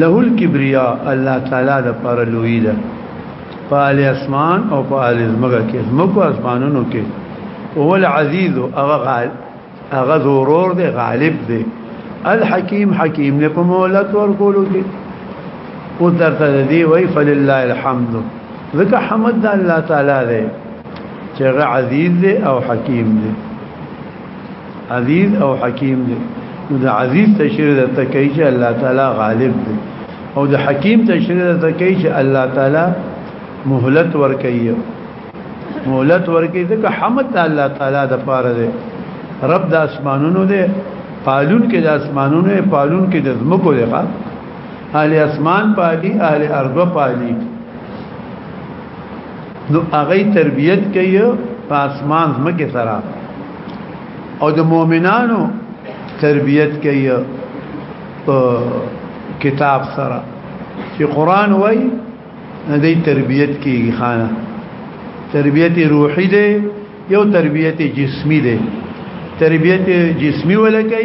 له الکبریا الله تعالی د پر لوی ده پال اسمان او پال زمګه کې زمګو اسمانونو کې هو العزیز هغه غالب هغه ضرور دی غالب دی الحکیم حکیم نه په مولات ورکولو کې او درته دی وای فلله الحمد ذکر حمد الله تعالی دی چې عزیز دی او حکیم دی عزیز او حکیم دی نو د عزیز تشریح د تکای چې الله تعالی غالب دی او د حکیم تشریح د تکای چې الله تعالی مهلت ورکیو مهلت ورکی ځکه حمد الله تعالی د پاره دی رب د اسمانونو دی پالون کې د اسمانونو پالون کې د زمکو دی اهل اسمان پالی اهل ارض پالی نو هغه تربيت کوي په اسمان زمکه سره او د مؤمنانو تربيت کوي په کتاب سره چې قران وای نه دی تربيت کیږي خانه تربيت روحي دی یو تربيت جسمي دی تربيت جسمي ولکې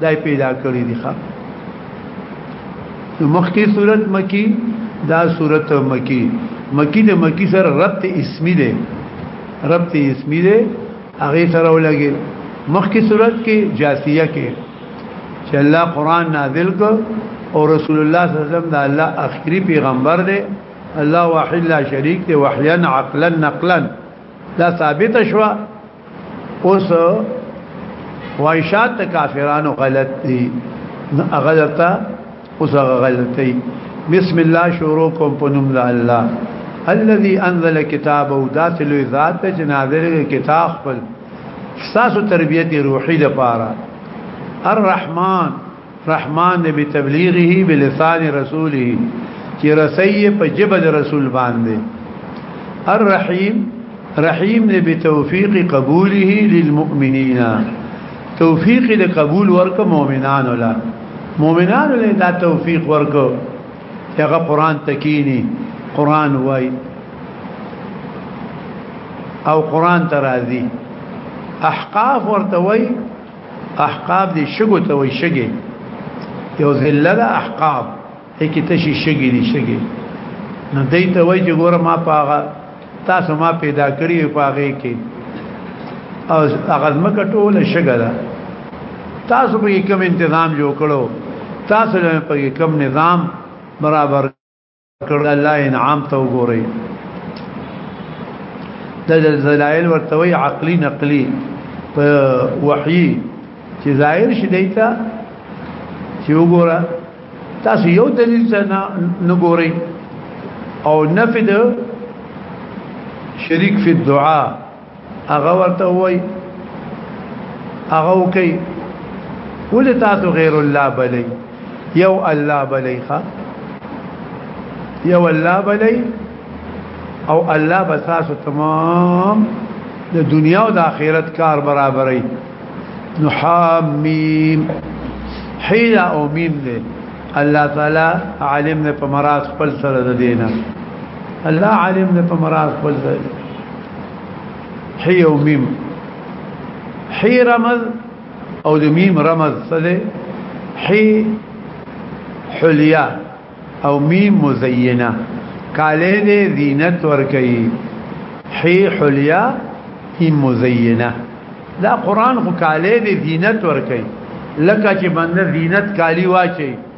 دای پیدا کړی دی ښا مخکی صورت مکی دا صورت مکی مکی د مکی سره ربط اسمی دی ربط اسمی دی هغه سره ولګي مخکی صورت کې جاسیه کې چې الله قران نازل کو او رسول الله صلی الله علیه وسلم دا الله اخیری پیغمبر دی الله واحد لا شریک دی وحیا عقلا نقلا دا ثابت شوه اوس وایشات کافرانو غلط دي غلطه اوس غلطي بسم الله شروع کوم په نوم د الله الذي انزل كتابه ذات لوی ذات چې نازل کتاب خپل تاسو تربيتي روحي د پاره الرحمن رحمان دی بتبلیغه بلسان رسوله چې رسي په جبد رسول باندې الرحیم رحیم دی بتوفیق قبوله للمؤمنین توفیق د قبول ورک مؤمنان ولا مؤمنان له دا توفیق ورک هغه قران تکینی قران وای او قران ترازی احقاف ورته وای احقاب دي شګو ته وي شګي یو ذله د احقاب هکې تشي شګي دي شګي نو دې ته وي چې ګوره ما پاغه تاسو ما پیدا کړی پاغه کې او هغه مکه ټول شګه ده تاسو په کوم تنظیم جوړ کړو تاسو له په کوم نظام برابر کړ الله انعام ته وګوري د دلایل ورته وی عقلی نقلی په وحی چې ظاهر شې دیتا چې وګوره تاسو یو دلیل ته نه ګورئ او نفد شریک فی الدعاء هغه ورته وای هغه کوي ولې تاسو غیر الله بلی یو الله بلی ښا یو الله بلی او الله بساسو تمام د دنیا او د آخرت کار برابرې نو حمیم حیلا او میم دې الله تعالی عالم نه په مراد خپل سره د دینه الله عالم نه په مراد خپل سره حی او میم حی رمز او د میم رمز سره حی حلیا او میم مزینه کاله دې زینت ور کوي حی حلیا هی مزینه دا قران خو کاله دې زینت ور کوي لکه چې باندې زینت کالی واچي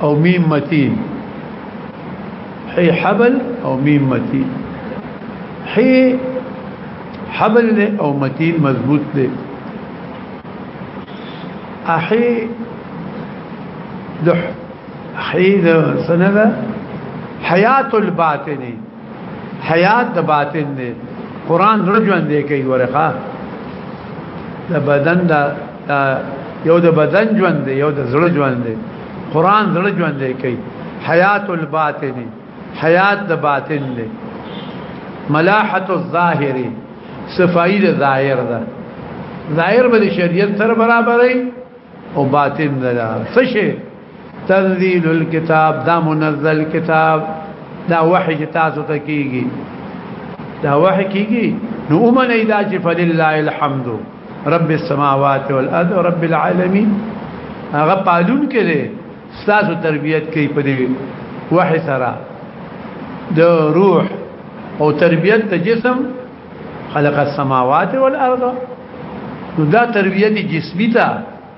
او میم متین حی حبل او میم متین حی حبل له او متین مضبوط دی احی د حی د سنده حیات الباطنی حیات د باطن دی قران رجوان دی کوي ورخه د بدن د یو د بدن ژوند دی یو د زړه ژوند دی قران زړه ژوند دی کوي حیات الباطن حیات د باطن دی ملاحت الظاهر صفائی د ظاهر ده ظاهر به شریعت سره برابرې او باطن ده څه شي تنزيل الكتاب دا منزل کتاب دا وحي چې تاسو ته کیږي دا وحي کیږي نو ومن اذا جفل الله الحمد رب السماوات والارض رب العالمين هغه پالون کړي تاسو تربيت کوي په دې وحي سره د روح او تربيت د جسم خلق السماوات والارض نو دا تربيت جسمي ته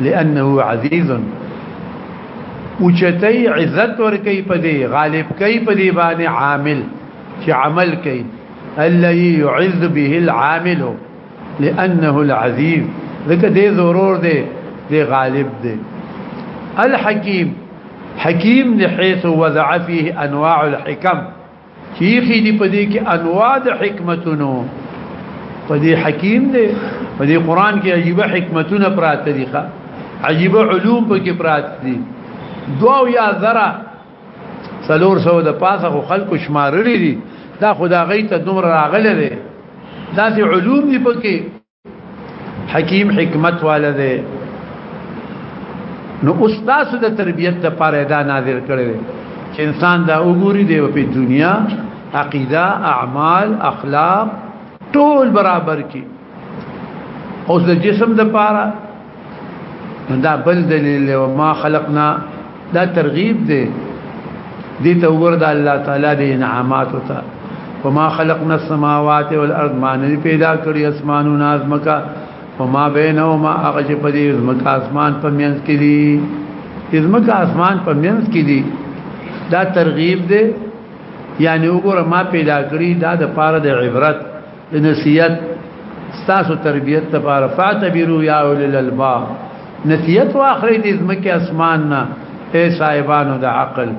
لأنه عزيز وجتي عزت ور کوي غالب كيف په باني عامل في عمل کوي الذي يعز به العامل لانه العزيز ذك دي ضرور دي دي غالب دي الحكيم حكيم لحيث وضع فيه انواع الحكم چیخی دی په دې کې انواع د حکمتونو په دې حکیم دی په دې قران کې عجیب حکمتونه پراته دي ښا عجیب علوم په کې پراته دي دوا یا ذرا سلور سو د پاسه خو خلکو شمارلې دي دا خدا غي ته دومره راغله دي دا سي علوم دي پکې حکیم حکمت والده نو استاد د تربیت د پاره دا ناظر کړي چې انسان دا وګوري دی په دنیا عقیده اعمال اخلاق ټول برابر کی اوس د جسم د پاره دا بل دلیل او ما خلقنا دا ترغیب دی دي ته ورد الله تعالی دي انعامات وتا وما خلقنا السماوات والارض ما نه پیدا کړی اسمانو ناز مکا وما بينهما اغج پدی زمکا اسمان په مینس کې دي زمکا اسمان په مینس کې دي دا ترغیب دی یعنی وګوره ما پیدا کړی دا د پاره د عبرت نصیحت ستاسو تربیت لپاره فاعتبروا یا اول الالباب نصیحت واخلئ د زمکه اسمان نه اے صاحبانو د عقل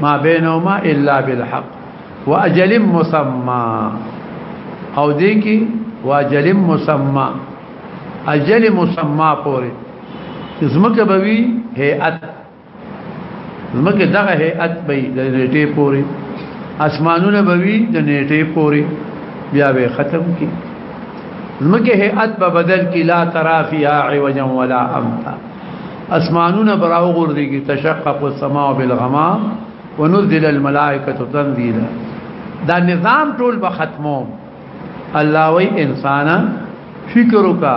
ما بینهما الا بالحق واجل مسمى او دې کې واجل مسمى اجل مسمى پورې زمکه بوي هيئت زمکه دغه هيئت به د نیټه پوري اسمانونه به وي د نیټه پوري بیا به ختم کی زمکه هيئت به بدل کی لا ترافیا عوجا ولا امتا اسمانونه براو غردي کی تشقق السماء بالغمام ونزل الملائکه تنزيلا دا نظام ټول به ختمو الله وی انسانا فکر وکړه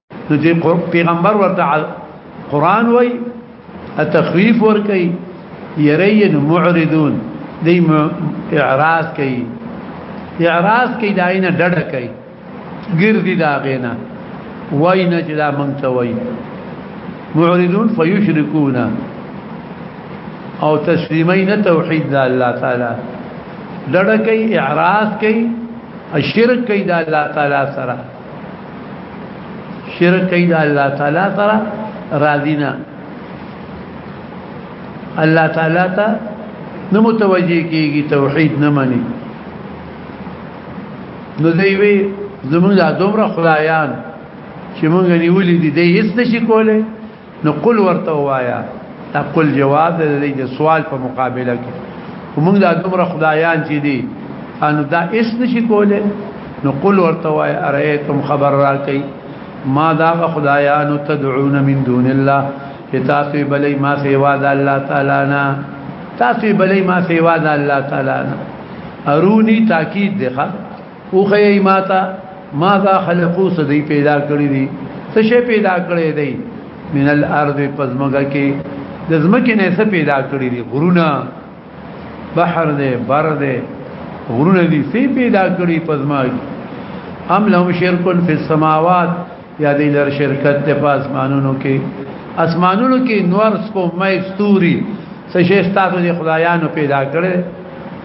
نو چې پیغمبر ورته قران وای التخويف ور کوي يرين معرضون دی اعراض کوي اعراض کوي داینه ډډ کوي ګردي دا غینا وای نه چې دا مونږ ته وای معرضون فيشركون او تسلیمین توحید دا الله تعالی ډډ کوي اعراض کوي الشرك کوي دا الله تعالی سره شرک کوي د الله تعالی سره راضی نه الله تعالی ته نه متوجي کیږي توحید نه مني نو دی وی زمونږ د دومره خدایان چې مونږ نیولې دي د هیڅ نشي کولای نو قل ورته وایا دا قل جواب دی د سوال په مقابله کې موږ دا دومره خدایان چې دي ان دا اس نشي کوله نو قل ورته وایا ارایتم خبر راکئ ما دا خدایان تدعون من دون الله چې تاسو بلې ما سیوا د الله تعالی نه تاسو بلې ما سیوا د الله تعالی نه ارونی تاکید ده او خی ماتا ماذا خلقو سدی پیدا کړی دی څه شی پیدا کړی دی من الارض پزمګه کې د زمکه نه څه پیدا کړی دی غرونه بحر دی بر دی غرونه دی څه پیدا کړی پزمګه ام لهم شرکن فی السماوات یا دی لر شرکت ته په اسمانونو کې اسمانونو کې نور سپومې ستوري څه شي ستاسو د خدایانو پیدا کړي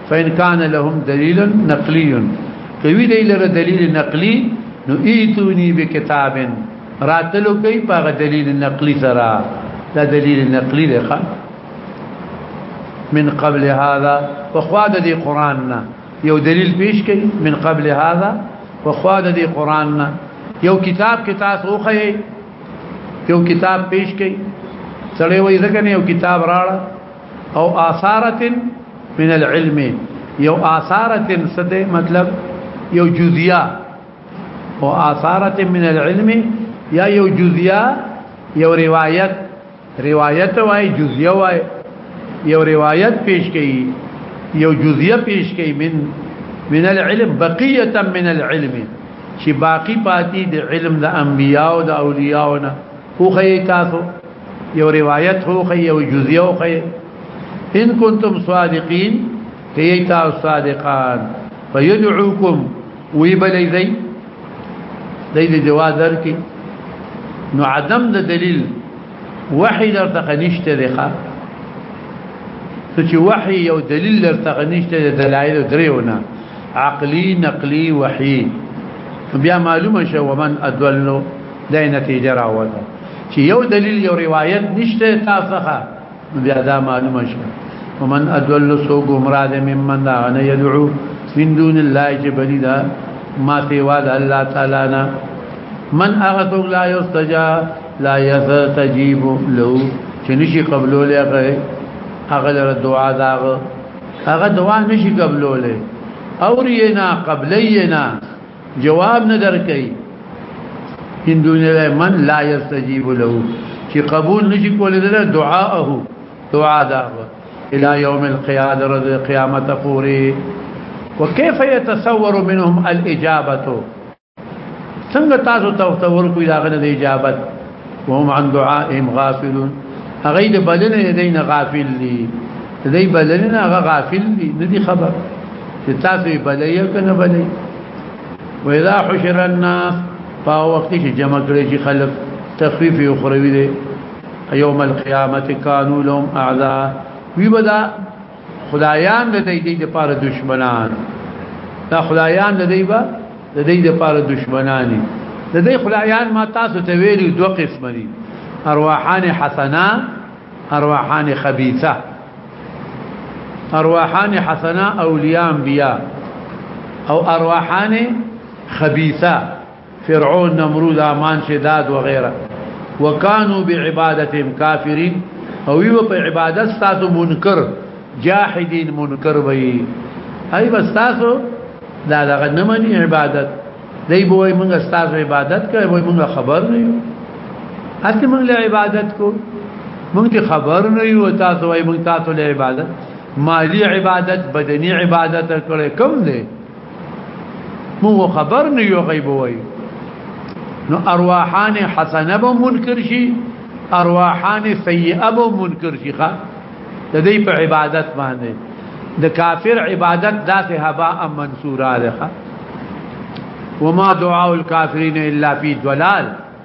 فإن كان لهم دليل نقلي کوي دی لر دلیل نقلی نو ایتونی بکتاب راتلو کوي په دلیل نقلی سره دا دلیل نقلی دی من قبل هذا وخواد دی قرآننا یو دلیل پیش کړي من قبل هذا وخوا د دې قران نه یو کتاب کې تاسو وخی یو کتاب پیش کړي سړی وایي ځکه نه یو کتاب راړ او آثارت من العلم یو آثارت سده مطلب یو جزیه او آثارت من العلم یا یو جزیه یو روایت روایت وای جزیه وای یو روایت پیش کړي یو جزیه پیش کړي من من العلم بقيه من العلم چې باقی پاتې د علم د انبیاء او د اولیاء نه خو خی تاسو یو روایت خو خی یو جزیه خو خی ان کنتم صادقین هی تاسو صادقان فیدعوکم ویبلی زی دې دې جواب درکې نو عدم د دلیل وحی درته غنیشته دی ښا ته چې وحی یو دلیل درته غنیشته دی دلایل دریونه عقلی نقلی وحی بیا معلومه شو ومن ادلو دای نتیجه راوته چې یو دلیل یو روایت نشته تاسو ښا بیا دا معلومه شي ومن ادل سو گمراه ده ممن دا غنه يدعو من دون الله چې بلی دا ما سوا د الله تعالی نه من هغه څوک لا یستجا لا یستجیب له چې نشي قبولولې هغه هغه لره دعا دا هغه دعا نشي قبولولې اورینا قبلینا جواب نه درکې هندونه من لا يستجيب له چې قبول نشي کولای دا دعاءه دعا دا الى يوم القيامه رد قيامت پوری وكيف يتصور منهم الاجابه څنګه تاسو تصور کوی دا غنه اجابت وهم عن دعائهم غافلون هغه د بلنه دین غافل دي دې بلنه هغه غافل دي نه دي خبر چې تاسو یې بلې کنه بلې وإذا حشر الناس په وخت کې جمع کړي چې خلک تخفیف یو خروي دي یوم القیامت کانوا لهم اعذا وی بدا خدایان د دې د لپاره دشمنان دا خدایان د دې با د دې لپاره دشمنانی د دې خدایان ما تاسو ته ویلو دوه قسم دي ارواحان حسنا ارواحان خبيثه ارواحان حسنا اولیاء انبیاء او ارواحان خبيثه فرعون نمرود امان شداد وغيره وكانوا بعبادتهم كافرين او یو په عبادت تاسو منکر جاحدین منکر وي هاي بس تاسو دا دغه نه مني عبادت دی به وي موږ تاسو عبادت کوي وي موږ خبر نه یو اته موږ له عبادت کو موږ ته خبر نه یو تاسو وي موږ تاسو له عبادت مالی عبادت بدنی عبادت کړي کم دی موږ خبر نه یو غیب وایو نو ارواحان حسنه به منکر شي ارواحان سیئه به منکر شي ښا د دې په عبادت باندې د کافر عبادت داسې هبا ام منصورا ده وما دعاء الكافرين الا في ضلال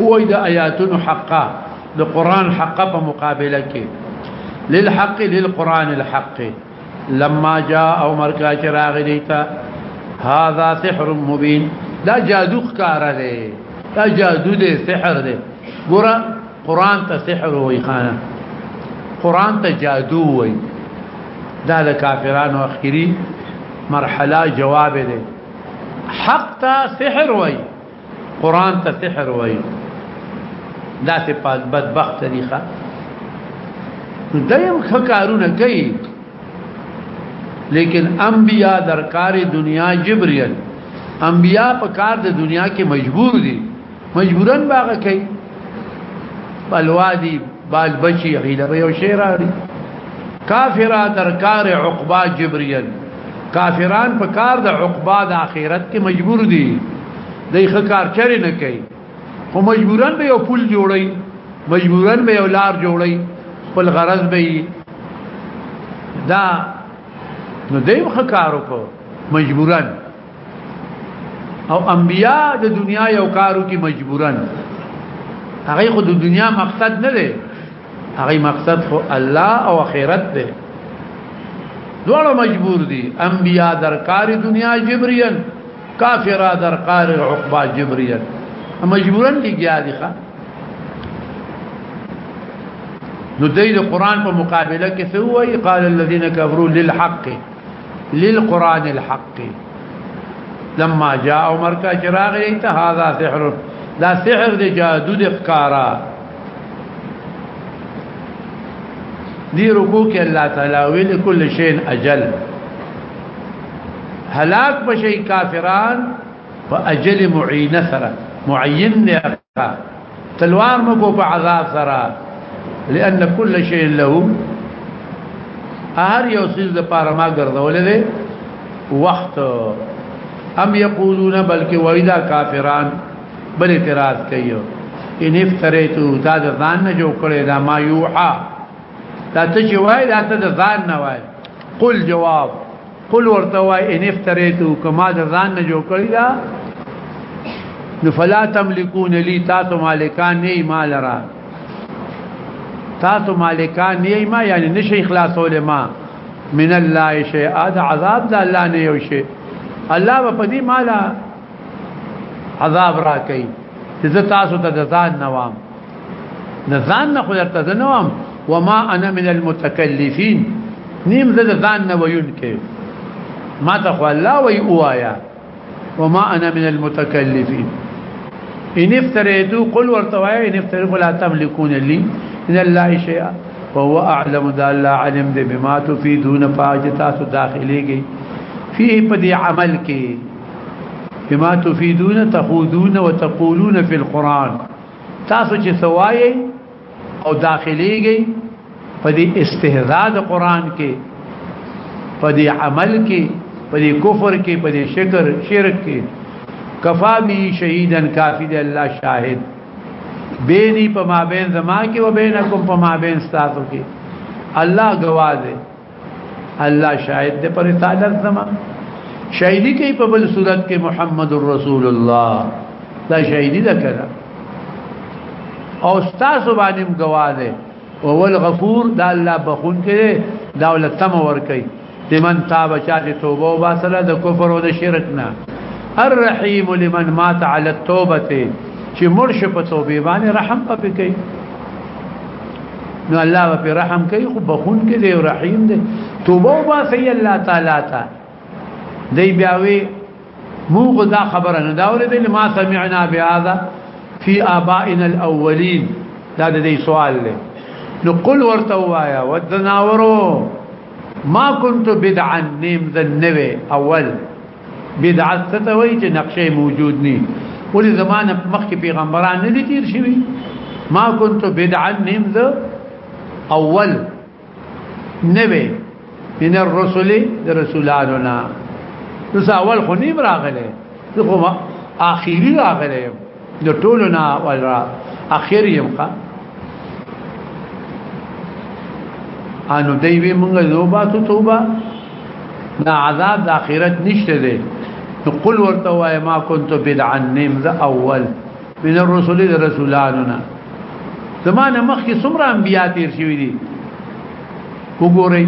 وای د آیاتونو حقا د قران حقا په مقابله کې للحق للقران الحق لما جاء او مرکا چراغ دیتا هذا سحر مبين دا جادو ښکار دی دا جادو دی سحر دی ګور قران ته سحر وای خانه قران ته جادو وای دا د کافرانو اخیری مرحله جواب دی حق تا سحر وای قران تا سحر وای دا ته پاک بدبخت دی ښا دیم خکارونه کوي لیکن انبیاء درکار دنیا جبریل انبیاء په کار د دنیا کې مجبور دي مجبورا باغ کوي بلوادي بال بچي غیله به یو شعر اړي کافرا درکار عقبا جبريل کافران په کار د عقبا د اخرت کې مجبور دي دای خکار چری نه کوي خو مجبورن به یو پل جوړي مجبورن به یو لار جوړي خپل غرض به دا نو دیم خکارو کو مجبورن او انبیا د دنیا یو کارو کې مجبورن هغه خو د دنیا مقصد نه دی هغه مقصد خو الله او آخرت دی دوړو مجبور دي انبیا درکار دنیا جبرین کافر درکار عقبا جبرین مجبورن لګیا دي ښا نو د قرآن په مقابله کې څه وایي قال الذين كفروا للحق للقران الحق لما جاء عمر کا چراغ ایت هذا سحر دا سحر دی جادو دی ښکارا دی رکو کې الله تعالی ویل کل شین اجل هلاك بشي كافران فأجل معين سره معين تلوار مکو په عذاب سره لأن كل شيء له هر یو سیز د پاره ما ګرځولې دي وخت ام یقولون بلکې وایدا کافران بل اعتراض کوي ان افتریتو دا د ځان نه جوړ کړي دا ما یوحا دا ته چې وای دا ته د ځان نه وای قل جواب قل ورته وای ان افتریتو کما د ځان نه جوړ کړی دا نو فلا تملکون لی تاسو مالکان نه مال را تاسو مالکان نه ما یعنی نشي اخلاصول ما من الله شیء عذاب د الله نه یو شي الله په دې مالا عذاب را کوي چې زه تاسو ته د ځان نه وام د ځان نه خو درته زه نه وام وما انا من المتکلفین نیم زه د ځان نه ویونکی ما ته خو الله وی اوایا وما انا من المتکلفین ان افتریتو قل ورته وای ان افتریتو لا تملکون لی ان الله شیئا وهو اعلم ذا الله علم دې بما تفيدون فاجتاسو داخليږي فيه په دې عمل کې بما تفيدون تخوذون وتقولون في القرآن تاسو چې سوایي او داخليږي په دې استهزاء د قران کې په دې عمل کې په دې کفر کې په دې شکر شرک کې کفا بی شهیدن کافی دی الله شاهد بینی په ما بین زما کې و بینکم په ما بین تاسو کې الله گواه دی الله شاهد دې پر رسالت زما شهیدی کوي په بل صورت کې محمد رسول الله دا شهیدی ده کړه او استاد باندې گواه ده او ول غفور دا الله بخون کې دا ول تم ور کوي لمن تاب چا چې توبه او باسره د کفر او د شرک نه الرحیم لمن مات علی التوبه چې مرشه په توبه باندې رحم پکې کوي نو الله په رحم کوي خو بخون کې دی رحیم دی توبه وبا سي الله تعالی تا دی بیاوی موږ دا خبره نه دا ورته ما سمعنا بهذا في آبائنا الاولين دا دې سوال له نو قل ورته وایا ودنا ورو ما كنت بدعا نیم ذنبه اول بدعت څه ته وایي چې نقشه موجود نه ولې زمانه مخکې پیغمبران نه دي تیر شوي ما كنت بدعا نیم زه اول نوې من الرسل د رسولانو نه نو اول خو نیم راغله خو اخیری راغله د ټولو نه ولرا اخر یم ښا انو دی وی مونږه زوبا تو توبه نه عذاب د اخرت نشته دی نو قل ورته وای ما كنت بدعا نیم ذا اول من الرسول رسولاننا زمانه مخکې څومره انبیا تیر شوی دي وګورئ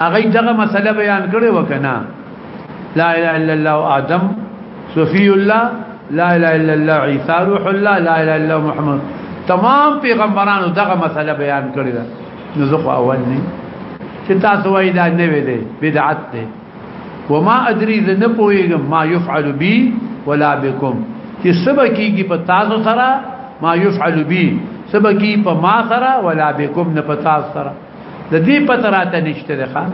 هغه دغه مسله بیان کړي وکنه لا اله الا الله ادم صفی الله لا اله الا الله عیسی روح الله لا اله الا الله محمد تمام پیغمبرانو دغه مسله بیان کړی دا نو زه خو اول نه چې تاسو وایي دا نه وي دی بدعت دی وما ادري ذ نه پويګم ما يفعل بي ولا بكم چې سبا کیږي په تاسو سره ما يفعل بي سبا کی په ما سره ولا بكم نه په تاسو سره د دې پته راته نشته ده خان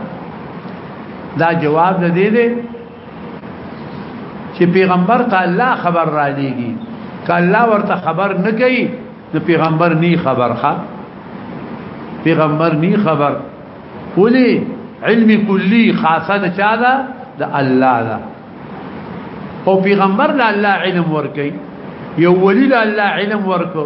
دا جواب د دې دی چې پیغمبر ته الله خبر را لېږي که الله ورته خبر نه کوي نو پیغمبر نی خبر ښه پیغمبر نی خبر ولی علم کلی خاصه د چا ده د الله ده او پیغمبر له الله علم ورکي یو ولی له الله علم ورکو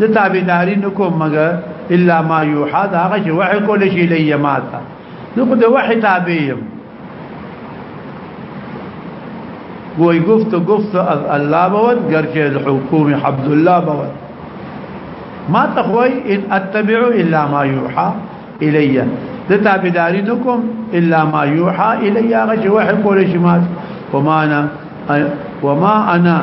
د تابعداري نکوم مگر الا ما یوحى دا هغه چې وحی کول شي لیا ماته نو خو د وحی تابع یم گوی گفت و گفت از الله بود گرچه از حکوم عبد الله بود ما تخوی ان اتبع الا ما یوحا الیه ده تابداری نکم الا ما یوحا الیه غش وحی قول شماس وما انا وما انا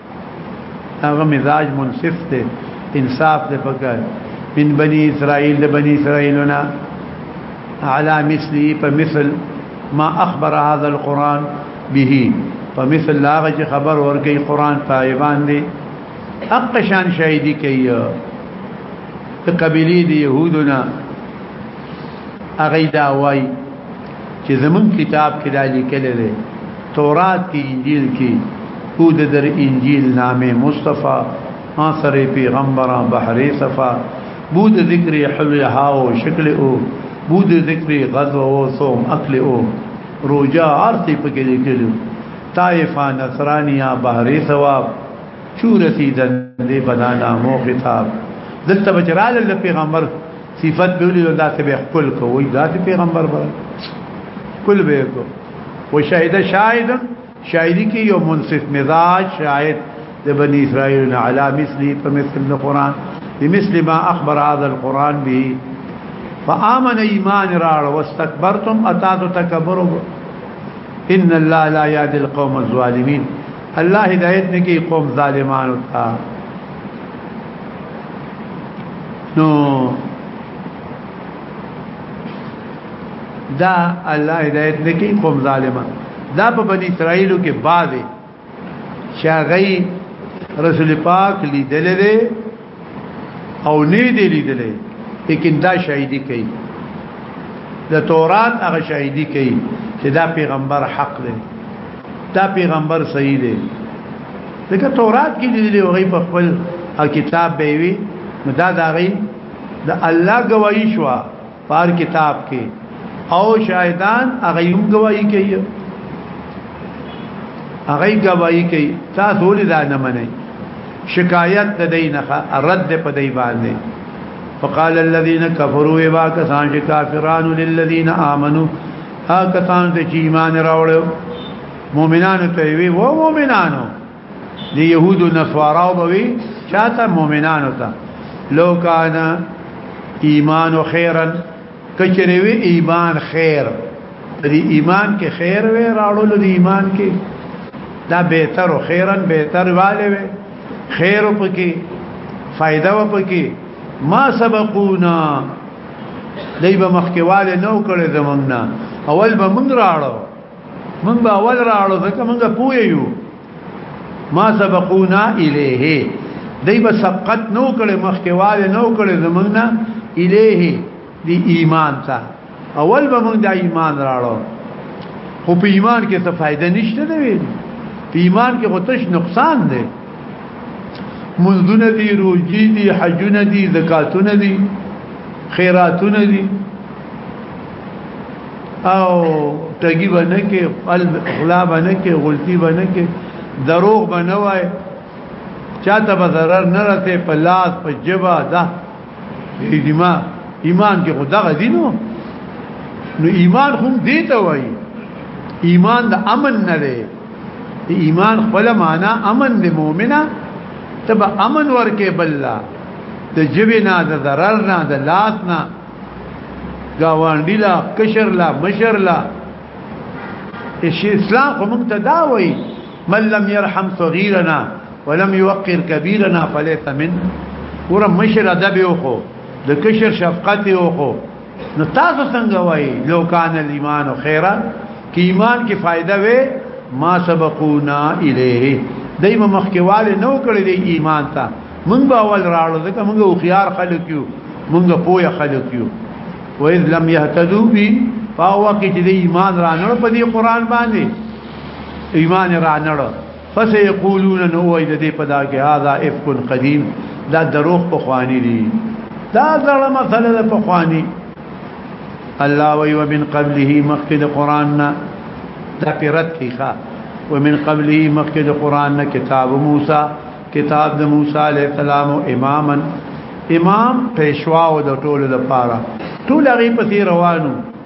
هغه مزاج منصف دی انصاف دی پکې من بني اسرائيل د بني اسرائيلنا على مثله په مثل ما اخبر هذا القران به په مثل لاغه چې خبر ورکي قران پای باندې حق شان شاهدي کوي ته قبيلي دي يهودنا اغه دا وای چې زمون کتاب کې دا لیکل دي تورات کې انجیل کې هو د در انجیل نامه مصطفی آثر پیغمبران بحری صفا بود ذکر حلوی هاو شکل او بود ذکر غزو او صوم اکل او روجا عرصی پکی لکلو طائفہ نصرانیہ بحری ثواب چورتی دندی بدانا مو خطاب دلتا بچرال اللہ پیغمبر صفت به ولې دا ته به خپل کوي دا ته پیغمبر به کل به کو وشهد شاهد شاهدی کې یو منصف مزاج شاهد د بنی اسرائیل علی مثلی په مثل القرآن بمثل ما اخبر هذا القرآن به فآمن ایمان راړ واستكبرتم اتاتو تکبر ان الله لا يهدي القوم الظالمين الله هدایت نه کوي قوم ظالمانو ته نو دا الله هدایت نکي قوم ظالما دا په بني اسرائیلو کې بعضه شاغي رسول پاک لیدل دي او نه دي لیدل لیکن دا شاهدی کوي د تورات هغه شاهدی کوي چې دا پیغمبر حق دی دا پیغمبر صحیح دی دغه تورات کې دی دی وغي په خپل کتاب به وي نو دا دا غي د الله گواہی شو پار کتاب کې او شاهدان هغه هم گواہی کوي هغه گواہی کوي تاسو ولې دا نه منئ شکایت د دینه رد په دی باندې فقال الذين كفروا وبا كسان كافرون للذين آمنوا ها کسان ته چې ایمان راوړل مؤمنانو ته وی و مؤمنانو دی يهودو نصاراو بوي چاته مؤمنانو ته لو کان ایمان خیرا کچری وی ایمان خیر دی ایمان کې خیر وی راړول دی ایمان کې دا بهتر او خیرن بهتر والے وی خیر پکې فائدہ پکې ما سبقونا دای به مخکواله نو کړی زمونږ نه اول به مونږ راړو مونږ به اول راړو ځکه مونږ پوه یو ما سبقونا الیه دای به سبقت نو کړی مخکواله نو کړی زمونږ نه الیه دی ایمان ته اول به مونږ د ایمان راړو خو په ایمان کې څه فائدہ نشته دی په ایمان کې خو تش نقصان دی منځونه دي روزي دي حجونه دي زکاتونه دي خیراتونه دي او ټګي باندې کې قلب اخلا باندې کې غلطي باندې کې دروغ باندې وای چاته به ضرر نه رسې په لاس په جبا ده ایمان ایمان کې خدغه دینو نو ایمان هم دی ته وای ایمان د امن نه دی ایمان خپل معنا امن دی مؤمنه تب امن ورکه بللا د جبنا د ضرر نه د لات نه گاوانډی لا کشر لا مشر لا اسلام خو مونږ ته دا وای من لم يرحم صغيرنا ولم يوقر كبيرنا فليت من ور مشر ادب وخو د کشر شفقت وخو نو تاسو څنګه وای لو کان الايمان خيرا کی ایمان کی فائدہ وې ما سبقونا الیه دیم مخکواله نو کړی دی ایمان ته مونږ به اول راړو ځکه مونږ او خيار خلک یو مونږ پوهه خلک یو و اذ لم يهتدوا بي فاوقت دی ایمان رانړ په دې قران باندې ایمان رانړ فسيقولون نو وای د دې په دا کې هاذا افکن قدیم دا دروغ په خوانی دي دا زړه مسله ده په خوانی الله وی ومن قبله مخکې د قران نه دا پیرت کیخه ومن قبله مخکې د قران نه کتاب موسی کتاب د موسی علی السلام اماما امام پیشوا او د ټولو لپاره ټول هغه پسې روانو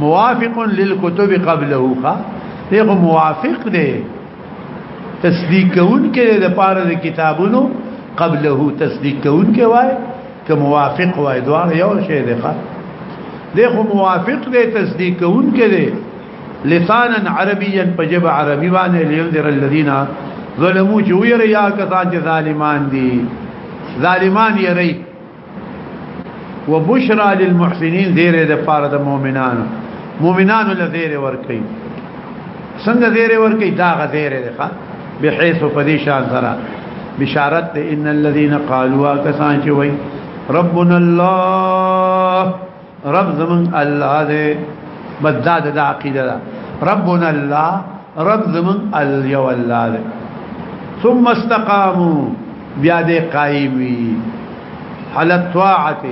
موافق للكتب قبله خا دغه موافق دی تصدیق کون کې د پاره د کتابونو قبله تصدیق کون کې وای که موافق وای دوه یو شی دی ښا دغه موافق دی تصدیق کون کې دی لسانا عربيا فجب عربي باندې لينذر الذين ظلموا چې ویری یا کسان چې ظالمان دي ظالمان یې وبشرا للمحسنين زیر د پاره د مؤمنانو مؤمنانو له زیر ور کوي څنګه زیر ور کوي دا غ زیر ده ښا به حيث په دې شان سره بشارت ان الذين قالوا كسان چې وای ربنا الله رب زمون الله دې بداد د عقیده ده ربنا الله رب زمون الیو الله دې ثم استقاموا بیا دې قائم وي على الطاعه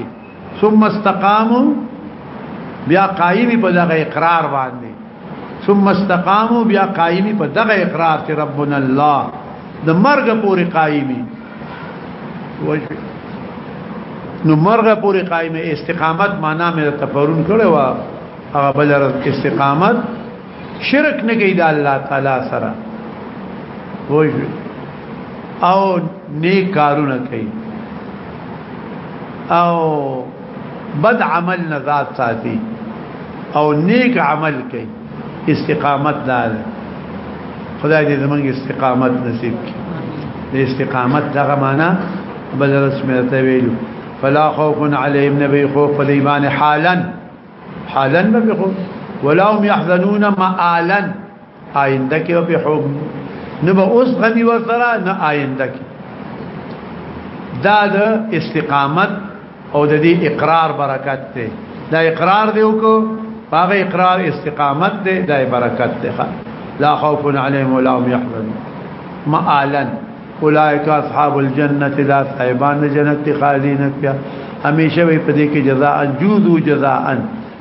ثم استقاموا بیا قائم په دغه اقرار باندې ثم استقاموا بیا قائمی په دغه اقرار چې ربنا الله د مرګ پورې قائمی نو مرګ پورې قائمه استقامت معنا مې تفورن کړو هغه بل استقامت شرک نه کوي د الله تعالی سره وای او نیک کارونه کوي او بد عمل نه ذات ساتي او نیک عمل کوي استقامت دار خدای دې زمونږ استقامت نصیب کړي د استقامت دغه معنا بل رسم ته ویلو فلا خوف عليهم نبي خوف الايمان حالا حالا نبي خوف ولا هم يحزنون مآلا آینده کې به حب نه به اوس غمی ورسره نه آینده کې دا د استقامت او د دې اقرار برکت ته دا اقرار دی وکړو هغه اقرار استقامت دی دا برکت دی لا خوف عليهم ولا هم يحزنون ما اعلن اولئک اصحاب الجنه لا صاحبان جنت خالدین فيها همیشه په دې کې جزاء جوذو جزاء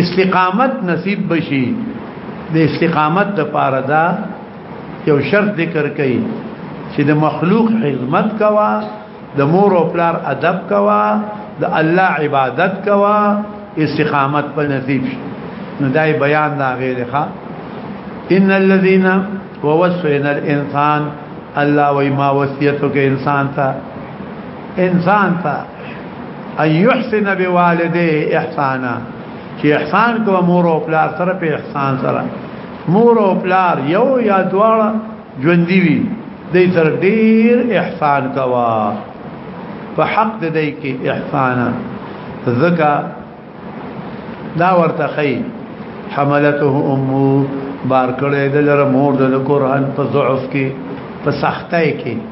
استقامت نصیب بشي د استقامت د پاره دا یو شرط ذکر کړي چې د مخلوق خدمت کوا د مور او پلار ادب کوا د الله عبادت کوا استقامت په نصیب شي نو دای بیان دا غیر ښه ان الذين ووصينا الانسان الله وما وصيتك انسان ته انسان ته ايحسن بوالده احسانا چې احسان کوه مور او پلار سره په احسان سره مور او پلار یو یا دواړه ژوندۍ وي دې تر ډیر احسان کوا په حق دې کې احسان زکا دا ورته خي حملته امو بار کړې د لره مور د قران په ضعف کې په سختۍ کې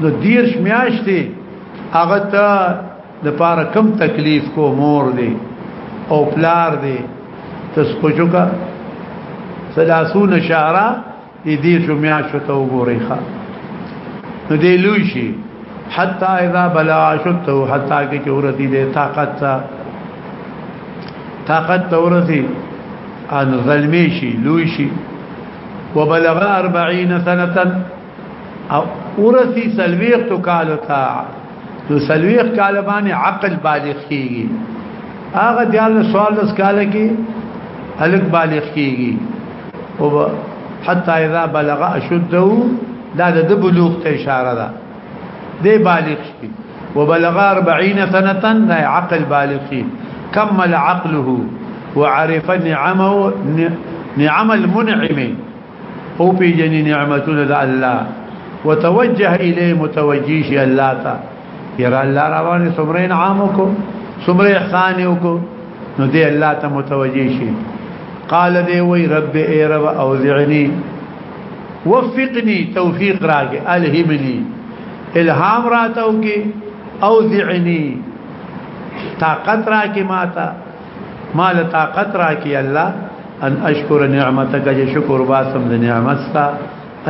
نو دیرش میاشتې هغه ته د پاره کم تکلیف کو مور دی او پلار دی تاسو پوښو کا سلاسون شهرا دې دې شو میا شو ته وګوري ښا نو دې لوی شي حتا اذا بلا شتو حتا کې چورتي دې طاقت تا طاقت تورتي ان ظلمي شي لوی شي وبلغ 40 سنه او ورثي سلويخت کالو تا نو سلويخت کال باندې عقل بالغ کیږي هغه دیال سوال لس کال کې الک بالغ کیږي او حتا اذا بلغ اشده دا د بلوغ ته اشاره ده دی بالغ شي وبلغ 40 سنه دا عقل بالغ شي كمل عقله وعرف نعمه نعم المنعم او پیجنې نعمتونه د الله وتوجه الی متوجی شي الله تا یرا الله روانه سمره انعام کو سمره احسان کو نو دې الله ته متوجی شي قال دې وی رب ای رب اوزعنی وفقني توفیق راګه الهمني الهام راتو کې اوزعنی طاقت راکې ماته ما له طاقت راکی الله ان اشکر نعمتک چې شکر باسم د نعمت ستا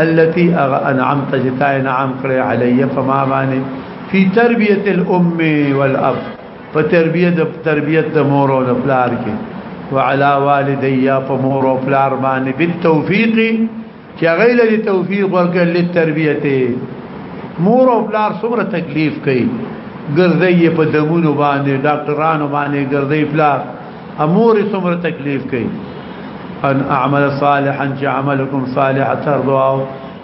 التي انعمت جتا انعام کړې علی فما باندې فی تربیت الام والاب په تربیت د تربیت د مور او د پلار کې وعلى والدیا په مور او پلار باندې بالتوفیق چې هغه لري توفیق ورکړي لتربیته مور او پلار څومره تکلیف کوي ګرځي په دمونو باندې ډاکټرانو باندې ګرځي پلار امور څومره تکلیف کوي ان اعمل صالحا چې عملکم صالح ترضوا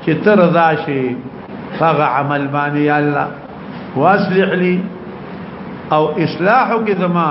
چې ترضا شي هغه عمل باندې الله واصلح لي او اصلاحو کې زما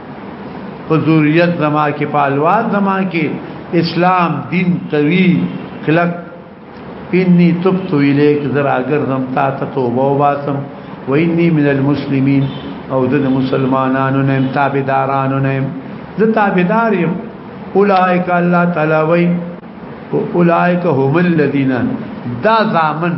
په ذریت زما کې په الواد زما کې اسلام دین قوی کلک انی تبت الیک زرا ګرځم تا ته توبه واسم و انی من المسلمین او د مسلمانانو نه تابعدارانو نه زه تابعدار یم اولائک الله تعالی وی اولائک هم الذین دا زامن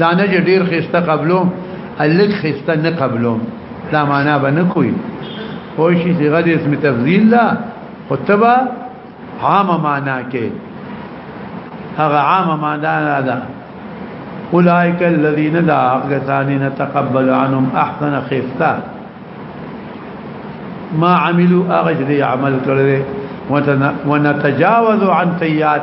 دا نه چې ډیر خسته قبلو الک خسته نه قبلو دا معنا به نه کوي او شي صيغه د اسم تفضیل ده خطبه عام معنا کې هغه عام معنا ده اولئک الذین لا اغتان نتقبل عنهم احسن خسته ما عملوا اغجري عمل کړل ونتجاوز عن سيئات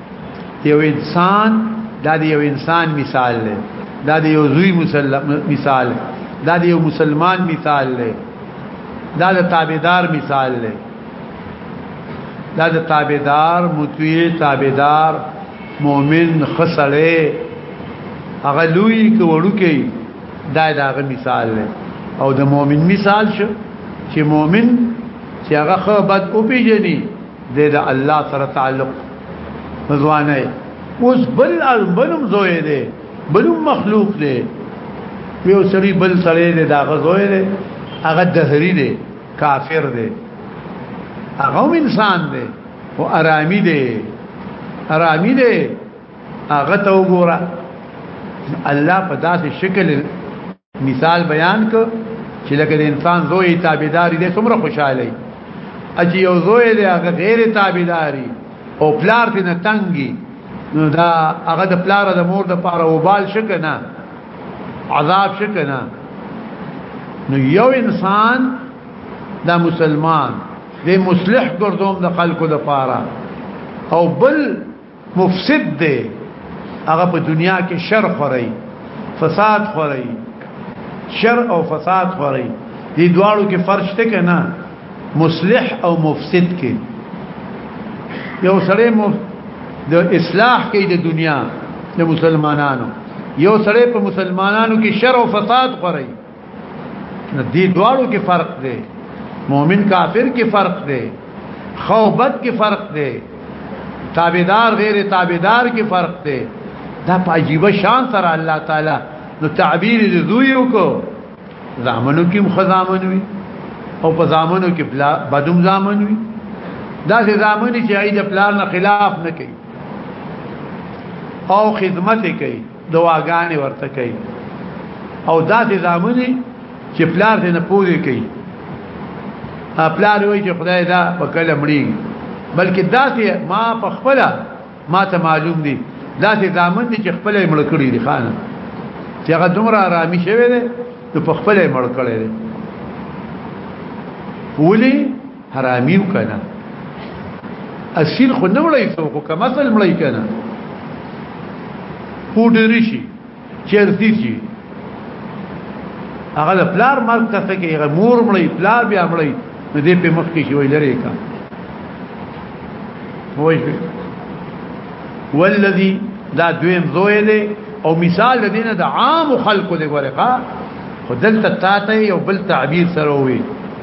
یو انسان دا دی یو انسان مثال دی دا دی یو زوی مثال دی دا دی یو مسلمان مثال دی دا د تابعدار مثال دی دا د تابعدار مطیع تابعدار مؤمن خسړې هغه لوی کوړو کې دا داغه مثال دی او د مؤمن مثال شو چې مؤمن چې هغه خو بد او پیجنې دې د الله سره تعلق ځوانه اوس بل بلم زوی دی بلم مخلوق دی یو سری بل سره دی دا غزوی دی هغه دهری دی کافر دی هغه انسان دی او آرامی دی آرامی دی هغه ته وګوره الله په داسې شکل مثال بیان ک چې لکه انسان زوی تابعداري دې څومره خوشاله اجي یو زوی دې هغه غیر تابعداري او پلار دې نه تنګي نو دا هغه د پلار د مور د پاره وبال شکنه عذاب شکنه نو یو انسان دا مسلمان دې مصلح ګرځوم د خلکو د پاره او بل مفسد دی هغه په دنیا کې شر خوري فساد خوري شر او فساد خوري دې دواړو کې فرق شته کنه مصلح او مفسد کې یو سړی مو د اصلاح کې د دنیا د مسلمانانو یو سړی په مسلمانانو کې شر او فساد خوري دې دواړو کې فرق دی مؤمن کافر کې فرق دی خوبت کې فرق دی تابعدار غیر تابعدار کې فرق دی دا په عجیب شان سره الله تعالی نو تعبیر دې دوی وکړو زامنو کې مخزامن وي او په زامنو کې بلا بدوم زامن وي دا چې زامن چې عید پلان نه خلاف نه کوي او خدمت کوي دواګانې ورته کوي او داسې زامني چې پلار دې نه پوهې کوي پلار وایي چې خدای دا په کله مړي بلکې داسې ما په خپل ما ته معلوم دي داسې زامن دي چې خپل مړ کړی دي خان چې هغه دومره آرامي شوی دی نو په خپل مړ کړی دی ولي حرامي وکنه اصل خو نه وړي څو خو کما اصل مړی کنه پوډری شي چرتی شي هغه د پلار مرګ ته فکر هغه مور مړی پلار بیا مړی نو دې په مخ کې شي وای لري کا وای والذي دا دویم زوی دی او مثال د دینه د عام خلکو دی ورقه خدلته تاته یو بل تعبیر سره وي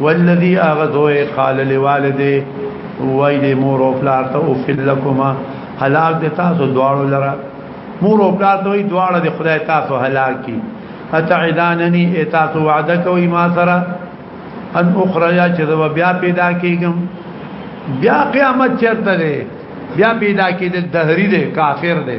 والذي اغذو قال لوالده وای دې مور او پلار ته او فلکما هلاک دې تاسو دواړو لره مور او پلار ته دواړه دې خدای تاسو هلاک کی اتعدانني اتاسو وعده کوي ما سره ان اخرج چې زو بیا پیدا کیږم بیا قیامت چرته دی بیا پیدا کیدل دهری دی کافر دی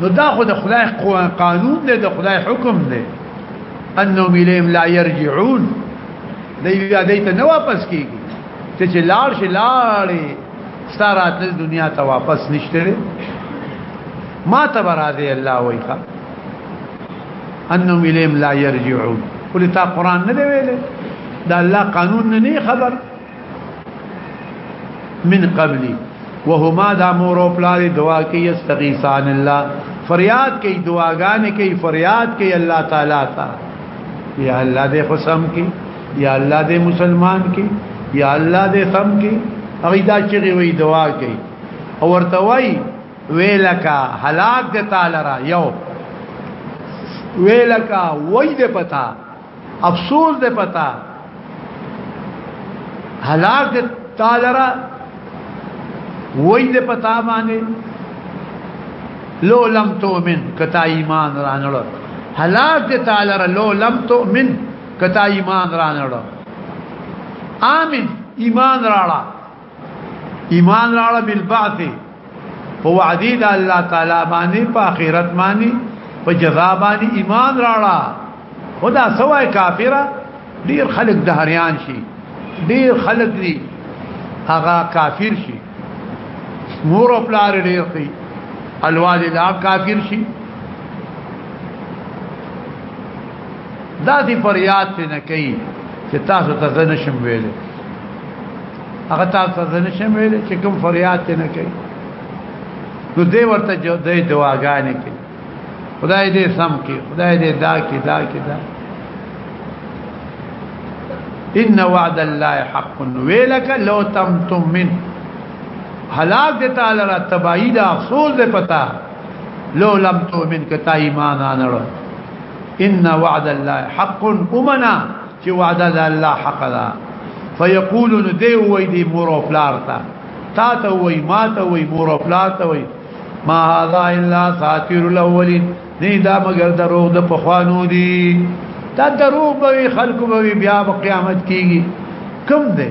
نو دا خو د خدای قانون دی د خدای حکم دی انهم الیم لا يرجعون دی بیا دې ته نه واپس کیږي ته چې لاړ شي لاړې ستاره د دنیا ته واپس نشته ما ته برازي الله وایخه انهم الیم لا يرجعون قل تا قران نه دی ویلې دا الله قانون نه خبر من قبلی وهما دا مور او پلار دعا کوي استغیثان الله فریاد کوي دعاګانې کوي فریاد کوي الله تعالی تا یا الله دې قسم کی یا الله دې مسلمان کی یا الله دې سم کی هغه دا چې وی دعا کوي او ورته وای ویلکا هلاک د تعالی را یو ویلکا وای د پتا افسوس دې پتا هلاک دې تعالی را وای دې پتا باندې لو لم تؤمن کتا ایمان رانړ هلاک دې تعالی را لو لم تؤمن کتا ایمان رانړ امين ایمان راړه ایمان راړه بالبعث په وعدی د الله تعالی باندې په آخرت باندې په جزا باندې ایمان راړه خدا سوای کافره ډیر خلک دهریان شي ډیر خلک دي هغه کافر شي مور خپل ډیر کوي الوالد کافر شي دا دی فریاد پې نه کوي چې تاسو ته زه نشم ویلی هغه تاسو ته زه نشم ویلی چې کوم فریاد پې نه کوي نو دی ورته دی دعاګانې کوي خدای دې سم کې خدای دې دا کې دا کې دا ان وعد الله حق ویلک لو تم تم من هلاک دې تعالی را تبعید افسوس دې پتا لو لم تؤمن کتا ایمان انړو ان وعد الله حق امنا چې وعده د الله حق ده فيقول ندي وي دي مور او پلار تا تا ته وي ما ته وي مور او پلار ته وي ما هذا الا ساتير الاولين نه دا مگر دروغ د پخوانو دي دا دروغ به خلق به بیا په قیامت کیږي کم دی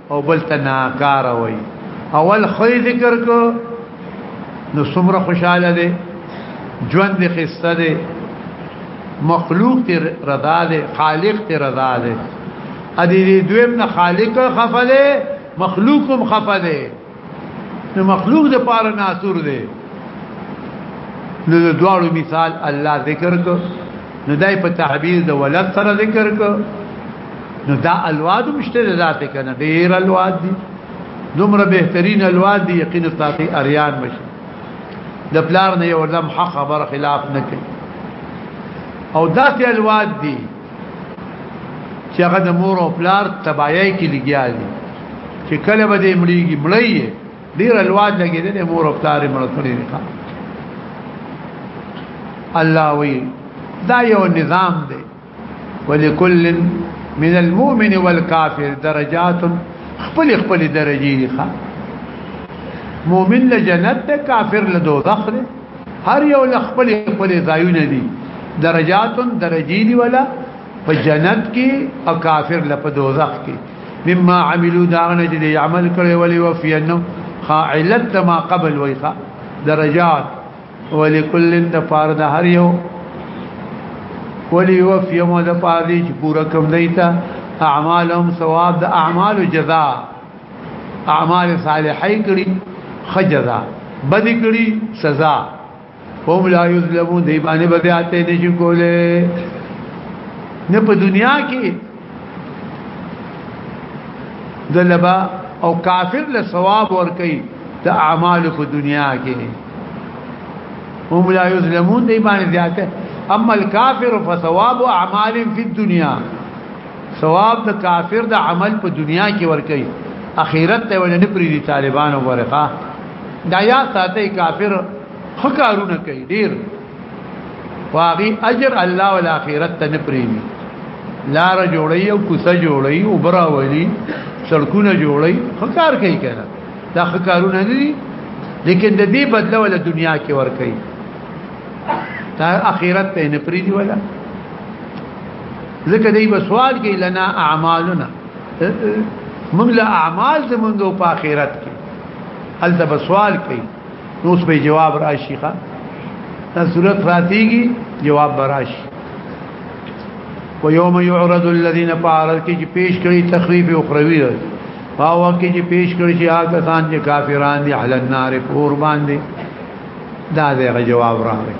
او بل ته ناکار وای اول خو ذکر کو نو څومره خوشاله دي ژوند دې خسته دي مخلوق ته رضا دي خالق ته رضا دي ا دې دویم نه خالق خفله مخلوقم خفله نو مخلوق د پاره ناسور دی نو د دواړو مثال الله ذکر کو نو دای په تعبیر د ولد سره ذکر کو نو دا الواد مشته ذات کنه ډیر الواد دي دومره بهترین الواد دي یقین ساتي اریان مشه د پلار نه یو دم حق خبر خلاف نه کوي او داسې الواد دي چې هغه د مور او پلار تباہی کې لګیا دي چې کله به دې مړیږي مړی ډیر الواد لګیدل مور او پلار مړ کړی دي الله وی دا یو نظام دی ولکل من المؤمن والکافر درجات خپل خپل درجه دي مؤمن له جنت ده کافر له دوزخ ده هر یو لخپل خپل ځایونه دي درجاتن درجی دی ولا په جنت کې او کافر له په دوزخ کې مما عملو داغنه چې عمل کړي ولي وفينهم خاعلت ما قبل ويخا درجات ولكل د پاره د هر یو ولي وفيهم د پاره چې پورا کوم دیتا اعمالهم ثواب د اعمال جزاء اعمال صالحه کړي خجزا بد کړي سزا هم لا یظلمون دی باندې بدیاته نشي کوله نه په دنیا کې دلبا او کافر له ثواب ور کوي د اعمال په دنیا کې هم لا یظلمون دی باندې زیاته اما الكافر فثواب اعمال في الدنيا ثواب د کافر د عمل په دنیا کې ور کوي اخرت ته ولنه پری دي طالبانو ورقه دا یا ساته کافر خکارونه کوي ډیر واغي اجر الله ول اخرت ته نه پری دي لار جوړي او کوسه جوړي او برا ولي سړکونه جوړي خکار کوي کنه دا خکارونه نه دي لیکن د دې بدله ول دنیا کې ور کوي دا اخرت ته نه پری دي ولا ځکه دی به سوال کوي لنا اعمالنا موږ له اعمال زمونږ په آخرت کې الته به سوال کوي نو اوس به جواب راشي ښا دا صورت راتېږي جواب براشي ويوم يعرض الذين فعلوا کې چې پیش کړي تخریب او خروي باو کې چې پیش کړي چې هغه سان چې کافران دي اهل النار پور باندې دا دغه جواب راغی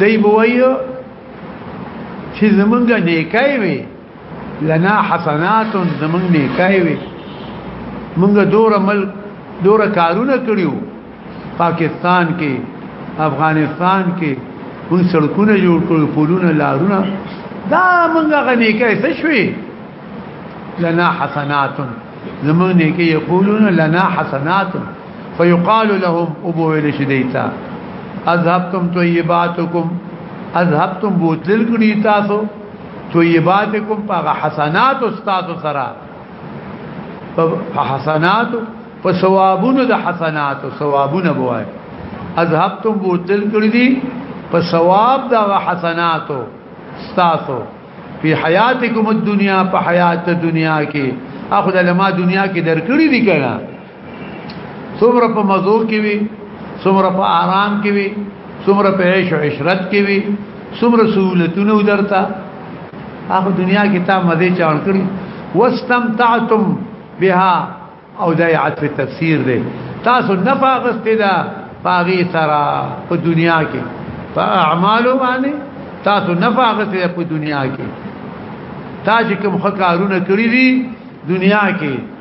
دوی بوایو چې زمونږ نیکای وي لنا حسنات زمونږ نیکای وي مونږ دور عمل دور کارونه کړیو پاکستان کې افغانستان کې مونږ سړکونه جوړ کړو پولونه لارونه دا مونږ غنیکای څه شوي لنا حسنات زمونږ نیکي یقولون لنا حسنات فيقال لهم ابو ویل شدیتا اذهبتم طيباتكم اذهبتم بوتل کړي تاسو طيباتكم په حسنات استاد سره په حسنات په ثوابونو د حسنات او ثوابونه بوای اذهبتم بوتل کړي دي په ثواب د حسناتو استاسو په حياتكم الدنيا په حيات دنیا کې اخذ لما دنیا کې درکړي دي کنه څومره په مزو کې وي څومره په آرام کې وي څومره په عيش او عشرت کې وي څومره سہولتونه ودرتا هغه دنیا کې تا مزه چاړ کړی واستمتعتم بها او د عطف تفسیر دی تاسو نفع غستې ده پاغي سره په دنیا کې په اعمالو باندې تاسو نفع غستې ده په دنیا کې تاسو کوم خکارونه کړی دي دنیا کې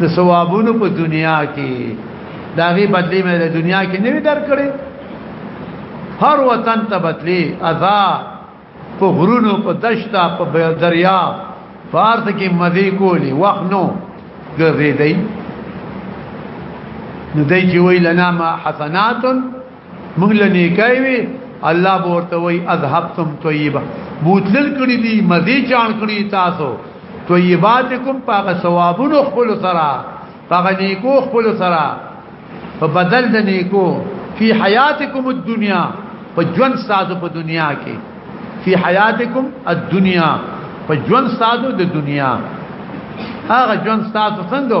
د ثوابونو په دنیا کې داغي بدلی مې د دنیا کې نه درکړي هر وطن ته بدلی اذا په غرونو په دشتا په دریا فارس کې مزي کولی وخت نو ګرځي دی نو دای چې وی لنا ما حسنات موږ لنی کوي الله ورته وي اذهبتم طيبه بوتل کړی دي مزي چان کړی تاسو طيباتکم پاغه ثوابونو خپل سره پاغه نیکو خپل سره په بدل د نیکو فی حیاتکم الدنیا په ژوند سازو په دنیا کې فی حیاتکم الدنیا په ژوند سازو د دنیا هغه ژوند سازو څنګه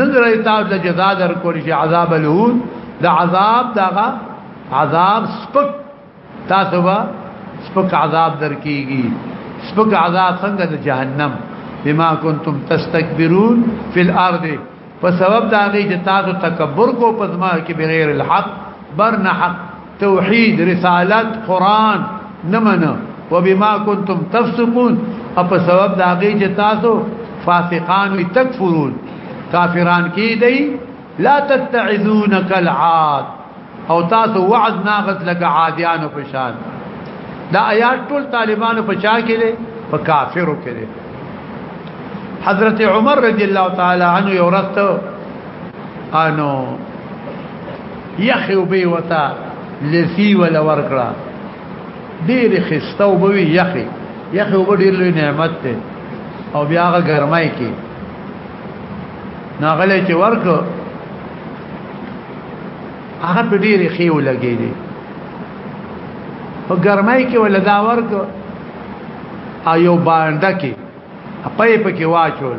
نظر ایتاب د جزا در کول شي عذاب الهون د عذاب دغه عذاب سپک تاسو به سپک عذاب در کیږي سپک عذاب څنګه د جهنم بما کنتم تستكبرون فی الارض په سبب دا غي چې تاسو تکبر کو پزما کې بغیر الحق برنه حق توحید رسالت قران نمنه وبما كنتم تفسقون اپ سبب دا غي چې تاسو فاسقان وي تکفرون کافران کی دی لا تتعذون كالعاد او تاسو وعد ناغت لك عادیان په شان دا آیات ټول طالبانو په چا کې دي په کافرو کې دي حضرت عمر رضی الله تعالی عنہ یو رسته انو یخ او به وتا لسی ولا ورکړه ډیر خسته او به یخ یخ او ډیر لوی نعمت ته او بیا هغه ګرمای کې ناغله چې ورک هغه په ډیر خيو لګی دی په ګرمای کې ولا دا ورک ایو باندې کې په پې کې واچول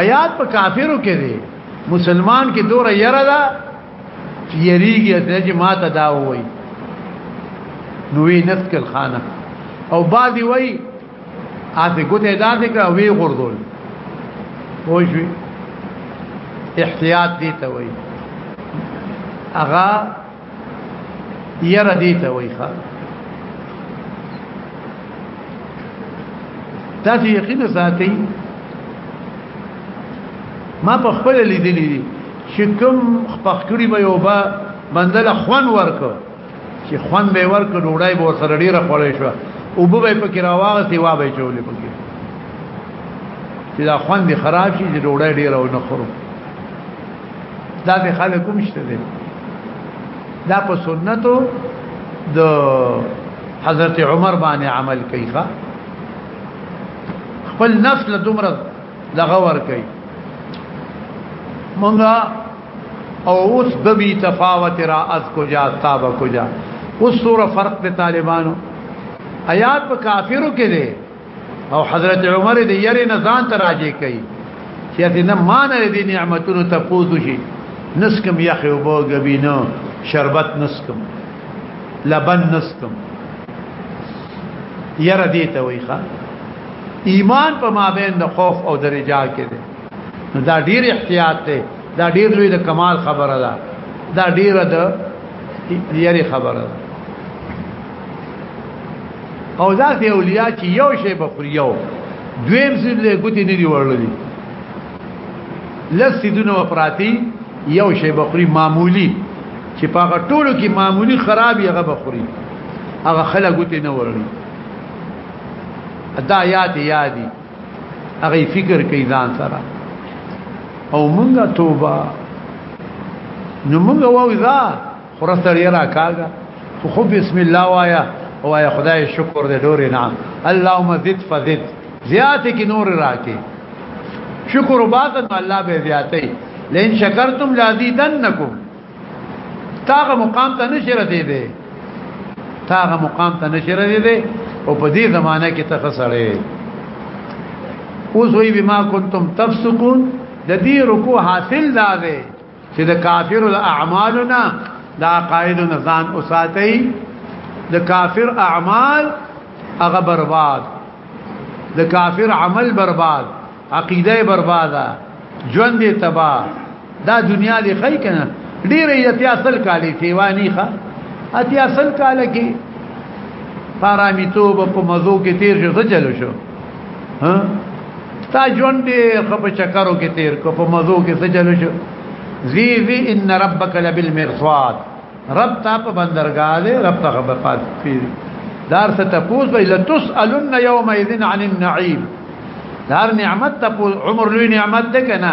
آیات په کافرو کې دی مسلمان کې دور یره ده چې یریږي چې ما ته دا وایي نوې نفس الخانه او بعضی وایي اته ګوتې دا دې کړه وی غردول وښوي احتیاط دي ته وایي اغا یره دې ته وای ښا تاسو یقین ساتي ما په خپل لیدلې دي چې کوم خپخکړی به یو با بندل خوان ورکو چې خوان به ورکو ډوړای به سره ډیره خورې شو او به په کې راواغ سی وا به چولې پکې چې دا خوان دي خراب شي چې ډوړای ډیره و نه خورو دا به خلک کوم شته دي دا په سنتو د حضرت عمر باندې عمل کوي ښا خپل نفس له دومره لغور کوي مونږه او اوس د بي تفاوت را از کجا تاب کجا اوس سور فرق د طالبانو آیات په کافرو کې دي او حضرت عمر دې یری نه ځان ته راځي کوي چې دې نه مان دې نعمتونو ته پوزو شي نسکم یخي وبو غبینو شربت نسکم لبن نسکم یره دې ته وای ښا ایمان په مابین د خوف او د رجا کې دی نو دا ډیر احتیاط دی دا ډیر لوی د کمال خبره ده دا ډیره د یری خبره ده او دا ته اولیاء چې یو شی بخوري یو دویم سید له ګوتی نه دی ورللی لس سیدونه وفراتی یو شی بخوري معمولی چې پاغه ټولو کې معمولی خراب یغه بخوري هغه خلک ګوتی نه ورللی دا یاد یادی هغه فکر کوي ځان سره او مونږه توبه نو مونږه وایو دا خره سړی را کاګه خو خو بسم الله وایا وایا خدای شکر دې ډورې نه اللهم زد فزد زیات کی نور راکې شکر وباسه نو الله به زیاتې لئن شکرتم لازیدنکم تاغه مقام ته نشر دی دی تاغه مقام ته نشر دی دی او په دې زمانہ کې ته خسړې اوس وی بما کنتم تفسقون د دې رکوع حاصل دا دی چې د کافر د اعمالنا د عقاید نه ځان اوساتئ د کافر اعمال هغه برباد د کافر عمل برباد عقیده برباده ژوند دې تباہ دا دنیا دې خی کنه ډیر یتیا اصل کالی سیوانی ښه اتیا اصل کال کې پارامیتوب په مزو کې تیر شو ځلو شو ها ستا ژوند ډېر خپ چکرو کې تیر کو په مزو کې څه چلو شو زی وی ان ربک لبالمرصاد رب تا په بندرګاه دې رب ته خبر پات پیر دار څه تپوس به لتسالن یومئذ عن النعیم دار نعمت تپوس عمر لوی نعمت ده کنه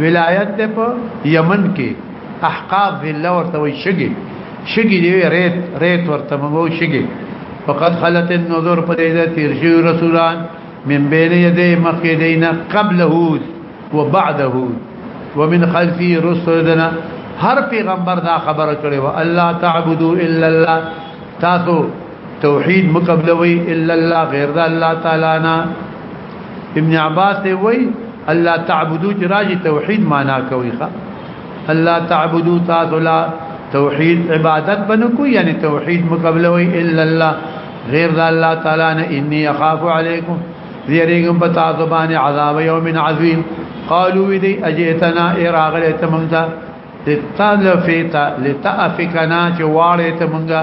ولایت ده په یمن کې احقاف ضلع ورته وي شګي شګي دی ریت ریت ورته مو شګي فقط خلت النظر پر دې تیر شي رسولان من بين يدي مخيدين قبله وبعده ومن خلفي رسلنا هر پیغمبر دا خبره کړې و الله تعبدو الا الله تاسو توحید مقبلوي الا الله غیر الله تعالی نه ابن عباس وی الله تعبدو چې راځي توحید معنا کوي ښا الله تعبدو تاسو لا توحید عبادت بنکو یعنی توحید مقبلوي الا الله غیر الله تعالی نه انی اخاف علیکم زیریګم په تاسو باندې عذاب یوم عظیم قالو دی اجئتنا اراغله تمنګا لتلفتا لتافکنا چې واړې تمنګا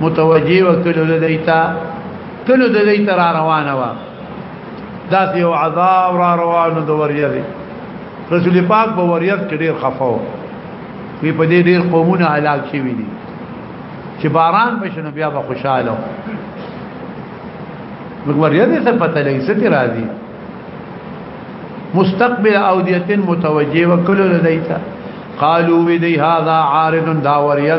متوجه وکړو د دیتا کلو د دیتا را روانه وا دا یو عذاب را روانو د وریه دی رسول پاک به وریه کې ډیر خفاو وی په دې ډیر قومونه هلاک شي وی دي چې باران بشنو بیا به خوشاله موږ وریه دې څه پته لګي څه تی راځي مستقبل اودیه متوجه وکړو د دیتا قالوا ودي هذا عارض دا وریه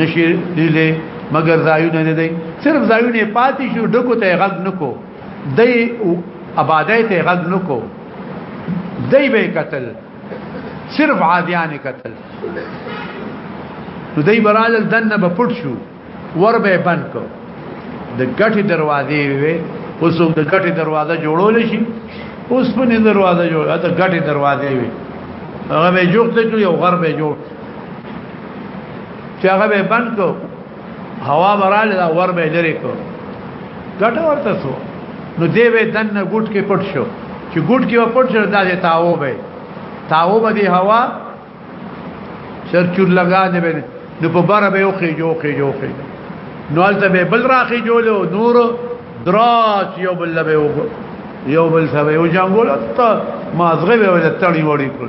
نشي لیدلې مګر ځایونه نه دی صرف ځایونه پاتې شو ډکو ته غږ نکو دی آبادای ته غږ نکو دی به قتل صرف عادیان قتل نو دی برال دنه به پټ شو ور به بند کو د ګټي دروازې وي اوس هم د ګټي دروازه جوړول شي اوس په نه دروازه جوړه د ګټي دروازې وي هغه به جوړته کړی او غر به جوړ چې هغه به بند کو هوا براله دا ور به لري کو ګټه ورته سو نو دی به دنه ګټ کې پټ شو چې ګټ کې پټ شو دا دې تاو به تاو به دی هوا سر چور لگا دې به نو په بار به یو کې جو کې جو کې نو الته به بل راخي جوړو نور دراچ یو بل به یو بل سره یو جنگول ته مازغه به ولې تړي وړي کړ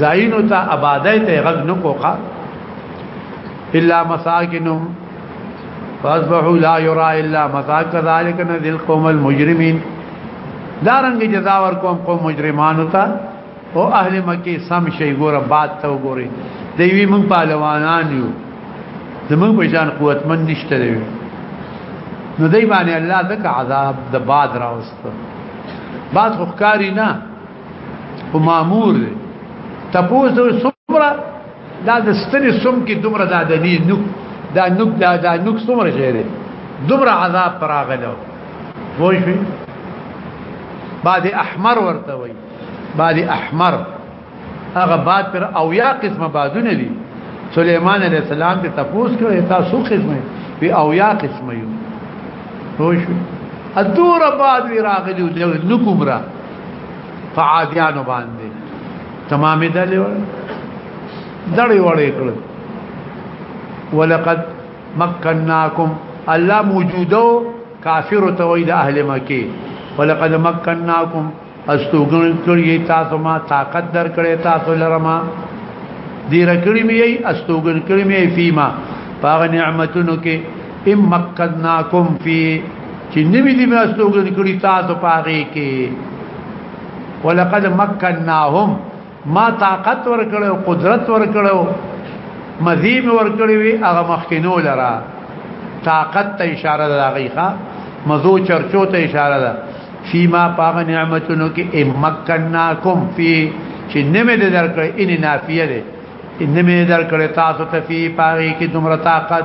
زاینو ته آبادای ته غږ نه کوخه الا مساکنهم فاصبحوا لا يرى الا مساك ذلك نذل قوم المجرمين دارنګ جزا ور کوم قوم مجرمانو ته او اهل مکی سم شي ګوره باد ته وګوري دی وی مونږ پهلوانان یو زمونږ په شان قوتمن نشته دی نو دی باندې الله دک عذاب د باد راوست باد خو ښکاری نه او مامور دی تپوس د سمره دا د ستنې سم کې دومره د ادمي نوک دا نوک دا دا نوک سمره شي دی دومره عذاب پراغلو وای شي بعد احمر ورته وای بعد احمر هغه بعد پر او یا قسمه بادونه دي سليمان عليه السلام ته تپوس کړو تاسو قسمه وی او یا قسمه یو پوه شو ادور بعد وی راغلی دی نو کومرا فعادیانو باندې تمامې دلې وړ دړې وړې کړ ولقد مکناکم الله موجودو کافر توید اهل مکه ولقد مکناکم استوګن کړی تاسو ما طاقت در کړی تاسو لرما دی رکړی می استوګن کړی می فیما پاغ نعمتونو کې ام مکدناکم فی چې نبی دی می استوګن کړی تاسو پاغه کې ولقد مکناهم ما طاقت ورکړو قدرت ورکړو مذیم ورکړی وی هغه مخکینو لرا طاقت ته اشاره ده غیخه مزو چرچو ته اشاره ده فيما پاغ نعمتونو کې امکناکم فی چې نمه دې درکړې ان نافیه ده نمه درکړې تاسو ته فی پاغي کې دومره طاقت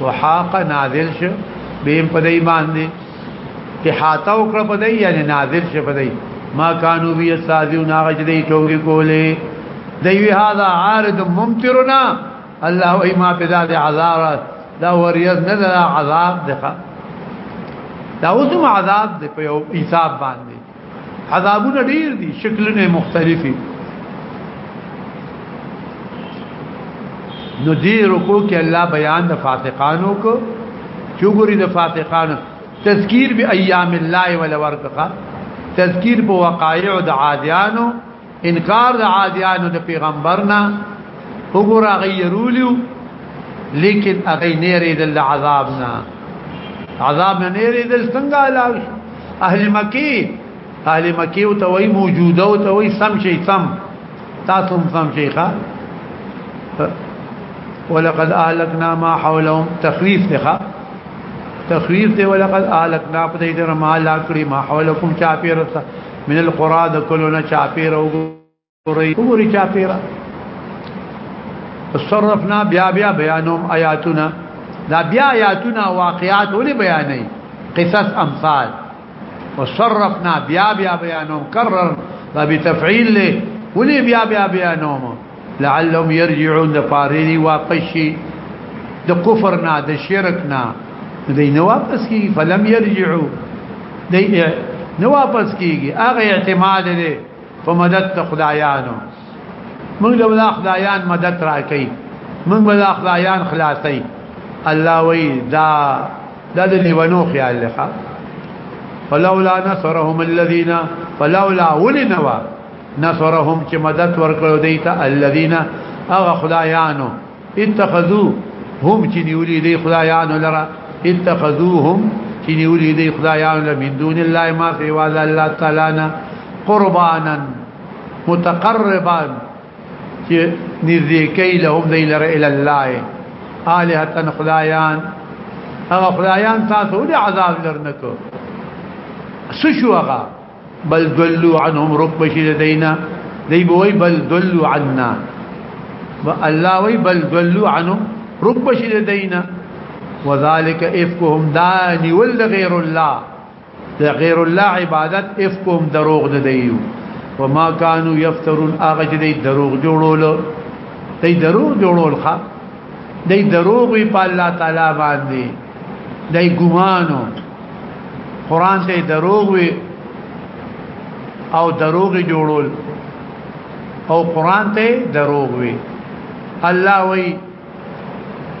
وحاق نازل شو بهم په دای باندې ته حاته او کړ په دای یعنی نازل شو په دای ما کانو بیا سازو ناغه چې دای ټوګي کولې دوی هاذا عارض ممطرنا الله ای ما په ذات عذاب دا وریز نه دا عذاب ده دا اوس عذاب ده په حساب باندې عذابونه ډیر دي شکلونه مختلفي نو دې رکو کې الله بیان د فاتقانو کو چوغوري د فاتقانو تذکیر به ایام الله ولورکه تذکیر په وقایع د عادیانو انکار د عادیانو د پیغمبرنا وګور هغه يرولیو لیکن هغه نه ریدل عذاب نه عذاب نه ریدل څنګه علاوه اهل مکی اهل مکی او توي موجوده او توي سم شي سم تاسو هم سم شي ښا ولقد اهلكنا ما حولهم تخويف ته تخويف ته ولقد اهلكنا په دې درمه لا کړی ما حولكم چا پیرته من القرى د کلو نه چاپیر او ګوري ګوري چاپیر صرفنا بیا بیا بیانوم آیاتنا دا بیا آیاتنا واقعات ولې بیانې قصص امثال وصرفنا بیا بیا بیانوم کرر دا بتفعیل ولې بیا بیا بیانوم لعلهم يرجعون د پاريري واپس شي د کفر نه د شرک نه دوی نه واپس کیږي فلم يرجعوا دوی نه واپس کیږي هغه اعتماد لري په مدد د خدایانو موږ له الله خدایان مدد راکړي موږ له الله خدایان خلاصي الله وی دا دا د لیوانو خیال لخوا فلولا نصرهم الذين فلولا ولنوا نصرهم چې مدد ورکړو دی ته الذين اغه خدایانو اتخذو هم چې نیولې دی خدایانو لره اتخذوهم چې نیولې دی خدایانو لره من دون الله ما في واذ الله تعالی نه قربانا متقربا چې نږدې کوي لهم دی لره الى الله الهه خدایان هغه خدایان تاسو له عذاب لرنکو سشو هغه بل دلوا عنهم رکب شي دینا دی بوي بل دلوا عنا الله وي بل دلوا عنهم رکب شي دینا وذالک افکهم دانی ول غیر الله دا غیر الله عبادت افکهم دروغ نه دیو وما كانوا يفترون اغه چې دی دروغ جوړول دی دروغ جوړول ښا دی دروغ په الله تعالی باندې دای ګمانو قران ته دروغ وي او دروغ جوړول او قران ته دروغ وي الله وی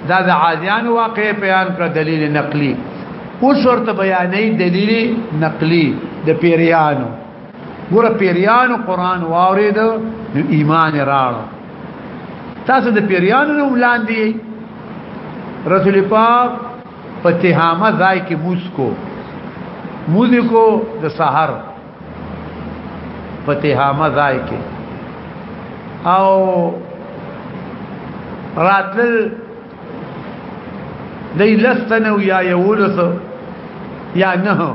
دا د عادیان واقع بیان کړ دلیل نقلی اوس ورته بیانې دلیل نقلی د پیریانو ګور پیریانو قران واورید نو ایمان راړ تاسو د پیریانو نو ولاندې رسول پاک په تهامه ځای کې موسکو موزیکو د سحر په تهامه ځای کې او راتل دی لستنو یا یولس یا نه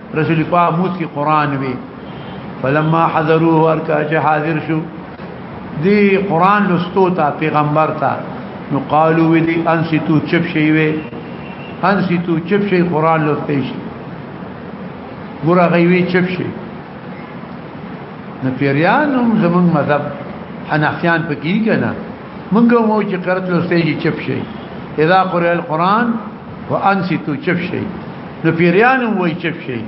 رسول پاک موت کې قران وی فلما حضروه ورکا چې حاضر شو دی قران لستو تا پیغمبر تا نو قالو وی دی انسیتو چپ شي وی انسیتو چپ شي قران لسته شي ګور غوي چپ شي نو پیریان هم زمون مذهب حنفیان پکې کنا مونږ مو چې قرات لوستېږي چپ شي اذا قرئ القرآن وانصتوا چپ شي نو پیریان وای چپ شي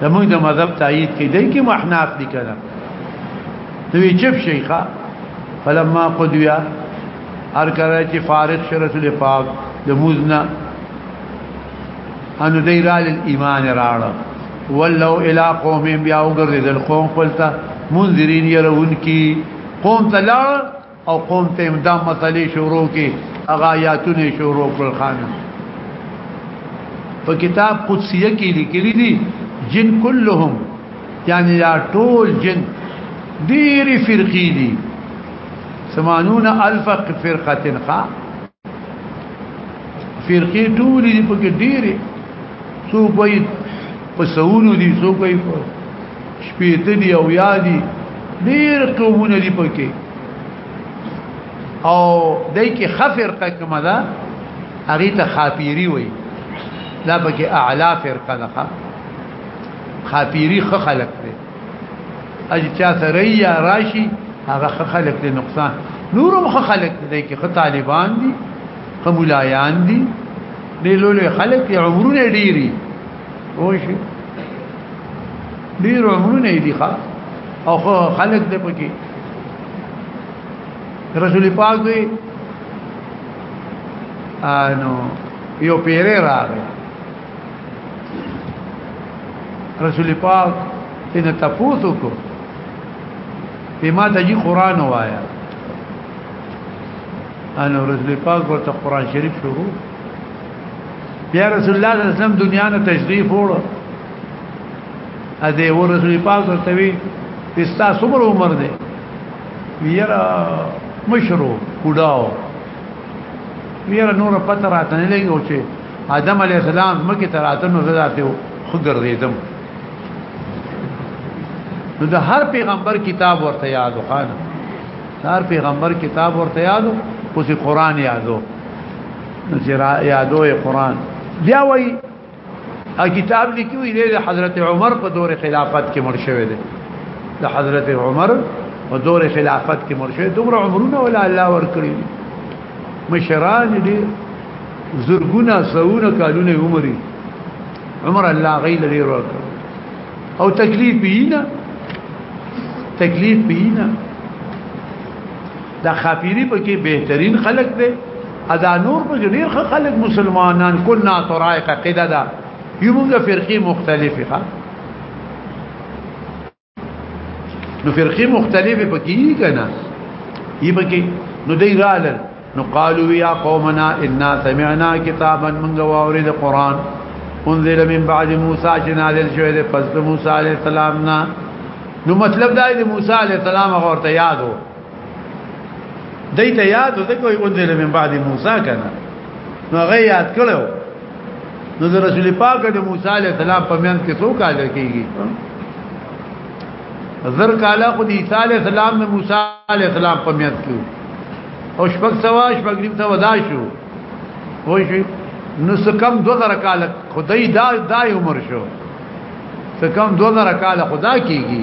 زموږ د مذهب تایید کې دی کې محناف دي کړه دوی چپ شي ښا فلما قدیا هر کله چې فارغ شو رسول پاک د موزنا ان دی رال ایمان راړه ولو الى قوم بیا وګرځیدل قوم خپلته منذرین يرون کی قوم ته لاړ او قوم ته دا مسلې شروع کی هغه آیاتونه شروع کړ خان په کتاب قدسیه کې لیکلي دي جن كلهم یعنی دا ټول جن ډېری فرقې دي 80000 فرقه تنخا فرقې ټولې دي پکې ډېرې څوک وایي په سونو دي څوک وایي په شپېته دي او یا دي ډېر قومونه دي پکې او دای کې خفرقه کومه ده هغه ته خاپيري وایي دا پکې اعلی فرقه ده خاپيري خلق دی اجي چا سره یا راشي هغه خلک له نقصان نورم خلک دي کې خ طالبان دي خ ملایان دي دې لولې خلک عمرونه ډيري وشي ډیر عمرونه دي ښا او خلک دې پکې رسول پاک دی انو یو پیره راغی رسول پاک ان تفوتو کو په ما ته جی قران وایا انا رسول پاک ورته قران شریف شروع بیا رسول الله صلی الله علیه وسلم دنیا نه تشریف وړو ا دې ور رسول پاک ورته وی استا صبر عمر دې ویرا مشرو کډاو میره نور پته راته نه لګي او چې آدم علی السلام مکه تراته نو زړه ته خو ګرځیدم نو د هر پیغمبر کتاب ورته یادو خان هر پیغمبر کتاب ورته یادو اوس قرآن یادو نو چې یادو قرآن بیا وایي ا کتاب لیکوي دی حضرت عمر په دور خلافت کې مړ شوی دی د حضرت عمر په دور خلافت کې مړ شوی دومره عمرونه ولا الله ور کړی مشران دي زرګونه سونه کالونه عمر عمر الله غیل لري ورکړ او تکلیف پینا تکلیف پینا دا خافيري په کې بهترین خلق دی ادا نور په ډیر خلک مسلمانان کنا طرائق قیدا دا یوګه فرقه مختلفه ښه نو فرقه مختلفه پکې کنا یی پکې نو دی رال نو قالو یا قومنا ان سمعنا کتابا من غوارد قران انزل من بعد موسی جنازل شوی د پس موسی علی السلام نا نو مطلب دا دی موسی علی السلام ورته یادو دای ته یاد وته کوئی انزل من بعد موسی کنه نو هغه یاد کړو نو د رسول پاک د موسی علی السلام په میان کې څو کال کېږي زر کاله خو د عیسی علی السلام د موسی علی السلام په میان کې او شپږ سوا شپږ نیم سوا دا شو وو شي نو سکم 2000 کال خدای دا دای عمر شو سکم 2000 کال خدا کېږي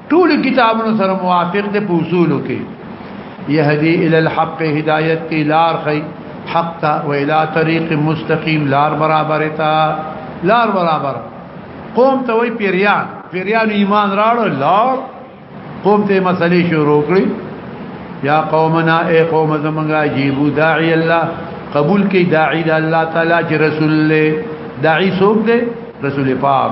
ټول کتابونو سره موافق دي په اصول کې يهدي الى الحق هدايت کې لار خي حق تا و الى طريق مستقيم لار برابر تا لار برابر قوم ته وي پیریان پیریان ایمان راړو لار قوم ته مسلې شروع کړی یا قومنا اے قوم زمنګا جیبو داعی الله قبول کی داعی د الله تعالی چې رسول له داعی څوک دی رسول پاک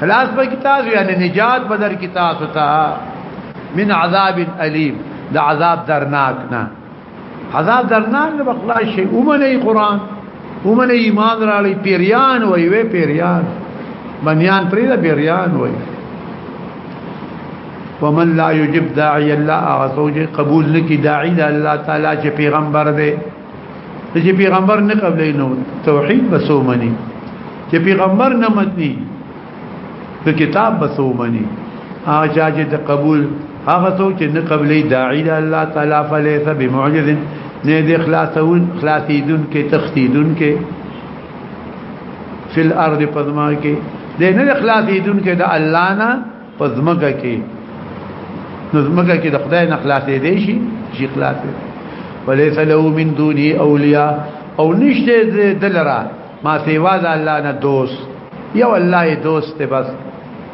خلاص به کتاب یعنی نجات بدر کتاب تا من عذاب الیم د عذاب درناک نه عذاب درناک نه بخلا شي اومنه قران اومنه ایمان را لې پیریان وای وې پیریان بنیان پرې دا پیریان وای ومن لا يجب داعي الله اغسوج قبول نکي داعي الله تعالی چې پیغمبر دی چې پیغمبر نه قبلې نو توحید بسو منی چې پیغمبر نه متنی د کتاب بسو منی هغه چې د قبول هغه څوک چې نه قبلې داعی د الله تعالی فلیس بمعجز نه د اخلاصون خلاصیدون کې تخصیدون کې فل ارض پدما کې د نه اخلاصیدون کې د الله نه پزمکه کې نظمکه کې د خدای نه خلاصې دی شي چې خلاصې وليس له من دوني اولیاء او نشته دلرا ما سیوا د الله نه دوست یو الله یې دوست بس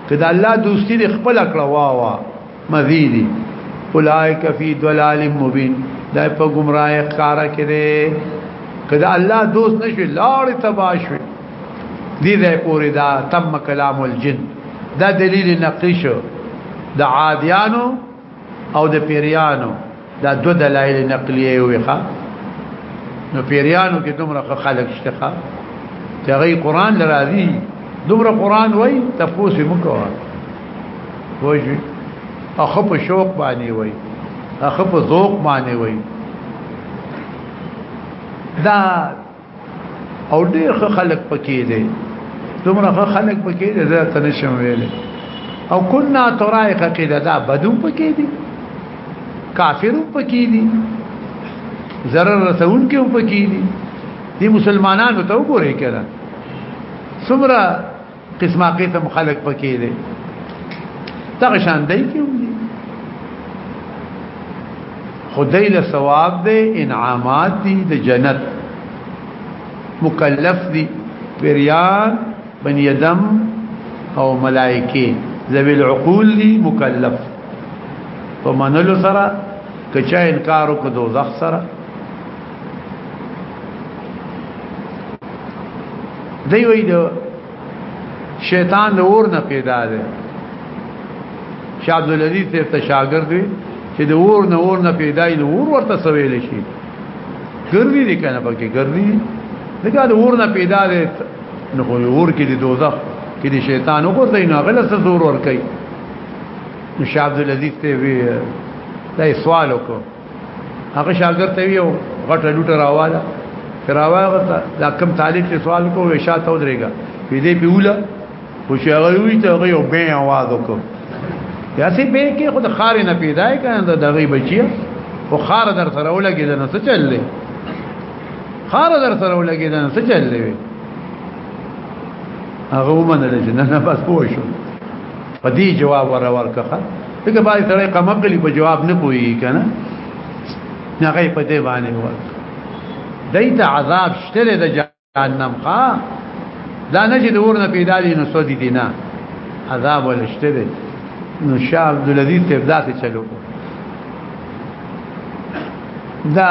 کدا الله دوستی دې خپل کړه وا وا مزيدي اولائک فی ضلال مبین دا په گمراه ښکارا کړي کدا الله دوست نشي لاړ تباشوي دي ځای پوری دا تم کلام الجن دا دلیل نقلی شو د عادیانو او د پیریانو دا دو دلایل نقلیه وي ښا نو پیریانو کې دومره خلک شته ښا چې غي قران لراځي دومره قران وای تفوس مکوه وایي اخو په شوق باندې وای اخو په ذوق باندې وای دا او ډیر خلک پکې دي دومره خلک پکې دي زه ته نشم ویلې او کنا ترایق کې دا بدو پکې دي کافرو پکې دي zarar رسون کې پکې دي دي مسلمانانو ته وګورئ کړه سمرا قسمه قسم خلق پکې دي دغه شان دی کې خدای له ثواب دی انعامات دی د جنت مکلف دی پریان بنی ادم او ملائکه ذوی العقول دی مکلف په منلو سره کچا انکار وکړو دوزخ سره دی وی د شیطان د اور نه پیدا ده شاه عبد العزيز ته تشاګر دی چې د اور نه اور نه پیدا دی اور ورته سویل شي ګرځي دي کنه پکې ګرځي دغه د اور نه پیدا دی نو خو اور کې د دوزخ کې د شیطان وګورځي نه غل څه زور ور کوي شاه عبد العزيز ته وی دا سوال وکړ هغه شاګرد ته یو غټه لوټه راواله راواغه ته دا کم طالب چې سوال کو وې شاته ودرېګا وې دې پیوله خو چې هغه وی ته هغه یو به आवाज وکړ یا سي به کې خود خار نه پیدای کنه دا دغه بچي او خار در سره ولګي دا نه څه چللې خار در سره ولګي دا نه څه چللې هغه ومنل چې نه نه بس پوه شو په دې جواب ور ورکخه دغه باندې سره کوم کلی په جواب نه کوي کنه نه غي په دې باندې ور دایته عذاب شته د جهنم ښا دا نه چې د ورنه پیدا دي نو سودی دي نه عذاب ولشته دي نو شاه عبد العزيز ته ابدا ته چلو دا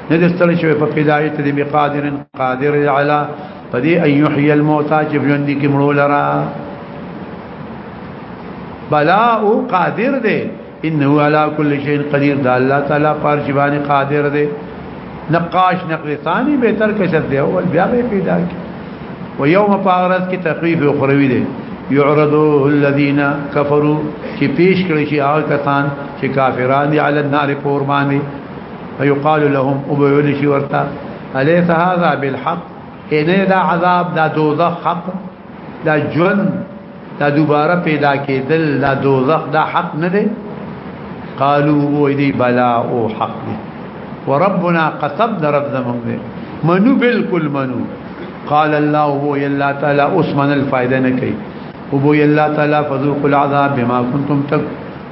نه د ستړي شوی په پیدایي ته دی بقادر قادر علی پدې ان یحیی الموتى چې ژوند کې مړو لرا بلا او قادر دی انه علی کل شیء قدیر دا الله تعالی پر شبان قادر دی نقاش نقل ثانی به تر کشف دی اول بیا به پیدا کی و یوم پاغرز کی تخفیف اخروی دی یعرضو الذین کفروا چې پیش کړی شي هغه کسان چې کافران دي علی النار پور باندې فيقال لهم ابويل شي ورتا اليس هذا بالحق ان دا عذاب دا دوزخ حق دا جن دا دوباره پیدا کېدل دا دوزخ دا حق نه دی قالوا ويدي بلا او حق دی وربنا قسم در رب زمون دی منو بالکل منو قال الله هو يلا تعالى اسمن الفائده نه کوي ابو الله تعالی فذوق العذاب بما كنتم تک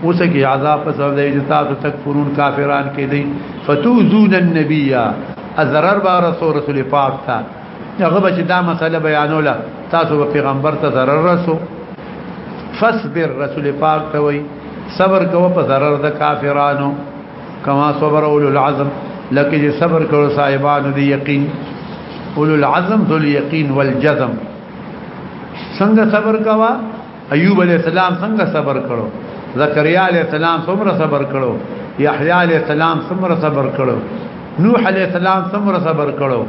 اوس کې عذاب په سبب د تاسو تکفرون کافران کې دي فتوزون النبي ازرر با رسول رسول پاک تا هغه بچ دا مسله بیانوله تاسو پیغمبر ته ضرر رسو فصبر رسول پاک ته وای صبر کوه په ضرر د کافرانو کما صبر اول العزم لکه صبر کړو صاحبانو دی یقین اول العزم ذل یقین والجزم څنګه صبر کوا ایوب علی السلام څنګه صبر کړو زکریا علی السلام څومره صبر کړو یحیی علی السلام څومره صبر کړو نوح علی السلام څومره صبر کړو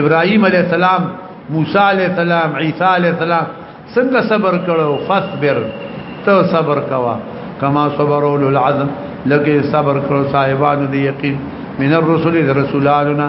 ابراهیم علی السلام موسی علی السلام عیسی علی السلام څنګه صبر کړو فصبر تو صبر کوا کما صبر اول العزم لکه صبر کړو صاحبانو دی یقین من الرسل رسولانو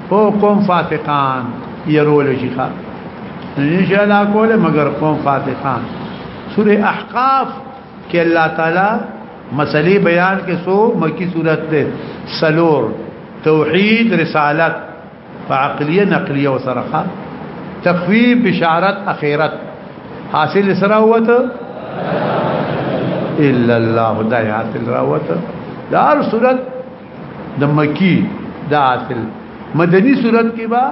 او قوم فاتقان يرول شي ښا ان شاء الله کوله مگر قوم فاتقان سوره احقاف کې الله تعالی مسلې بیان کې سو مکی صورت ده سلور توحید رسالت فعقلیه نقلیه وسرخه تخفیف بشارت اخیرت حاصل سره وته الا الله دا حاصل راوته دار صورت د مکی دا اصل مدنی صورت کې با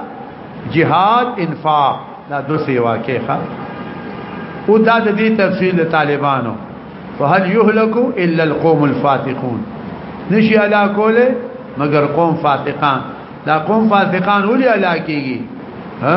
جهاد انفاق دا دو سیوا کې ښه او دا د دې تفصیل د طالبانو فهل يهلك الا القوم الفاتقون نشي علا کوله مگر قوم فاتقان دا قوم فاتقان ولي علا کیږي ها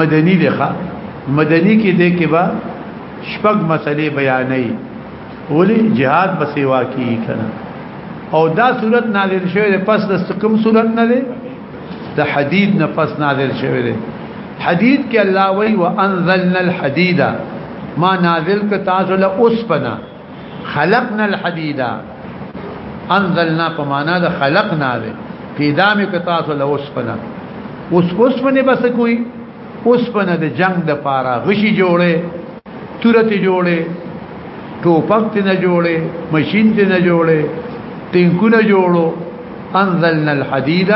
مدنی دی ښا مدنی کې دې کې با شپږ مسلې بیانې ولی جهاد په سیوا کې کړه او دا صورت نازل شوی پس د کوم صورت نه دی د حدید نه پس نازل شوی دی حدید کې الله وی وانزلنا الحديد ما نازل ک تاسو له اوسپنا خلقنا الحديد انزلنا په معنا د خلقنا ده پیدا مې کتا سو له اوسپنه اوس اوسپنه بس کوي اوسپنه د جنگ د پاره غشي جوړه تورته جوړه ټوپک ته نه جوړه ماشين ته نه جوړه ټینکونه جوړو انزلنا الحديد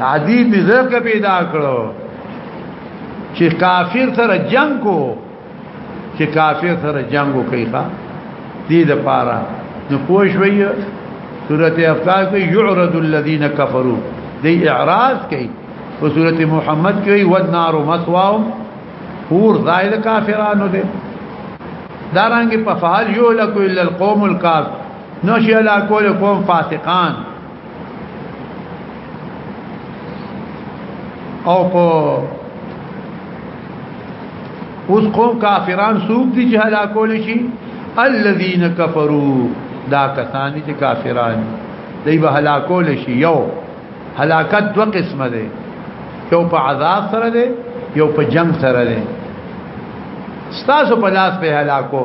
حديد ذکر پیدا کړو چې کافر سره جنگ کو چې کافر سره جنگ وکړي ښا دې د پاره نو پوه شوي سورته افطار کې يعرض الذين كفروا دې اعراض کوي او سورته محمد کې وي والنار مثواهم پور ځای د کافرانو دې دارانګه په فعال یو لکو الا القوم الکاف نو شي لا کول قوم فاسقان او په اوس قوم کافران سوق دي چې هلاکول شي الذين كفروا دا کسان چې کافران دی به هلاکول شي یو هلاکت دو قسمه ده یو په عذاب سره ده یو په جنگ سره ده ستاسو په لاس به هلاکو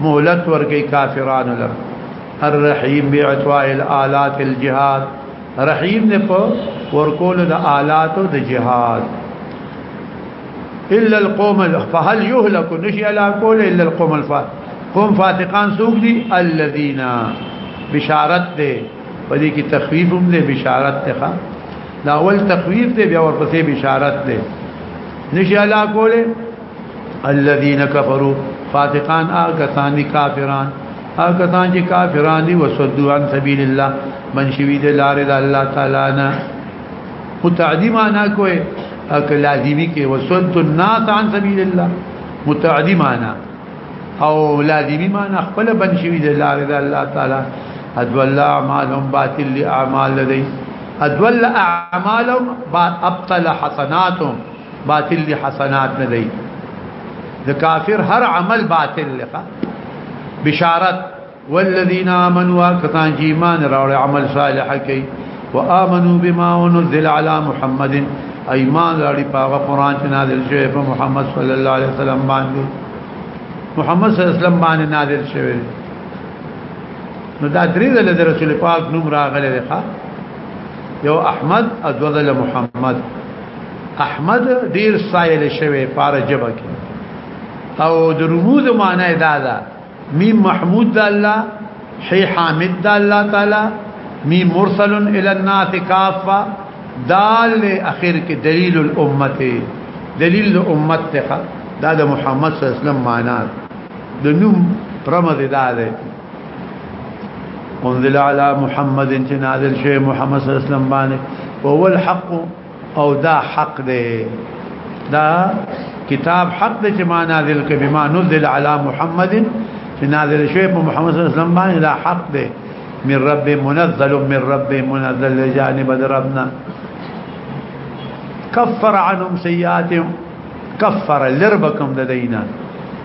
مهلت ورکی کافرانو لر الرحیم باعطاء الالات الجهاد رحیم نه په ورکول د آلات او د جهاد الا القوم فهل يهلك نشي لا قول الا القوم الفاسق قوم فاسقان سوق دي الذين بشارت ده پدې کې تخفیف هم ده بشارت ده دا اول تخفیف ده بیا ورپسې بشارت ده نشي لا قول الذين كفروا فاتقان آکسان دی کافران آکسان چې کافران دی وسدو عن سبیل الله من شوی دی لار د الله تعالی نه متعدی معنا کوي اک لازمی کې وسد الناس عن سبیل الله متعدی معنا او لازمی معنا خپل بن شوی دی لار د الله تعالی ادو الله اعمالهم باطل لاعمال لدی ادو الله اعمالهم ابطل حسناتهم باطل دي حسنات نه دی د کافر هر عمل باطل لقا بشارت والذین آمنوا کسان چې ایمان راوړ عمل صالح کوي وآمنوا بما انزل على محمد ایمان راړي په قرآن چې نازل شوی په محمد صلی الله علیه وسلم باندې محمد صلی الله علیه وسلم باندې نازل شوی نو دا درې د رسول پاک نوم راغلی دی یو احمد ازوذل محمد احمد ډیر سایل شوی پار جبه کې او د رموز معنی دا ده میم محمود د الله حی حامد د الله تعالی می مرسل الى الناس کافه دال اخر کې دلیل الامه دلیل الامه ته دا د محمد صلی الله علیه وسلم معنی د نوم پرمه ده انزل على محمد چې نازل شوی محمد صلی الله علیه وسلم باندې هو الحق او دا حق دی دا کتاب حق دی چې ما نازل کړي بما نزل على محمد چې نازل شوی په محمد صلی الله علیه وسلم باندې دا حق دی من رب منزل من رب منزل جانب ربنا كفر عنهم سيئاتهم كفر لربكم لدينا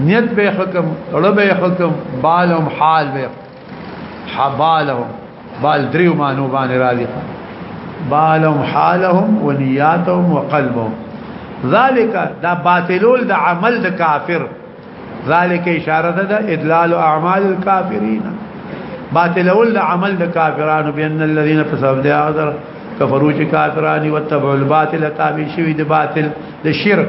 نیت به حکم اړه به حکم بالهم حال به حبالهم بال دریو مانو باندې راځي بالهم حالهم ونياتهم وقلبهم ذالک دا باطلول د عمل د کافر ذالک اشاره ده ادلال اعمال الكافرين باطلول د عمل د کافرانو بان الذين فسبب دي اغذر کفرو چې کافرانی وتبع الباطل تابع شوی د باطل د شرک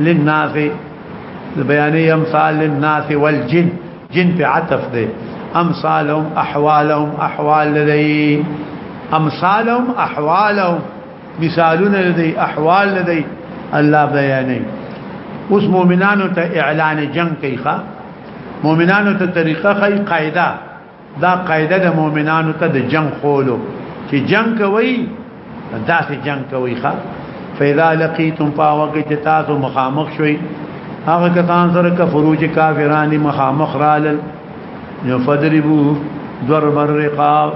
للناس بیان امثال للناس والجن جن په عطف ده امثالهم احوالهم احوال لدي امثالهم احوالهم مثالون لدي احوال لدي الله بیانې اوس مؤمنانو ته اعلان جنگ کوي ښا مؤمنانو ته طریقه خی قاعده دا قاعده د مؤمنانو ته د جنگ خولو چې جنگ کوي داسې جنگ کوي ښا فاذا لقيتم فاوقت چې تاسو مخامخ شوي هغه کسان سره کفرو چې کافرانی مخامخ رالل نو فدربو دور بر رقاب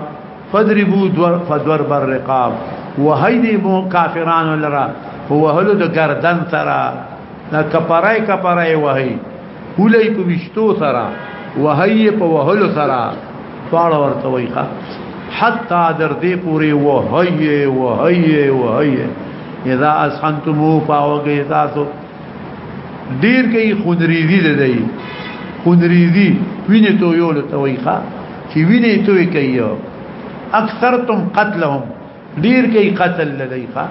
فدربو دور فدور بر رقاب وهيدي مو کافرانو لرا هو هلو د گردن ترا دا کپرای کپرای وهي هولې په وشتو سره وهي په وهلو سره فاړه ورته وای ښا حتا در دې پوری وهي وهي وهي اذا اسحنتمو فاوګي تاسو ډیر کوي خونریزي ده دی خونریزي وینې تو یو لته وای ښا چې وینې توې کوي اکثرتم قتلهم ډیر کوي قتل لدیخه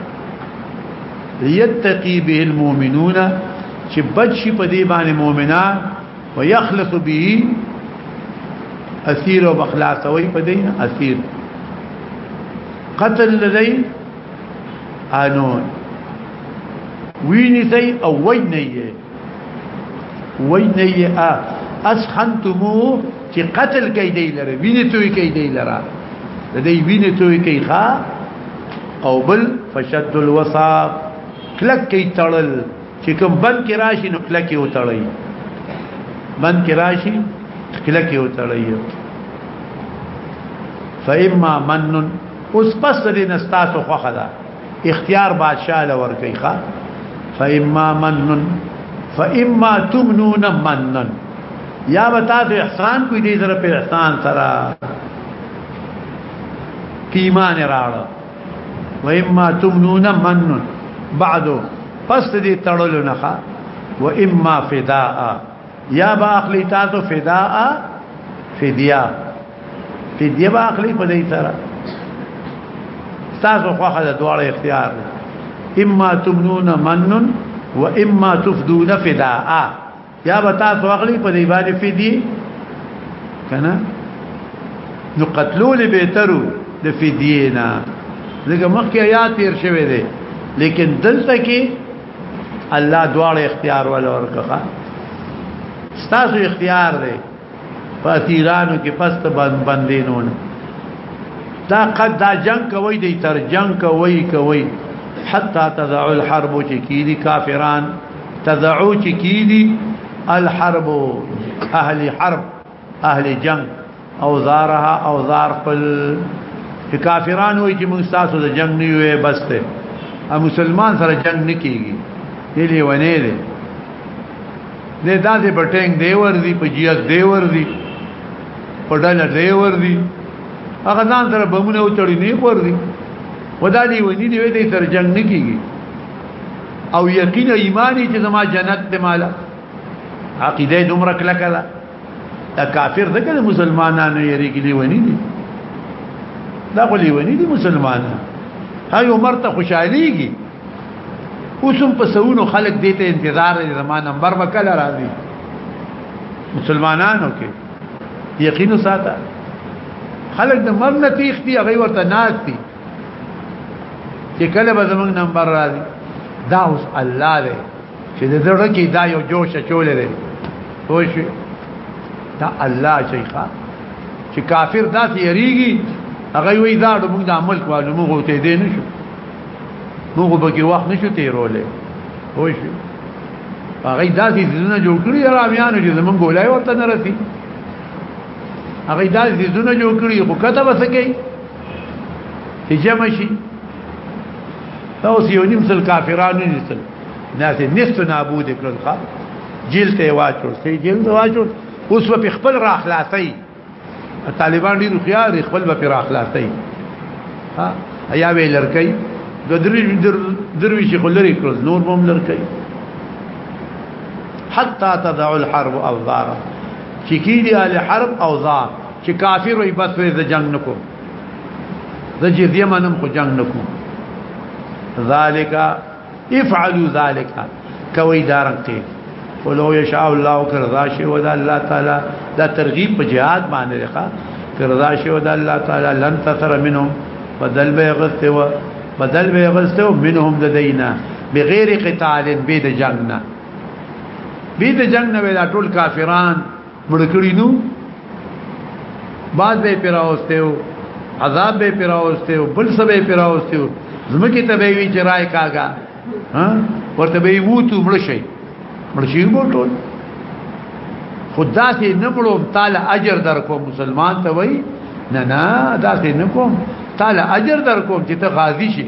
یتقی به المؤمنون چې بچی په دې باندې مؤمنان ويخلص به اسیر او بخلاص وي په دې اسیر قتل لدی انو ویني سي او وجني وای نه یې ا اسخنتمو چې قتل کوي دی لره ویني توي کوي دی لره د دې ویني توي کوي ښا او بل فشد الوصاب کلک کوي تړل چې کوم بند کې راشي نو کلک یې وتړي بند کې راشي کلک یې وتړي فإما من اوس پس دې نستاسو خوخه ده اختیار بادشاہ لور کوي ښا فإما منن فإما تمنون منن یا بتا ته احسان کوي دې سره په احسان سره پیمان راړه وإما تمنون منن بعدو پس دې تړلو نه ښا وإما فداء یا با اخلی تاسو فداء فدیه فدیه به اخلي په دې سره تاسو خو هغه دواړه اختیار اما تمنون منن و اما تفدون فداء یا به تاسو اخلي په دې باندې فدیه کنه نو قتلول به ترو د فدیه نه لکه مخکې آیات تیر شوی دی لیکن دلته کې الله دواړه اختیار ول ورکړه ستاسو اختیار دی فاتیرانو کې پس ته باندې نون دا قد دا جنگ کوي دی تر جنگ کوي کوي حتا تضع الحرب چې کی دي کافران تضعو چې کی دي الحرب اهل حرب اهل جنگ اوزارها اوزار خپل چې کافران وي چې موږ تاسو د جنگ نه وي بس ته مسلمان سره جنگ نکېږي یلی ونه دی نه داسې په ټینګ دی ورځي په جیاز دی ورځي په ډله دی ورځي هغه ځان سره بمونه او چړي نه ورځي ودا دی ونی دی وې دې سره جنگ نه کیږي او یقین ایمانی چې زما جنت ته مالا عقیده دومره کله کله دا کافر دغه مسلمانانو یې ریګلی ونی دي دا غلی ونی دي مسلمانانو هاي عمر ته خوشاليږي اوسم په سونو خلک دې ته انتظار لري زما نمبر وکړه راځي مسلمانانو کې یقین ساته خلک د مرګ نه تیختی هغه ورته ناشتي چې کله به زمنګ نمبر راځي دا اوس الله دی چې د زړه کې دا یو جوش چولې دی خو شي دا الله شیخه چې کافر داسې یریږي هغه وی دا د موږ د عمل کوالو موږ ته دې نشو موږ به کې وخت نشو تیرولې وای شي هغه داسې زونه جوړ کړی رامیانو چې زمونږ ګولای ورته نه رسی هغه داسې زونه جوړ کړی خو کته وسکې چې جمع شي تاسو یو نیم سل کافرانو نشته ناس نست نابود کړل ښا جیل ته واچو سي جیل ته واچو اوس په خپل را خلاصي طالبان ډیر خيار خپل به پر اخلاصي ها ایا وی لړکای د دروي دروي چې خلری کړل نور بم لړکای حتا تدع الحرب اوزار چې کی دی ال حرب اوزار چې کافر وي بس وي د جنگ نکو د جزیه منم خو جنگ نکو ذالک افعلوا ذلك کوي دارن کې ولو يشاء الله کرضا شي ودا الله تعالی دا ترغیب په جهاد باندې ښه کرضا شي ودا الله تعالی لن تثر منهم بدل به غسته و بدل به غسته منهم لدينا بغیر قتال بيد جنگ نه بيد جنگ نه ولا ټول کافران مړ کړی نو باز به پیراوسته او عذاب به پیراوسته او بل څه به پیراوسته او زمکه ته به وی چې راي کاګه ها ورته به ووتو مړ شي مړ شي وټول خدا سي نه مړو تعالی اجر در کو مسلمان ته وای نه نه دا سي نه کوم تعالی اجر در کوم چې ته غازی شي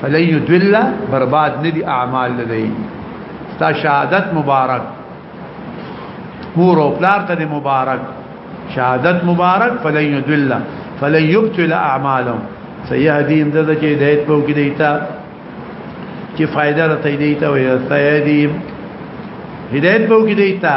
فلی یدل برباد ندی اعمال لدی ستا شهادت مبارک مور او پلار ته مبارک شهادت مبارک فلی یدل فلی یبتل اعمالهم سيهديهم د چې هدایت په کې دیتا چې فائدہ راته دیتا وي سيهديهم هدایت په کې دیتا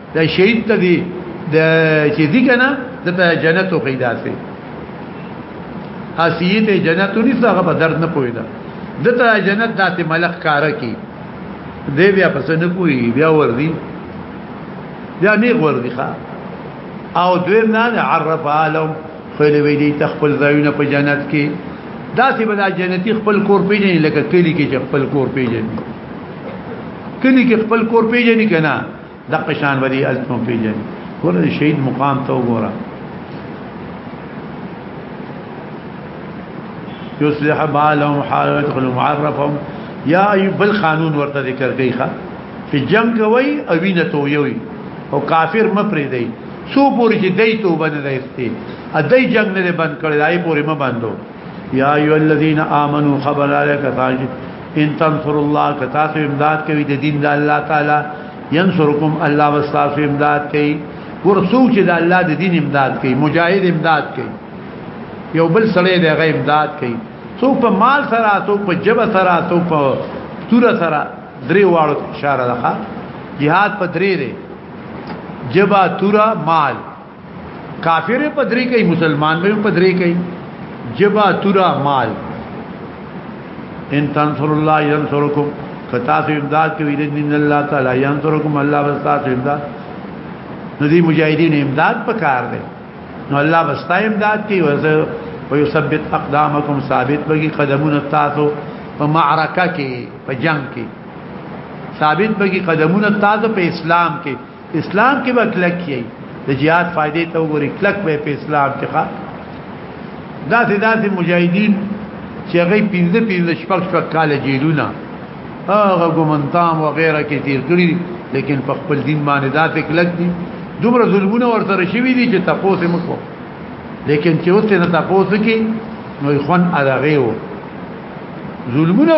دا شهید ته دی د چې دی کنه د جنت خو پیدا سي حسیت جنت نه څنګه په درد نه پویدا د ته جنت داسې ملک کار کی دی بیا پس نه پوي بیا وردی بیا نه وردی ښا او دویم نه عرف عالم خل ویلی تخپل ځایونه په جنت کې داسې بنا جنتی خپل کور پیژنې لکه کلی کې خپل کور پیژنې کلی کې خپل کور پیژنې کنه د قشان ولی از کوم پیجن ګوره شهید مقام ته وګوره يصلح بالهم حال يدخل معرفهم یا بل قانون ورته ذکر کوي ښا چې جنگ کوي او وینه تو یوي او کافر م پرې دی سو پوری چې دای توبه نه لایسته ا دای جنگ نه بند کړی دای پوری م بندو یا ایو الذین آمنو خبر علیک تاج ان تنصر الله کتاسو امداد کوي د دین د الله تعالی ينصرکم الله واستاسو امداد کوي ورسو چې د الله د دین امداد کوي مجاهد امداد کوي یو بل سره د غي امداد کوي څو په مال سره څو په جبه سره څو په تور سره درې واړو اشاره ده جهاد په درې دی جبا تورا مال کافر په درې کوي مسلمان به په درې کوي جبا تورا مال ان تنصر الله ينصركم کتا سو امداد کوي د دین الله تعالی ينصركم الله واستا سو امداد نو دي مجاهدین امداد پکار دي نو الله واستا امداد کوي وزه ويثبت اقدامكم ثابت بگی قدمون تاسو په معرکه کې په جنگ کې ثابت بگی قدمون تاسو په اسلام کې اسلام کې به کلک یې د جهاد فائدې ته وګوري کلک به په اسلام کې ښه داسې داسې مجاهدین چې هغه پنځه پنځه شپږ شپږ کال جیلونه هغه ګمنتام و غیره کې تیر کړی لیکن په خپل دین باندې داسې کلک دي دومره ظلمونه ورته شوي دي چې تاسو مکو لیکن چې اوس نه تاسو کې نو خوان اداغه وو ظلمونه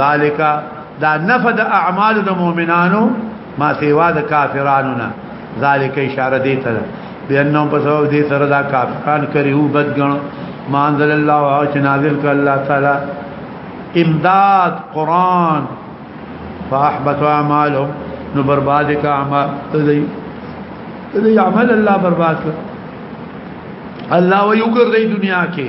ذالک دا نفد اعمال د مؤمنانو ما سیوا د کافرانو نه ذالک اشاره دی ته بینهم په سبب دې سره دا کافران کریو بدګنو ما انزل الله او چې نازل ک الله تعالی امداد قران فاحبط اعمالهم نو برباد ک اعمال دې دې عمل الله برباد ک الله ويګر دې دنیا کې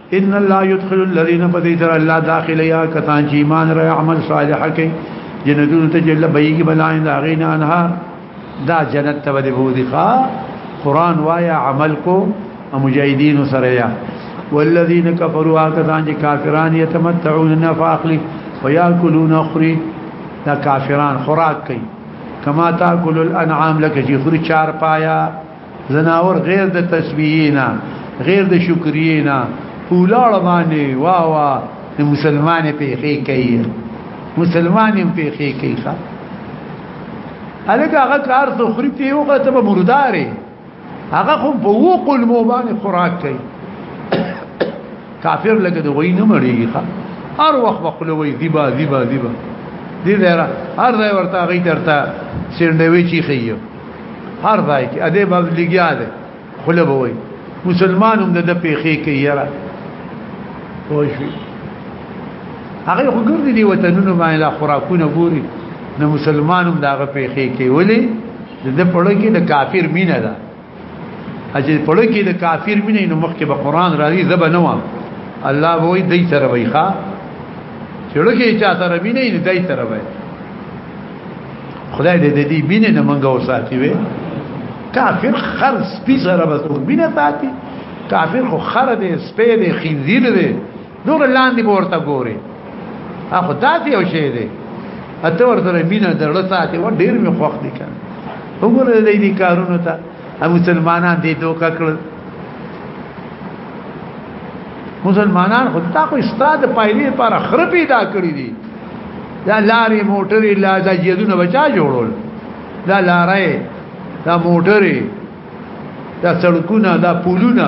ان الله يدخل الذين فذيتر الله داخل يا کسان چې ایمان را عمل صالح کوي جنتون ته جل بيګي بلاین دا غینا انهار دا جنت ته ودی بودی ښا قران وایا عمل کو مجاهدین سره یا والذین کفروا کسان چې کافران یتمتعون نفاقلی وياكلون اخري دا کافران خوراک کوي کما تاكل الانعام لکه چې خوري چار پایا زناور غیر د تسبیحینا غیر د شکرینا پولاړ باندې وا وا د مسلمان په خې کوي مسلمان په خې کوي ښا الګه هغه کار ته خوري ته یو غته به مرداري هغه خو په وق الموبان خوراک کوي کافر لګه د وای نه مړیږي ښا هر وخت بخلوي دیبا دیبا دیبا دې زهره هر ځای ورته غي ترته سندوي چی خيو هر ځای کې اده باب لګیا ده خله به وي مسلمان هم د پیخي کې یرا وشي هغه خو ګرځي دی وطنونو باندې لا خوراکونه ګوري نو مسلمان هم داغه پیخي کې ولي د پړو کې د کافر مینه ده اجه پړو کې د کافر مینه نو مخکې به قران راځي زب نه و الله وې دې سره وي ښا چړو کې چا سره مینه دې سره وي خدای دې د دې بینه نه منګه وساتي وي کافر خر سپی سره بس بینه ساتي کافر خو خر دې سپی دې خنزیر دې نور لاندې ورته ګوري اخو داسې یو شی دی اته ورته مینه درړه ساتي و ډیر می خوښ دي کنه وګوره دې کارونه ته هم مسلمانان دې دوکا کړل مسلمانان خو تا خو استاد پایلې لپاره خر پیدا کړی دي دا لارې موټرې لا دا جیدونه بچا جوړول دا لارې دا موټرې دا سړکونه دا پولونه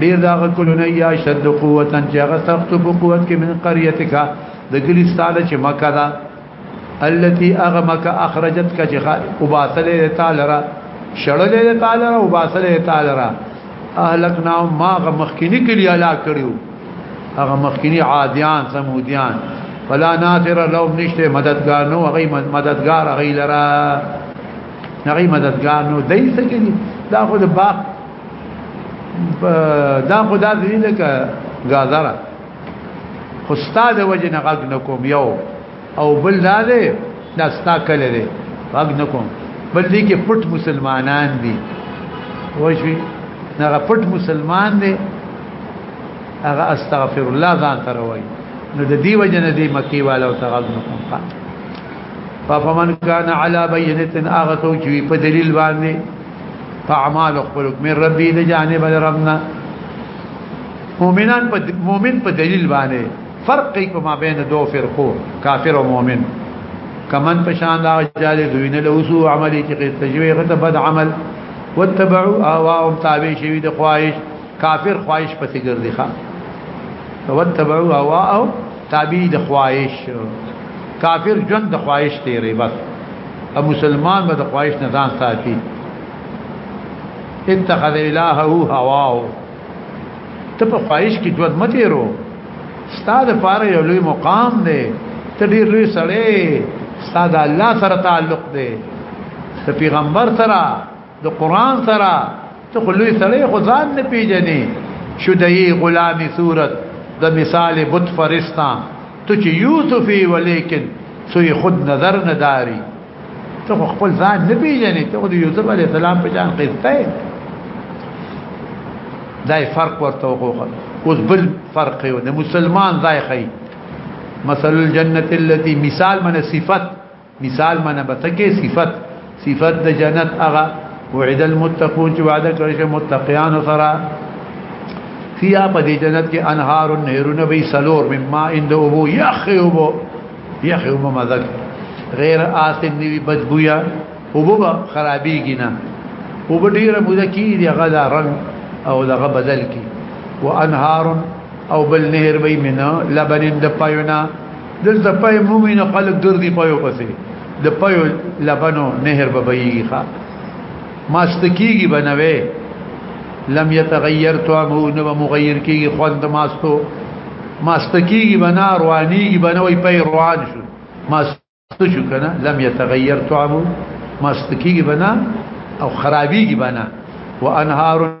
ډیر دا کلونه یا شد قوتا چې هغه سخت په قوت کې من قريتک د ګلی ستاله چې مکه دا التي اغمک اخرجت کا چې وباسلې تعالی را شړلې تعالی را وباسلې تعالی را اهلکنا ما غمخکینی کلی علا کړیو هغه مخکینی عادیان سمودیان فلا ناصر لو نشته مددگار نو هغه مددگار هغه لرا هغه مددگار نو دای سکه دا خو د باغ دا خدا دې لکه غازره خو استاد وجه نه غږ نکوم یو او بل دا دې دا ستا کله دې غږ نکوم بل دې کې پټ مسلمانان دي وښوي نه پټ مسلمان دي هغه استغفر الله ځان تر وایي نو د دې وجه نه دې مکی والا او تغږ نکوم فمن كان على بينه اغتو چې په دلیل باندې فاعمال خپل من ربي د جانب ربنا مؤمنان په مؤمن په دلیل باندې فرق کوي په بین دو فرقو کافر او مؤمن کمن په شان دا جال دوی نه له سو عملي چې تجوي غته بد عمل وتبعوا اواهم تابع شوی د خواهش کافر خواهش پسې ګرځي ښا وتبعوا اواهم تابع د خواهش کافر ژوند د خواهش تیرې بس ا مسلمان به د خواهش نه ځان ساتي اتخذ الهه هواه ته په خواهش کې ژوند مته ورو ستاد پاره یو لوی مقام دی ته ډیر لوی سړی ستاد الله سره تعلق دی ته پیغمبر سره د قران سره ته خلوی سره خو ځان نه پیژنې شو د غلامی صورت د مثال بت فرستا ته چې یوسفی ولیکن سوی خود نظر نه داری ته خپل ځان نه پیژنې ته د یوسف علی السلام په ځان قصته دای فرق ورته وکړه اوس بل فرق یو د مسلمان ځای خی مثل الجنه التي مثال من صفت مثال معنی بتکه صفت صفت د جنت هغه وعد المتقون چې وعده کړی شه متقیان سره فیا په دې جنت کې انهار نهرونه به سلور مما اند او بو یخیوب یخیوب مزک غیر آسن نیوی بدبویا او بو خرابېږي نه او به ډیره موده کې دی غدا رنگ او دغه بدل کی وانهار او بل نهر به من لبن د پایونه دلته پای مومن خلک ګرځي پایو پسې د پایو لبنو نهر به بهيږي ښا ماستکیږي بنوي لم يتغير طعمه نو مغير کیږي خوند ماستو ماستکیږي بنا روانيږي بنوي پای روان شو ماستو شو کنه لم يتغير طعمه ماستکیږي بنا او خرابيږي بنا وانهار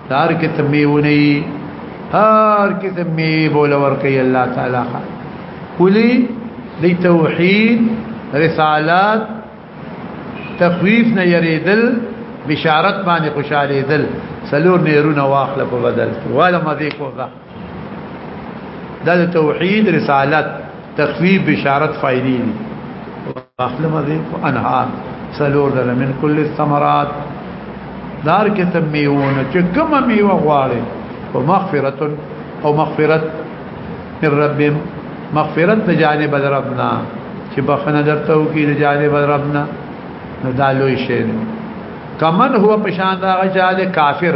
دار کې تمیونی هر کې تمی بوله ورکی الله تعالی خان ولی دی توحید رسالات تخویف نه یریدل بشارت باندې خوشاله دل سلور نیرونه واخله په بدل کې والا مزه کوه دا د توحید رسالت تخفیف بشارت فائدې دي اخله مزه انهار سلور دل من کل الثمرات دار کې ته میونه چې کومه میوه غواړي او مغفرت او مغفرت من رب مغفرت د جانب ربنا چې بخنه درته وکي د جانب ربنا نو دا لوی شی کمن هو پشان دا غچاله کافر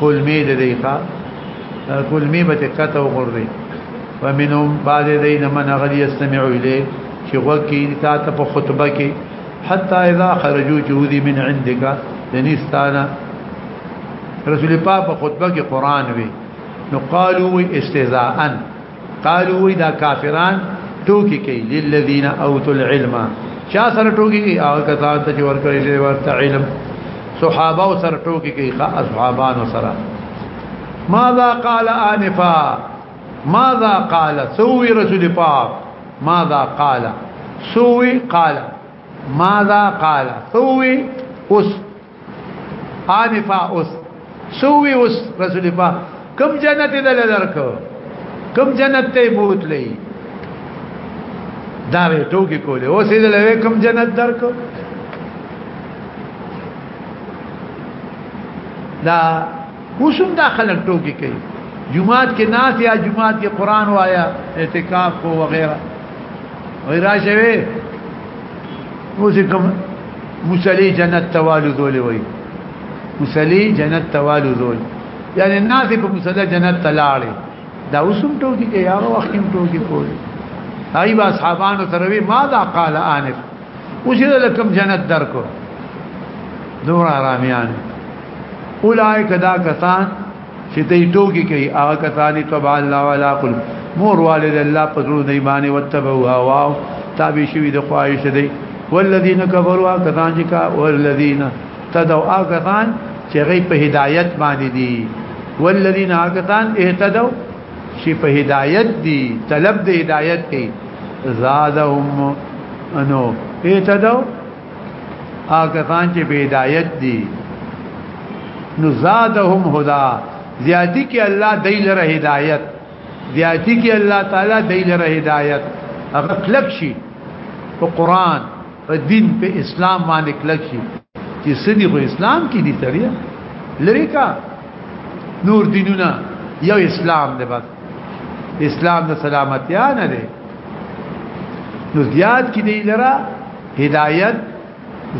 کلمی د دی ښا کلمی به کته وګورئ ومنهم بعض دین من غلی استمع الیه چې وکی تا ته په خطبه کې حتا اذا خرجوا جودي من عندك دنيستانا رسول پاک په خطبه کې قران وی نو قالوا استهزاء قالو وی دا کافران ټوکی کوي للذین اوتوا العلم چا سره ټوکی کوي او کسان ته چې ورکړي شوی ورته علم صحابه سره ټوکی کوي خا اصحابانو سره ماذا قال انفا ماذا قال سوي رسول پاک ماذا قال سوي قال ماذا قال سوي اس آنی فا اوس سووی اوس رسول فا کم جنت دل درکو کم جنت تی بوت لی داوی ٹوکی کولی اوس دل وی کم جنت درکو دا اوسم دا خلک ټوکی کوي جمعات کې ناس یا جمعات کې قران وایا اعتکاف کو وغیرہ وای راځوي اوس کوم مصلی جنت توالد ولې وای مصلی جنت توالد ولې یعنی ناس په مصلی جنت تلاړي دا اوسم ټوکی کې یاره وخت ټوکی کوي هاي با اصحابانو تروي ما دا قال انف وجد لكم جنت درکو دور آرامیان اولائک دا کسان چې دوی ټوکی کوي هغه کسانی تبع الله ولا قل مور والد الله پزړو دی باندې وتبعوا هوا تابع شوی د خواهش دی والذین کفروا کسان چې کا والذین تدعوا کسان چې غي په هدایت باندې دي والذین کسان اهتدوا چې په هدایت دي طلب د هدایت کوي زادهم انو اهتدوا هغه کسان چې په هدایت دي نو زادهم هدا زیاتی کې الله دای لره هدایت زیاتی کې الله تعالی دای لره هدایت هغه کلک شي په قران په دین په اسلام باندې کلک شي چې سدي خو اسلام کې دي سړی لری کا نور دینونه یو اسلام دی بس اسلام د سلامتیا نه دی نو زیاد کې دی لرا هدایت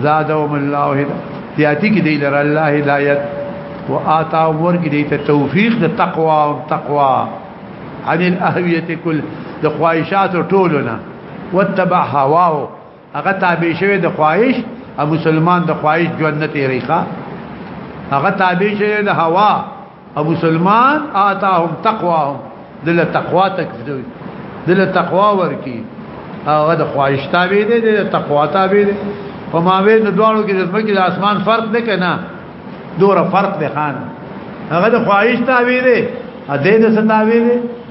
زادهم الله هدایت زیاتی کې دی لرا الله هدایت واتا ور کې دی ته توفیق د تقوا او تقوا عن الاهویه کل د خواهشات ټولونه وتبع هواو هغه تابع شوی د خواهش او مسلمان د خواهش ژوند نه تیریخه هغه تابع شوی د هوا او مسلمان آتاهم تقواهم دل تقوا تکفدوی دل تقوا ورکی هغه د خواهش تابع دی د تقوا تابع دی په ماوی د دوالو کې د ځمکې د اسمان فرق دی کنه دوره فرق دی خان هغه د خواهش تابع دی ا دې د ستاوی دی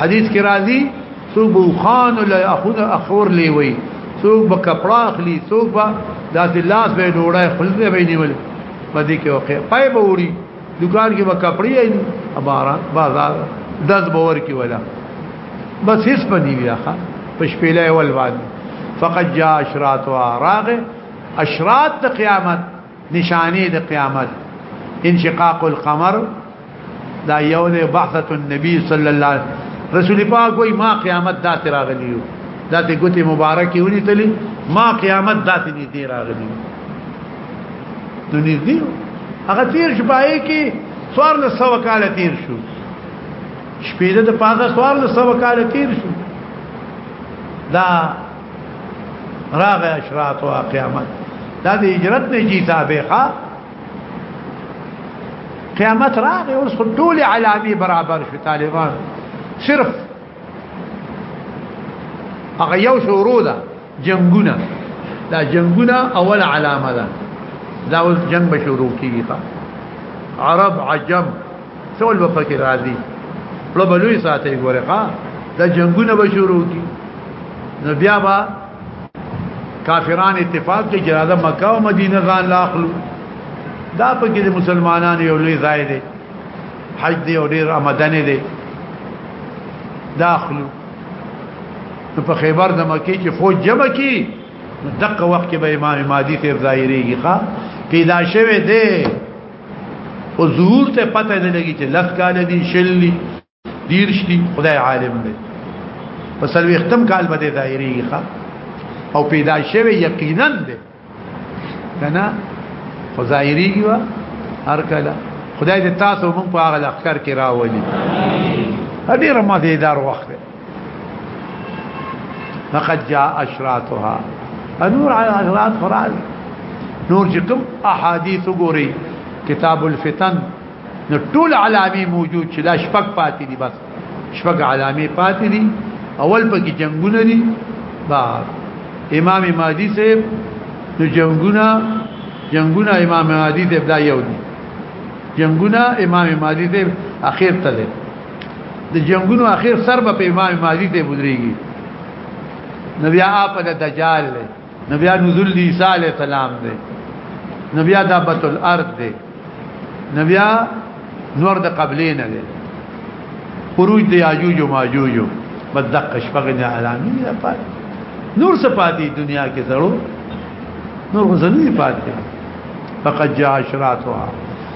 حدیث کې راځي څوک به خان لا اخذ اخور لیوي څوک به کپڑا اخلي څوک به داسې لاس به ډوړای خپل به به نیول پدې کې وقې پای به وړي دکان کې به کپڑې اين ابارا بازار دز باور کې ولا بس هیڅ پدې بیا ښه پښپېلې ول باندې فقط جاء اشراط و راغ اشراط قیامت نشانه د قیامت انشقاق القمر دا یو د بعثه النبي صلی الله علیه رسول پاک وای ما قیامت دا تر غلیو دا ته ګوتې مبارکې ونی تلی ما قیامت دا ته نه دی راغلی نو نږدې هغه تیر شپای کې څوار له سو کال تیر شو شپې د پازه څوار له سو کال تیر شو دا راغ اشراط او قیامت دا د هجرت نه جی تابعه قیامت راغ اوس ټول علامي برابر شو طالبان صرف هغه یو شروع ده جنگونه دا جنگونه اول علامه ده دا اوس جنگ به شروع کیږي عرب عجم ټول په کې راځي په بلوي ساتي ګوره ها د جنگونه به شروع کی نو بیا با کافران اتفاق کې جراده مکه او مدینه ځان لا اخلو دا په کې مسلمانانو یو لوی ځای دی حج دی او ډیر آمدن دی داخلو نو په خیبر د مکی چې فوج جمع کی دغه وخت کې به امام مادي تیر ظاهريږي ښا پیدا شوه دی او ظهور ته پته نه لګي چې لس کال دي شل دي دیرش دي خدای عالم دی په سلوي ختم کال باندې دایري ښه او پیدا شوی یقینا دی کنه خدایري وا هر کله خدای دې تاسو موږ په هغه لخر کې راولي هډیر مزیدار وخت فقد جاء اشراطها انور على اغراض فراز نور چې کوم احادیث وګوري کتاب الفتن نو ټول علامه موجود چې دا شپږ پاتې دي بس شپږ علامه پاتې دي اول پکې جنگونه دي با امام مهدی صاحب نو جنگونه جنگونه امام مهدی صاحب دا یو دي جنگونه امام مهدی صاحب اخر ته د جنگونو اخر سر به امام ماضی ته بدريږي نبي آپ د دجال له نبي نزول دي عيسى عليه السلام دي نبي دابت الارض دي نبي نور د قبلين دي خروج دي اجوج او ماجوج بدق شپغه نه علامي نه پات نور صفاتي دنیا کې زړو نور غزنی پات فقط جاء اشراتها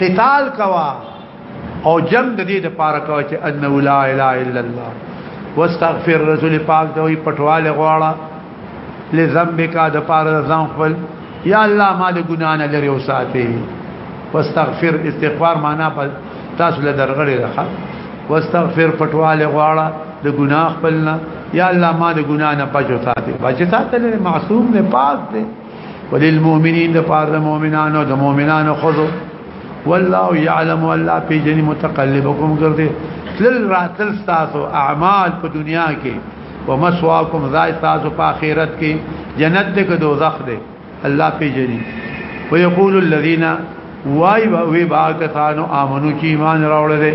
قتال کوا او جنگ د دې لپاره کوا چې انه لا اله الا الله واستغفر رسول پاک دوی پټواله غواړه لذنبک د پاره ځان خپل یا الله ما له ګنا نه لري او ساتي واستغفر استغفار معنا په تاسو له درغړې راخه واستغفر پټواله غواړه د ګناه خپلنا یا الله ما د ګناه نه بچو ساتي بچ ساتل معصوم نه پاک دی وللمؤمنین د پاره د مؤمنانو د مؤمنانو خذو والله يعلم والله في جن متقلبكم ګرځي تل راتل تاسو اعمال په دنیا کې ومسواکم ذای تاسو په آخرت کې جنت دې کې دوزخ دې الله په جني ويقول الذين وای وی باکتانو امنو چې ایمان راوړل دي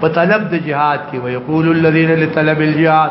په طلب د جهاد کې ويقول الذين لطلب الجهاد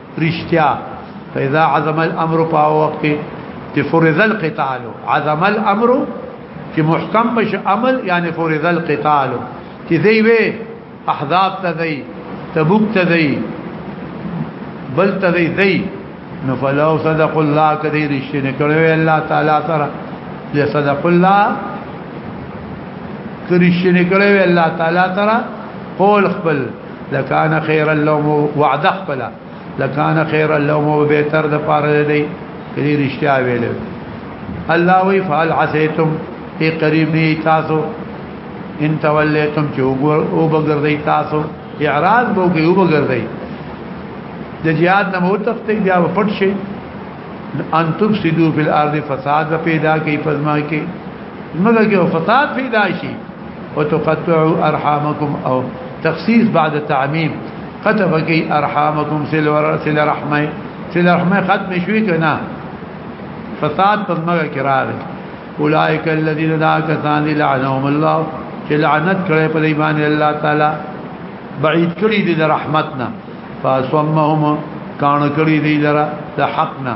رشتیا فاذا عظم الامر په وخت کې فرض القتال عظم الامر چې محکم بش عمل یعنی فرض القتال چې دی وی احزاب ته دی تبوک ته دی بل ته دی دی نو فلو صدق الله کدی رشتنه کړو الله تعالی سره لصدق الله کرشتنه کړو الله تعالی سره قول خپل لکان خیر اللهم وعده خپل لکان خیر اللهم به تر د پاره دی کلی رښتیا ویل الله وی فعل عسیتم ای قریب نه تاسو ان تولیتم چې او بغردی تاسو اعراض بو کې او بغردی د جهاد نه مو تخته بیا پټ شي ان تفسدو فی الارض فساد پیدا کوي پزما کې مګر کې فساد پیدا شي وتقطعوا ارحامكم او تخصيص بعد تعميم قطع کی ارحامکم سل ور سل رحمه سل رحمه ختم شوی کنا فساد پزماګه کرار اولائک الذین دا کسان لعنهم الله چې لعنت کړي په ایمان الله تعالی بعید کړي دي د رحمتنا فاسمهم کان کړي دي د حقنا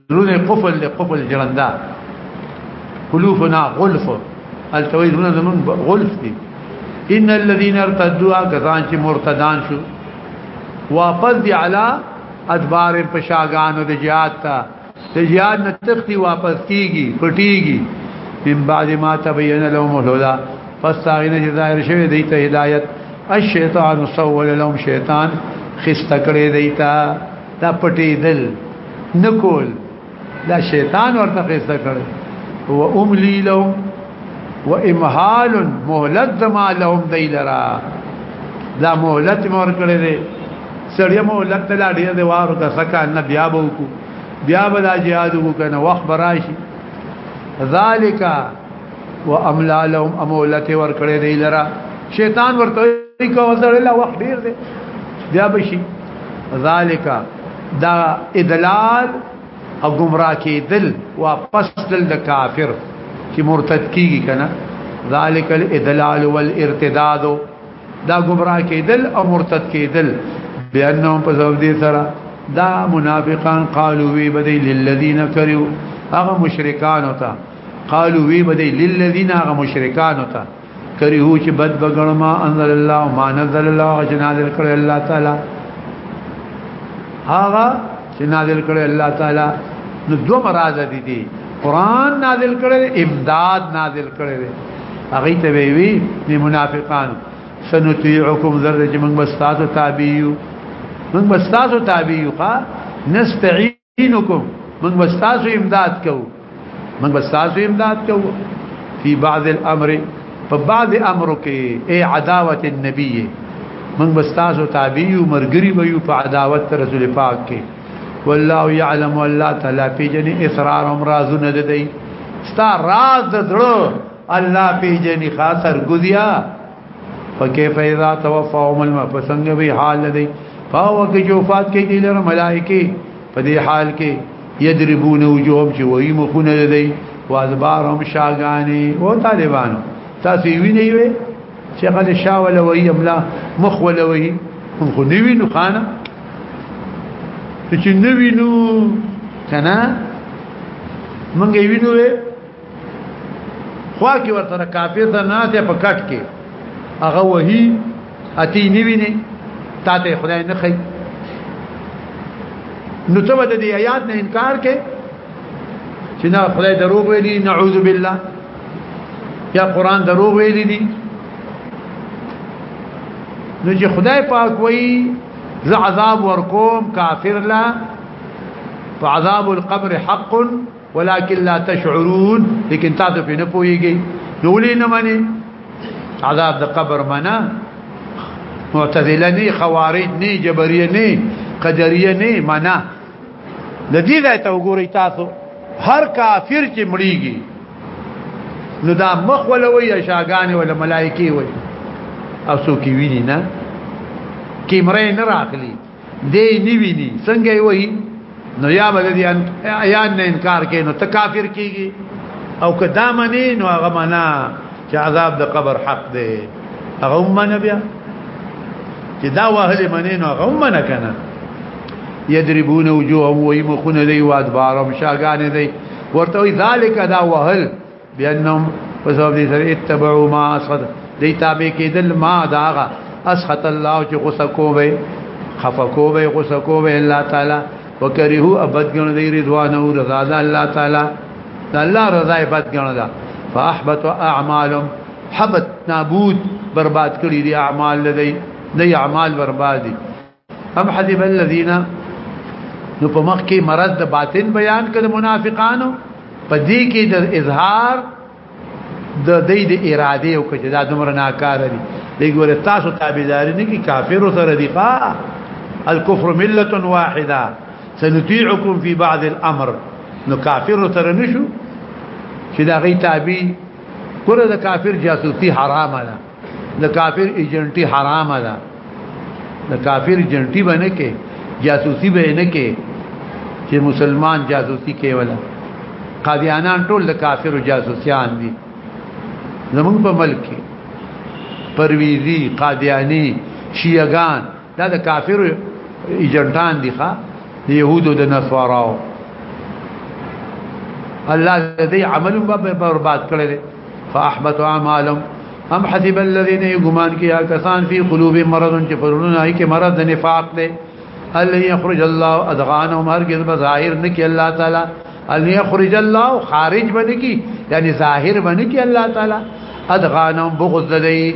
زړونه قفل له قفل جرندا قلوبنا غلف التوي زړونه زمون غلف دي ان الذين ارتدوا غزان چې مرتدان شو واپس دي علا ادبار پشاګانو د جهاد ته د جهاد نه تختی واپس کیږي پټیږي من بعد ما تبين لهم الهدى فاستغنى ظاهر شوی دی ته هدایت الشیطان سول لهم شیطان خسته کړی دی ته دا پټی دل نکول دا شیطان ورته قصه کړ و املی لو و امهال مهلت زما لهم دیلرا دا مهلت مور کړی دی سړی مهلت لا ډیر دی وارو کا سکا نه بیا بو کو بیا بلا جهاد کو کنه وخت براشي ذالک و املا لهم امولت ور کړی دی لرا شیطان ورته کو سړی لا وخت ډیر دی بیا بشي ذالک دا ادلال او گمراه کېدل واپس دل د کافر چې مرتد کیږي کنه ذالک الادلال والارتداد دا گمراه کېدل او مرتد کېدل بانهم په سبب دې سره دا منافقان قالوا وی بدی للذین کروا هغه مشرکان وتا قالوا وی بدی للذین هغه مشرکان وتا کریو چې بد بغړ ما انزل الله ما نزل الله چې نازل کړی الله تعالی هغه چې نازل کړی الله تعالی نو دو مراد دي دي قران نازل کړی امداد نازل کړی هغه ته وی وی منافقان سنطيعكم ذره چې موږ بس تاسو تابعيو موږ بس تاسو تابعيو ښا نستعين دینکم من واستاسو امداد کو من واستاسو امداد کو فی بعض الامر په بعض امر کې ای عداوت النبی من واستاسو تابع یو مرګری ویو په عداوت رسول پاک کې والله يعلم والله تعالی پیجن اسرارهم رازونه ددی ستا راز دړو الله پیجن خاطر ګذیا فكيف اذا توفاهم الم فسنگ وی حال دی فاو کی جو فات کی دی لر ملائکی فدی حال کی یدربون وجوههم چې وای مخونه دی وازبارهم شاغانی او طالبانو تاسو ویني وي چې قد شاول وای املا مخ ولوي هم خو نیوی نو خانه چې نیوی نو کنه منګې وینو خوا کې ورته کافر ته نه ته په کټ کې هغه وਹੀ اتی نیوینه تا ته خدای نه خي نو ته د دې آیات نه انکار کې چې نه خدای دروغ ویلي نعوذ بالله یا قران دروغ ویلي دي نو چې خدای پاک وایي ز عذاب ورکوم کافر لا فعذاب القبر حق ولكن لا تشعرون لیکن تاسو په نه پويږئ نو ولې نه مانی عذاب د قبر منا معتزله نه خوارج نه جبريه نه قدريه نه منا د دې ځای ته وګورئ تاسو هر کافر چې مړیږي نو دا مخ ولوي یا شاګان ولا ملائکه وي او سو کې ویني نه کیمره نه راغلي دی نیوی نی څنګه یې وای نو یا بل دې ان یا نه انکار کوي نو ته کافر کیږي او کدا منی نو هغه معنا چې عذاب د قبر حق دی هغه هم نه بیا چې دا وهل منی نو هغه هم نه کنه یضربون وجوههم ويمخون دی وادبارهم شاګان دی ورته ذالک دا وهل بانهم وسبب دې سره اتبعوا ما اسخط دې تابع کېدل ما داغه اسخط الله چې غصه کووي خفه کووي غصه کووي الله تعالی وکره ابد ګڼ دې رضوان او رضا ده الله تعالی ده الله رضا ابد ګڼ ده فاحبط اعمالهم حبط نابود برباد کړی دي اعمال لدی دې اعمال برباد دي ام حسب الذين نو په مخ کې مرض د باطن بیان کړ منافقانو په دې کې د اظهار د دې د اراده او کچې دا دمر ناکاره دي دغه تاسو تابعداري نه کې کافر سره دي پا الكفر مله واحده سنطيعكم في بعض الامر نو کافر سره نشو چې دا غي تابع کړه د کافر جاسوسي حرامه ده د کافر ایجنټي حرام ده د کافر ایجنټي باندې کې جاسوسي به نه کې چې مسلمان جاسوسي کوي ولا قادیانان ټول د کافر جاسوسیان دي زمون په ملک کې پرویزی قادیانی شیعگان دا د کافر ایجنټان دي ښا د يهودو د نصاراو الله دې عمل برباد کړل فاحبط اعمالهم هم حسب الذين يغمان کیا کسان فی قلوب مرض چې پرونه هي کې مرض د نفاق دی الی یخرج الله اذغانهم هرگز بظاهر نکي الله تعالی الی یخرج الله خارج بنکی یعنی ظاهر بنکی الله تعالی اذغانهم بغض لدی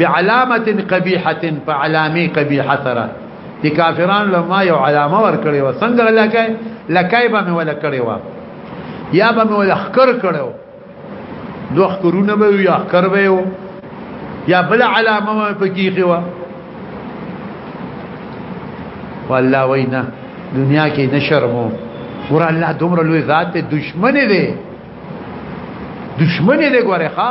بعلامه قبيحه فعلامه قبيحه سره د کافرانو لما یو علامه ور کړی و څنګه لکه لکای به مې ولا کړی و یا به مې ولا خکر کړو دوه خکرونه به یا خکر به یو یا بل علامه مې پکې خو والله وینا دنیا کې نشرمو ګور الله دومره لوی ذات دشمن دی دشمن دی ګوره ښا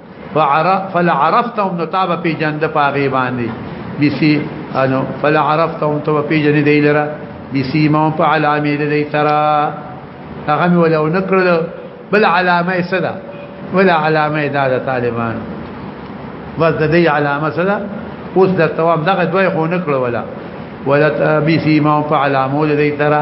فلعرفتهم نتابه پی جند پاغی باندې بسی انو فلعرفتهم تو پی جن دی لرا بسی ما په علامه دی ترا هغه ولو نکړل بل علامه صدا ولا علامه دا د طالبان بس د دې علامه صدا اوس د توام دغه دوی خو نکړه ولا ولا بي سي ما په علامه لدی ترى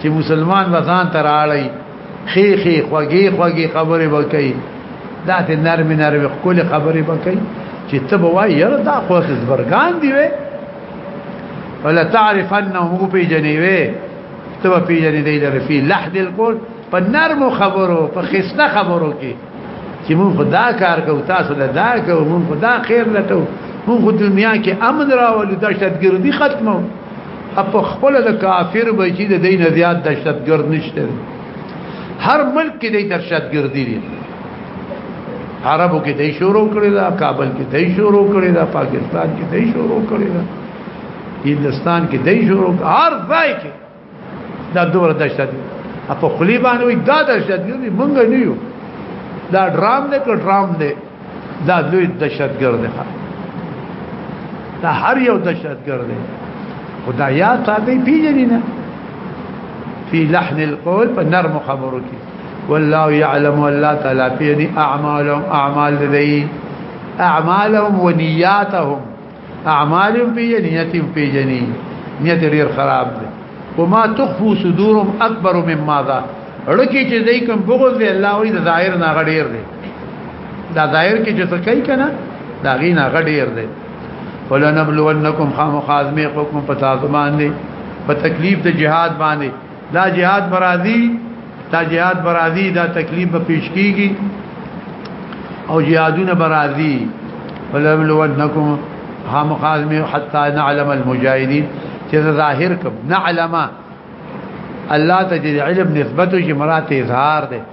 چې مسلمان وزان تر اړای خې خې خوږې خوږې خبرې وکړي دا ته نرم نرم خپل خبرې وکړي چې ته بوای یره دا خو زبرګان دی وې ولا تعرف انه په جنیوي ته په جنې دی لري په لحد القول په نرم خبرو په خسته خبرو کې چې مون خدا کار کو تاسو له دا کو مون خدا خیر لټو مون خو دنیا کې امن راول دهشتګردي ختمو په خپل د کافر بچی د دین زیات دهشتګرد نشته هر ملک کې د دهشتګردي دي عربو کې دای شروع کړی دا کابل کې دای شروع کړی دا پاکستان کې دای شروع کړی دا هندستان کې دای شروع هر ځای کې دا دومره دهشت دی په خلی باندې وي دا دهشت دی مونږ نه یو دا ډرام نه کړ ډرام نه دا لوی دهشتګرد دی دا هر یو دهشتګرد دی خدای یا تابع پیژنې نه فی لحن القول په نرم خبرو کې والله يعلم والله تعالى في اعمالهم اعمال ذي اعمالهم ونياتهم اعمال پیجن نیت پیجنی نیت ډیر خراب دی وما تخفو صدورهم اکبر مما ذا ړکی چې دای کوم بغض دی الله وی د ظاهر نه غډیر دی دا ظاهر کې چې څه کوي کنه دا غی نه غډیر دی ولنبلونکم خامخازمه حکم پتا زمان دی په تکلیف د جهاد باندې دا جهاد برادي دا جهاد برادي دا تکلیف به پیش کیږي او جهادونه برادي ولولنکم هم خاصمه حتا نعلم المجاهدين چې ظاهر کوم نعلم الله ته علم نسبت شي مراد اظهار ده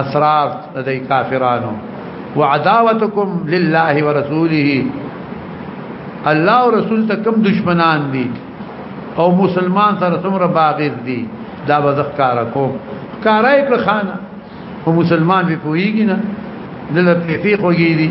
اسرار د کافرانو وعداوتکم لله ورسوله الله او رسول ته کوم دشمنان دي او مسلمان سره څومره باغیر دي دا به ذکر کوم کارای پر خانه او مسلمان به کویږي نه دلته فقې خوږي دي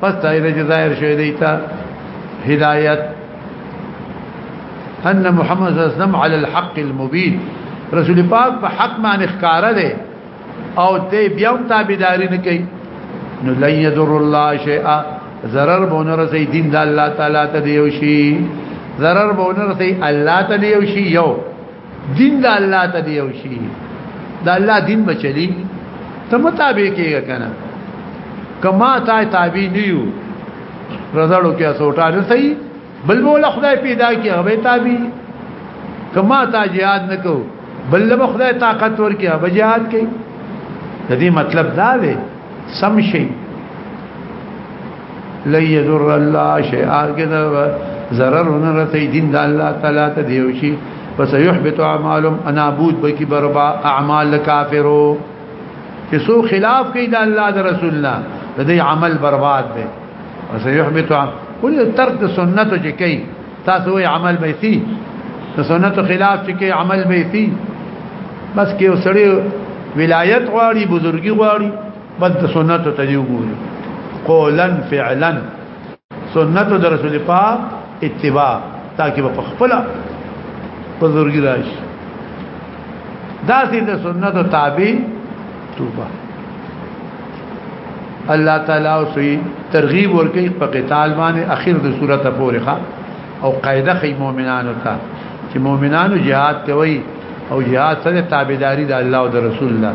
پس تایره چې ظاهر شوی دی تا هدایت ان محمد صلی الله علیه وسلم علی الحق المبین رسول پاک په حق باندې ښکارا دی او ته بیا هم تابعداري نه کوي نو لن يضر الله شيئا ضرر بون رسي دین د الله تعالی ته دی یو شي ضرر بون رسي الله ته دی یو شي یو دین د الله ته دی او شي د الله دین بچلی ته مطابق کېږي کنه کما تا تابع نیو رزړو کې اسوټا نه صحیح بل مولا خدای پیدا کی هغه تابع کما تا jihad نکو بل له خدای طاقت ورکی هغه jihad کوي د دې مطلب دا دی سم شي لن يضر الله شيئا كذا ضرر نرتي دين د الله تعالی ته دیو شي پس يحبط اعمالهم انا بود بکی بربا اعمال کافرو چې سو خلاف کوي د الله د رسول الله د دې عمل برباد دی پس يحبط کل ترک د سنت چې کوي تاسو یې عمل به سي د سنت خلاف چې کوي عمل به سي بس کې وسړي ولایت غواړي بزرګي غواړي بس د سنت ته دی وګوري قولا فعلا سنت د رسول پاک اتباع تاکي په خپل بزرګي راشي دا سي د سنت تابع توبه الله تعالی او سي ترغیب ورکي په قتال باندې اخر د سورته پورې او قاعده خي مؤمنانو ته چې مؤمنانو jihad کوي او jihad سره تابعداري د الله او د رسول الله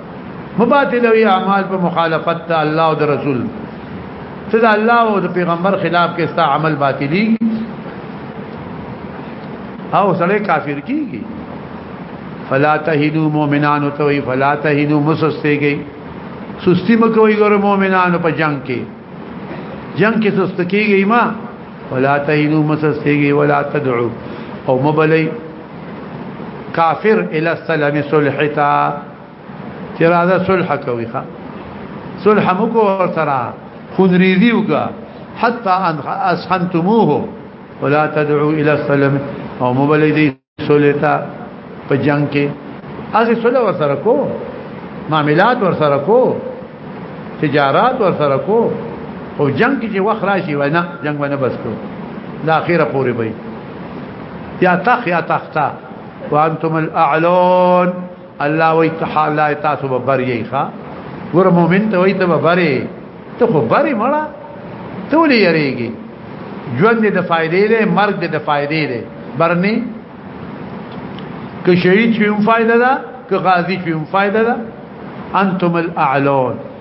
مباطلوي اعمال په مخالفت ته الله او رسول ته د الله او د پیغمبر خلاف کې ستا عمل باطلی او سړی کافر کیږي فلا تهنو مؤمنان تو فلا تهنو مسستيږي سستی مکوې ګور مؤمنانو په جنگ کې جنگ کې سست کیږي ما ولا تهنو مسستيږي ولا تدعو او مبلي کافر الى السلام صلحتا چې راځه صلح کوي ښا صلح مکو ور سره خود ریزی وکا حتا ان اسخنتموه ولا تدعو الى السلام او مبلدی صلحتا په جنگ کې اسی صلح ور سره کو معاملات ور سره کو تجارات ور سره کو او جنگ کې چې وخت راشي وای نه جنگ باندې بس کو دا اخیره پورې وای يا تخ يا تختا وانتم الاعلون الله وی تحال لا تاسو به بری ښا ګور مؤمن ته وی ته به بری ته خو بری مړه ته ولې یریږي ژوند د فائدې له مرګ د فائدې له برني که شهید شوم فائدہ ده که غازی شوم فائدہ ده انتم الاعلون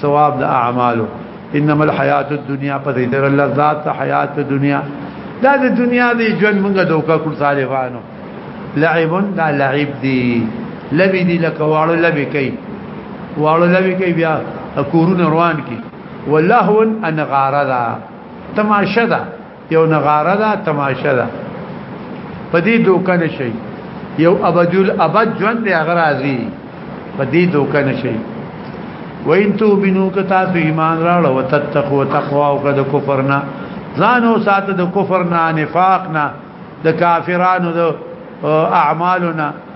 ثواب د اعمالو انما الحیات الدنیا په دې در لذات حیات الدنیا دا د دنیا دی ژوند موږ دوکا کول طالبانو لعب دا لعب دی لبی دی لکه واړو لبی کوي واړو لبی کوي بیا کورونه روان کی ولهو ان غاردا تماشه ده یو نغاره ده تماشه ده په دې دوکه نشي یو ابدل ابد ژوند دی هغه راځي په دې دوکه نشي وین تو بنو که تاسو ایمان راړ او تتقو تقوا او کده کفر نه ځان او سات د کفر نه نفاق نه د کافرانو د اعمالنا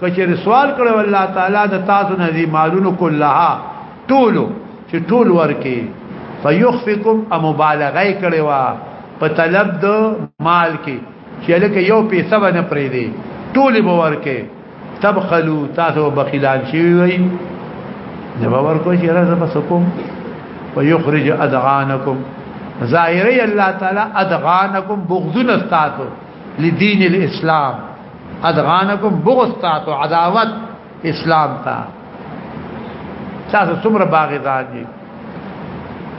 کچر سوال کړو الله تعالی د تاسو نه دي مالونو کلها ټولو چې ټول ورکی فیخفکم مبالغه کړي وا په طلب د مال کې چې لکه یو پیسه باندې پرې دی ټول به ورکه تبخلوا تاسو بخیلان شي وي نه باور کوی چې راځه بس کوم ويخرج اذغانکم ظاهري الله تعالی اذغانکم بغض استاتو لدين الاسلام ادغانکم بغض تاسو عداوت اسلام ته تاسو څومره باغدان دي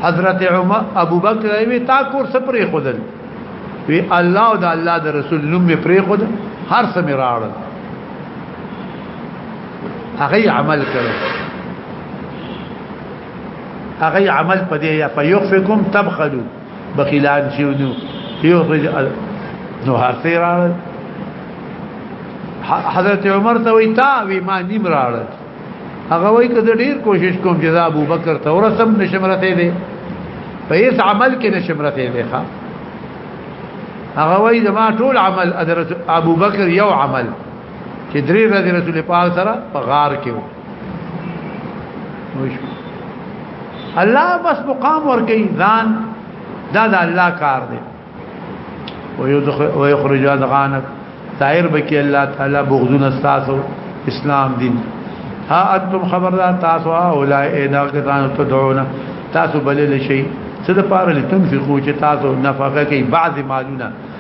حضرت عمر ابو بکر وی تا کور سپری خدل وی الله او د الله د رسول نوم می پری خود هر څه می راړل هغه عمل کړو هغه عمل پدې یا فیخفکم تبخلوا بخیلان شو نو یو رج نو هرته راړل حضرت عمر ته وی تا وی ما نیم راړل هغه وی کده ډیر کوشش کوم چې دا ابو بکر ته ورسم نشم رته دي په هیڅ عمل کې نشم رته دي ښا هغه وی زما ټول عمل حضرت ابو بکر یو عمل چې درې ورځې رسول پاک سره په غار کې الله بس مقام ورکی ځان دا د الله کار دی ويخرج اذغانك طائر بکی الله تعالی بغضون استاسو اسلام دین ها انتم خبردار تاسو اولای ادا کسان تدعون تاسو بلل شي څه د پاره لتنفقو چې تاسو نفقه کوي بعض مالونه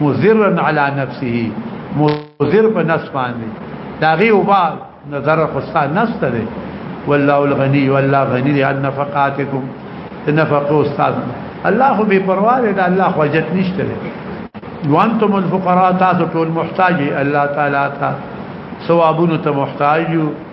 مزرا علی نفسه مزر په نفس باندې داغي او با نظر خصا نفس ته والله الغنی والله غنی دی نفقاتکم نفقه استاد الله خو بے پروا دی الله خو جت نشته وانتم الفقراء تاسو ټول محتاج الله تعالی ته ثوابونو ته محتاج یو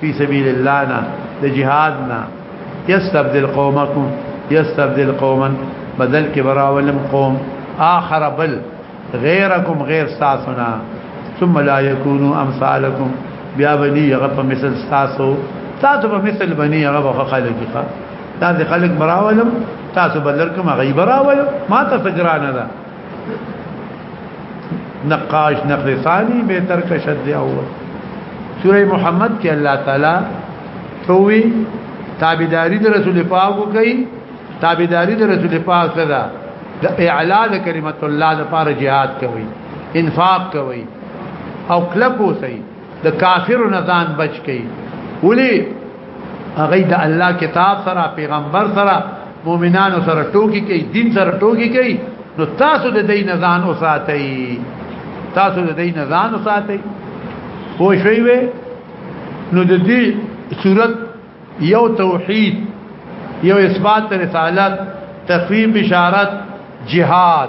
فی سبیل الله نه د جهاد نه یستبدل قومکم یستبدل قوما بدل کې براولم قوم آخر بل غیرکم غیر ساسنا ثم لا یکونو امثالکم بیا بنی هغه په مثل تاسو تاسو په مثل بنی هغه په خلک ښه تاسو خلک براولم تاسو بلر کوم غیب راولم ما ته فکرانه ده نقاش نقل ثانی به تر کا شد اول سوره محمد کې الله تعالی توي تابعداري د رسول پاک کوي تابعداري د رسول پاک سره د اعلا د کلمت الله لپاره jihad کوي انفاق کوي او کلب وسی د کافر نه ځان بچ کئ ولی هغه د الله کتاب سره پیغمبر سره مؤمنانو سره ټوکی کوي دین سره ټوکی کوي نو تاسو د دین ځان اوساتئ تاسو د دین ځان اوساتئ خو شوي وي نو د دې صورت یو توحید یو اثبات رسالت تخفیف بشارت جهاد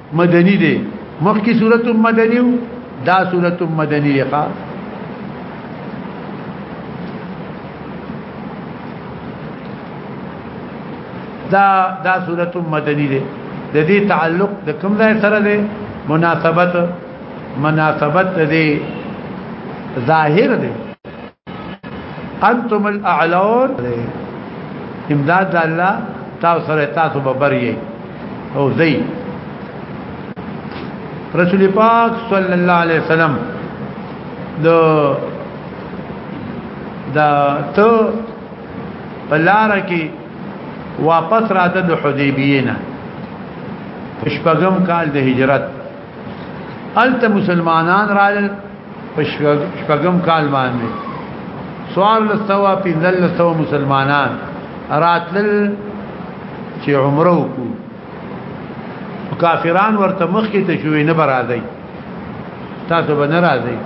مدنی دی مخکې صورت مدنی دا صورت مدنی دی ښا دا دا صورت مدنی دی د دې تعلق د کوم ځای سره دی مناسبت مناسبت دې ظاهر دې انتم الاعلون امداد الله تاسو سره تاسو به بری او زی رسول پاک صلی الله علیه وسلم د د ته بلار کې واپس راته د حدیبیه نه شپږم کال د هجرت الته مسلمانان راځل پشکګم کال باندې سوال لستوا په دل لستوا مسلمانان راتل چې عمره وکړو کافران ورته مخ کې ته شوې نه برازي تاسو به ناراضي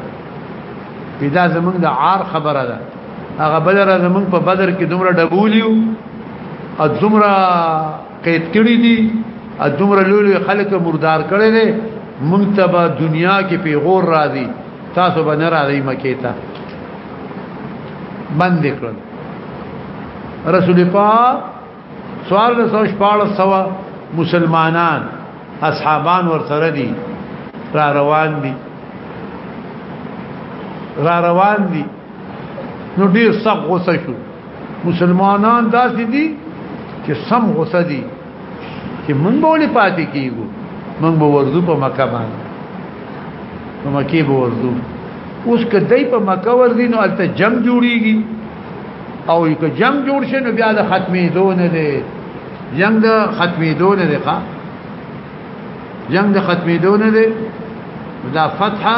پیدا زمونږ د عار خبره ده هغه بدر زمونږ په بدر کې دومره ډبولیو او دومره قید کړی دي ا دومره لولو خلک مردار کړي دي منتبه دنیا کې پیغور راځي تاسو به نه راځي مکه ته بند کړل رسول پاک سوال له سو شپاله سوا مسلمانان اصحابان ورسره دي را روان دي را روان دي نو ډیر سخت غوسه شو مسلمانان داسې دي چې سم غوسه دي چې مونږ به ولې پاتې کیږو مونږ به ورځو په مکه باندې په مکه به ورځو اوس که دای په مکه ورځي نو الته جنگ جوړیږي او که جنگ جوړ شي نو بیا د ختمې دونه دي جنگ د ختمې دونه دي ښا جنگ د ختمې دونه دي دا فتحه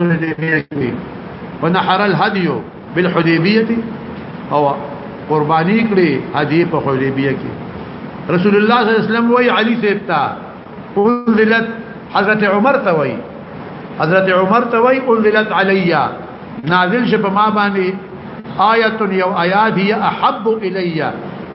الحديبيه کې ونحر الهدي بالحديبيه او قرباني کړې هدي په حديبيه کې رسول الله صلی الله علیه وسلم وای علي سیتا انزلت حضرت عمر ته وای حضرت عمر ته وای انزلت علیا نازل شپ ما باندې آیه یو آیات هي احب الیا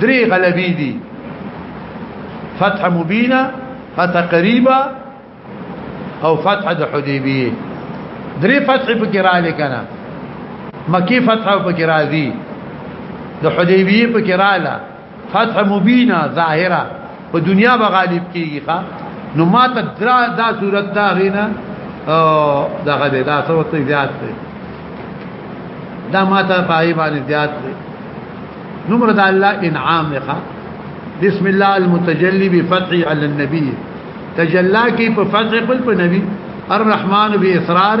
دري غلبي دي فتح مبينه فتح قريبه او فتح د حديبيه دري فتح پکې را لکنه مکی فتح پکې راځي د حديبيه پکې رااله فتح مبينه ظاهره په دنیا به غالب کیږي ښا نو ما ته درا دا صورت دا غینا دا غده دا څه وخت زیات دی دا ما ته پای باندې زیات دی نو مراد الله انعام ښا بسم الله المتجلي بفتح على النبي تجلا کی په فتح بل په نبی الرحمن باسرار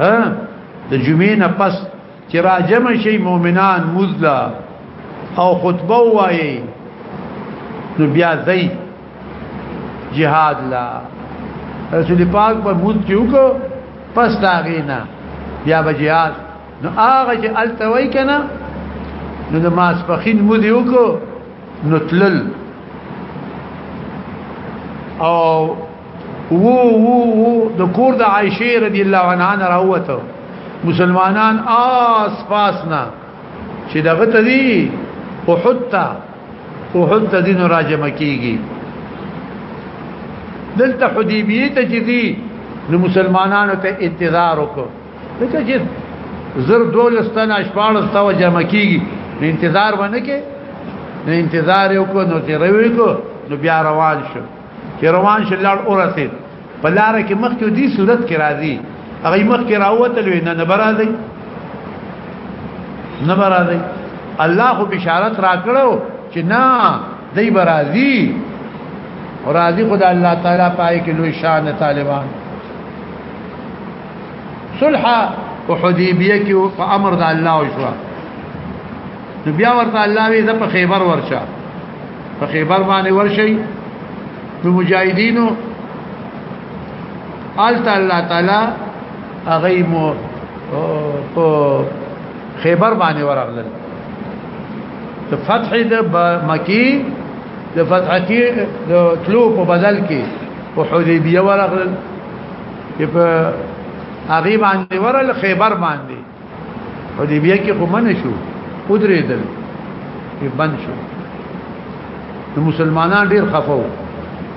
ها د جمعې نه پس چې راجم شي مؤمنان مزلا او خطبه وایي نو بیا ځي جهاد لا رسول پاک په موت کې وکړو پس دا غینا بیا به جهاد نو هغه چې التوي کنه نو د ماسپخین مو دی وکړو نو تلل او وو وو وو د کور د عائشه رضی الله عنها نه راوته مسلمانان آس پاس نه چې دغه ته دی او حتا او حتا دین راجم کیږي دلته حدیبیه ته چې دی نو مسلمانانو ته انتظار وکړه لکه چې زر دولستان اشپاړ استاو جمع کیږي انتظار ونه کې انتظار یو کو نو چې روي کو نو بیا روان شو چې روان شل لړ اورسید په لار کې مخ کې دی صورت کې راځي هغه مخ کې راوته لوي نه نبرازي نبرازي الله خو بشارت راکړو چې نه دی برازي او راضي خدای الله تعالی پای کې لوی شان طالبان صلح او حدیبیه کې په امر د الله او شوا نو بیا ورته الله وی زه په خیبر ورشه په خیبر باندې ورشي نو مجاهدینو آلت الله تعالی هغه مو په خیبر باندې ورغلل د فتح د مکی د فتح کی د تلو په بدل کې په حدیبیه ورغلل په هغه باندې ورل خیبر باندې حدیبیه کې خو من شو ودرېدل په بند شو نو مسلمانان ډیر خفو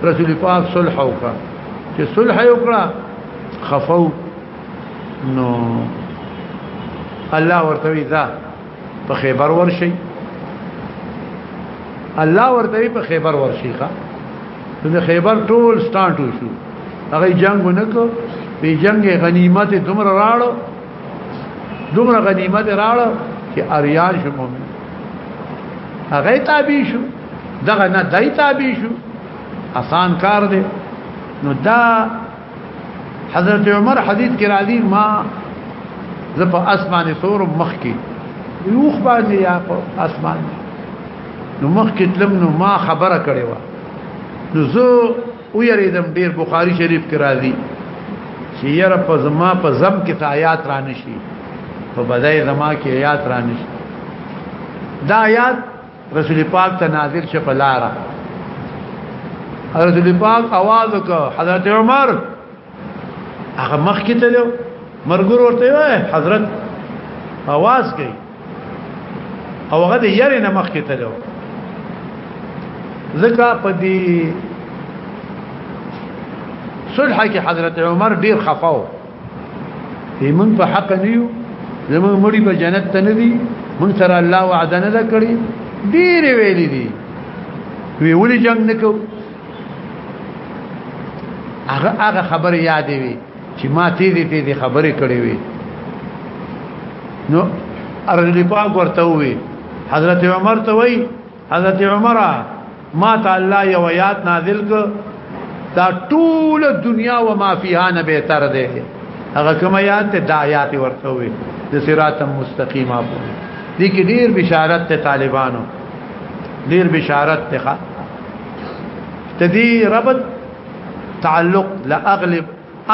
رسول پاک صلح وکړه چې صلح وکړه خفو نو الله ورته وی دا په خیبر ورشي الله ورته په خیبر ورشي ښا د خیبر ټول سٹارټ وشو هغه جنگ ونکړو په جنگ غنیمت دومره راړو دومره غنیمت راړ چې اریان شو مؤمن هغه تابع شو دغه نه دای تابع شو آسان کار دی نو دا حضرت عمر حدیث کې راځي ما زه په اسمانه سور مخ کې یوخ باندې یا په اسمان نو مخ کې تلم نو ما خبره کړې و نو زه او یریدم ډیر بخاری شریف کې راځي چې یره په زما په زم کې ته آیات را نشي په بدای زما کې آیات را نشي دا آیات رسول پاک ته نازل شو په لار رسول پاک आवाज وکړ حضرت عمر هغه مخ کې تلو مرګور ورته وای حضرت आवाज کوي او هغه د یاري نه مخ کې تلو ذکر په دې صلح کې حضرت عمر ډیر خفاو ایمن په حق نیو زمون مړي په جنت ته ندي مون سره الله وعده نه کړی ډیر ویلي دي وی ولي جنگ نکو هغه هغه خبر یادې وي چې ما تیزې تیزې خبرې کړې وي نو ارجل پاک ورته وي حضرت عمر ته وي حضرت عمر ما ته الله یو آیات نازل ک دا ټول دنیا و ما فیها نه به تر ده هغه کوم آیات ته دا آیات ورته وي د صراط مستقیم اپ دي کې ډیر بشارت ته طالبانو ډیر بشارت ته تدي ربط تعلق لا اغلب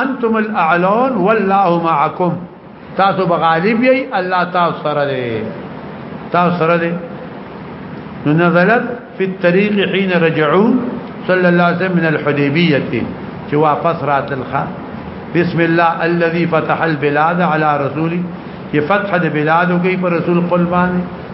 انتم الاعلون والله معكم تاسو بغالب یی الله تاسو سره دی تاسو سره دی نو نزلت في الطريق حين رجعوا صلى الله عليه وسلم من الحديبية شواء فسرات راتل بسم الله الذي فتح البلاد على رسوله يفتح البلاد د رسول قلبان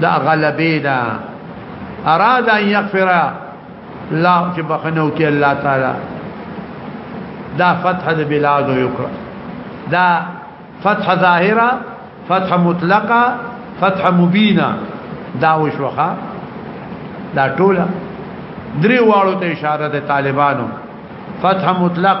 دا غلبه دا اراد ان يغفر لا چې بخنو کې الله تعالی دا فتح د بلاد یکرا دا فتح ظاهره فتح مطلقه فتح مبینه دا وشوخه دا ټوله درې واړو ته اشاره ده طالبانو فتح مطلق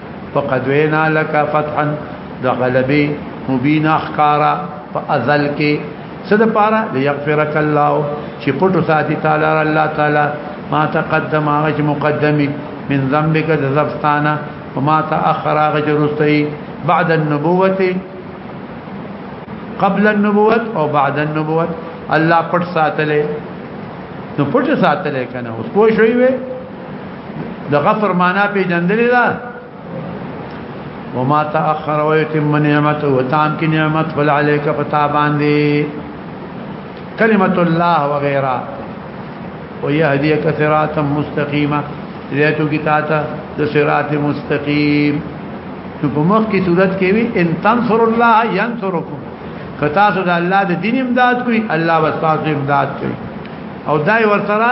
فقد وینا لك فتحا د غلبي مبین اخکارا په ازل کې صد پارا ليغفرك الله چې پټو ساتي تعالی الله تعالی ما تقدم هغه چې مقدمي من ذنبك ذبستانه وما تاخر هغه چې رستي بعد النبوه قبل النبوت او بعد النبوت الله پټ ساتلې نو پټ ساتلې کنه اوس پوه شوي د غفر معنا په جندلې ده وما تاخر ويتم نعمت وتام کی نعمت ول عليك فتا باندې کلمت الله وغيرها ويهديك صراطا مستقيما ذاتو کی تاته د صراط مستقيم نو په مخ کی صورت کې وی ان تنصر الله ينصركم کتا سو د الله د دین امداد کوي الله واسطه امداد کوي او دای ورسره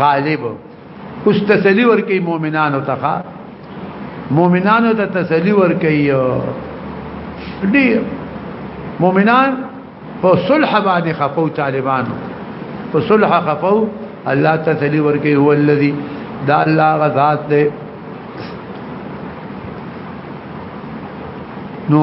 غالب اوس تسلی ورکي مؤمنانو ته مؤمنانو ته تسلی ورکي ډیر مؤمنان په صلح باندې خفو طالبان په صلح خفو الله تسلی ورکي هو الذي دا الله غذات دی نو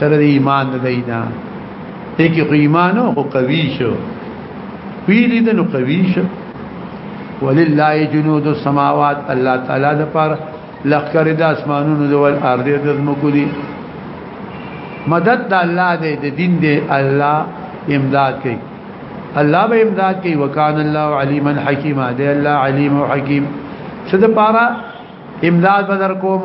سره د ایمان د دینا دې کې خو ایمان او قوي شو ویری د نو قوي شو ولله جنود السماوات الله تعالی د پر لخر د اسمانونو د ول ارض د زمکو دي مدد د الله دې د دین دې الله امداد کوي الله به امداد کوي وکان الله علیما حکیما دې الله علیم او حکیم څه د پاره امداد بدر کوم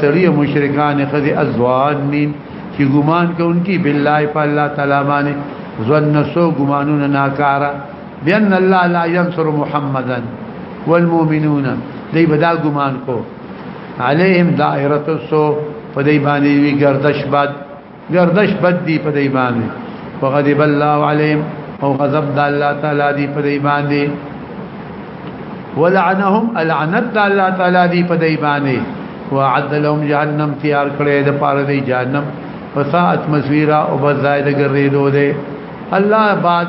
سړی مشرکان خذ ازواج مين چې ګمان کوونکی بالله په الله تعالی باندې ظن سو ګمانونه ناکارا بان الله لا ينصر محمدا والمؤمنون دی بدا ګمان کو عليهم دائره السو په دی باندې وی گردش باد گردش بد دی په دی باندې وغضب الله عليهم او غضب د الله تعالی دی په دی باندې ولعنهم العنت د الله تعالی دی په دی باندې وعد لهم جهنم تیار کړی د پاره دی جهنم فساعت مسیرا او بزاید ګرځیدو دی الله بعد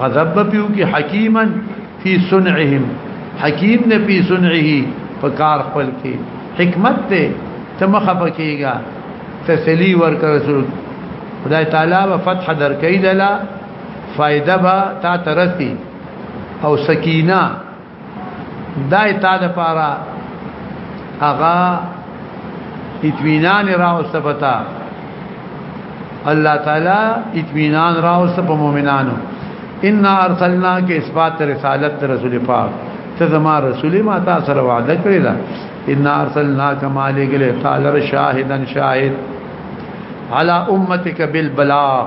غضب پیو کی حکیمن فی صنعهم حکیم نه فی صنعه په کار خپل کې حکمت ته تمخه پکېګا تسلی ورک رسول خدای تعالی و فتح درکې دلا فائدہ با تا ترسی او سکینه دا تا د پاره هغه اطمینان راوسته پتا الله تعالی اطمینان راوسته په مؤمنانو ان ارسلنا کې اثبات رسالت رسول پاک ته زما رسول ما تا سره وعده کړی دا ان ارسلنا کما لګل تعالی شاهدن شاهد على امتك بالبلاغ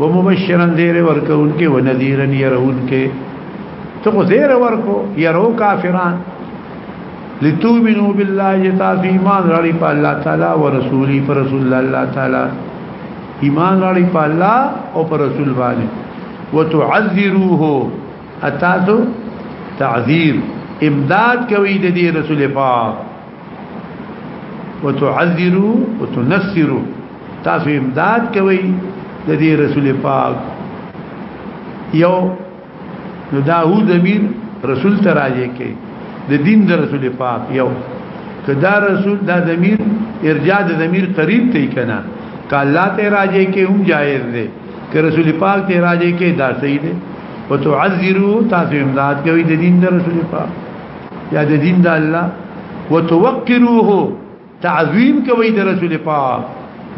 ومبشرن زیر ورکون کې ونذیرن يرون کې ته خو زیر ورکو يرو کافران لتؤمنوا بالله يتافي ایمان راړي په الله تعالی او رسولي پر رسول الله تعالی ایمان راړي په الله او پر رسول باندې وتعذروه اتاتو تعذير امداد کوي د دې رسول پاک وتعذروا وتنصروا تاسو امداد کوي د دې رسول پاک یو نو دا هو ضمیر رسول ته راځي کې د دین د رسول پاک یو کدا رسول دا ضمیر ارجاع د ضمیر قریب ته کنا کالا ته راځي کې هم جائز دی که رسول پاک ته راځي کې دا صحیح دی وتعذروا تاسو امداد کوي د دین د رسول پاک یا د دین د الله وتوقروه تعظیم کوي د رسول پاک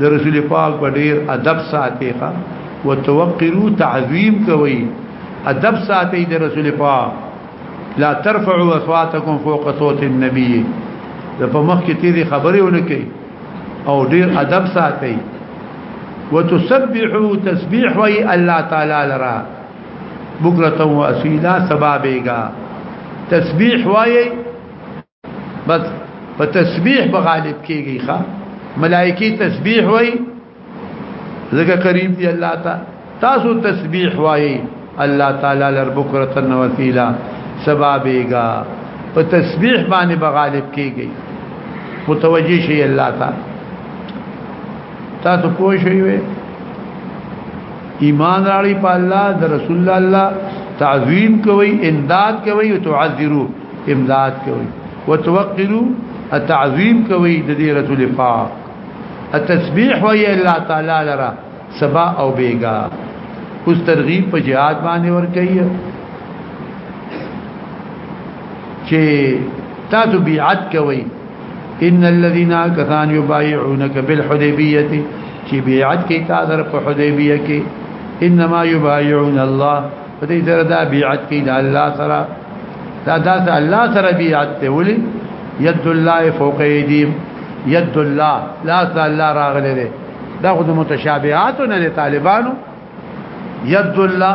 د رسول پاک په ډیر ادب ساتي ښا وتوقرو تعظیم کوي ادب ساتي د رسول پاک لا ترفعوا اصواتكم فوق صوت النبي د په مخ کې تیری خبرې ونکي او ډیر ادب ساتي وتسبحوا تسبيح وي الله تعالی لرا بکرتا و اسیلا سبابېګا تسبیح وایي بس په تسبیح په غالب کېږي ښا ملائکی تسبیح وایي زګه قریب دی الله تا تاسو تسبیح وایي الله تعالی لر بکرتا و اسیلا سبابېګا په تسبیح باندې بغالب کېږي متوجي شي الله تعالی تاسو پوه شئ ایمان راړي په الله د رسول الله الله تعظیم کوي امداد کوي او تعذرو امداد کوي وتوقرو التعظیم کوي د دې رسول پاک التسبيح وي الله تعالی لرا سبا او بیگا اوس ترغیب په jihad باندې ور کوي چې تاسو بیعت کوي ان الذين كثان يبايعونك بالحديبيه چې بیعت کې تا در په حدیبیه کې انما يبايعون الله په دې سره دا بیعت کې د الله سره دا داسې الله سره بیعت ته ولي يد الله فوق ايديهم يد الله لا الله راغله ده دا خود متشابهات نه طالبانو يد الله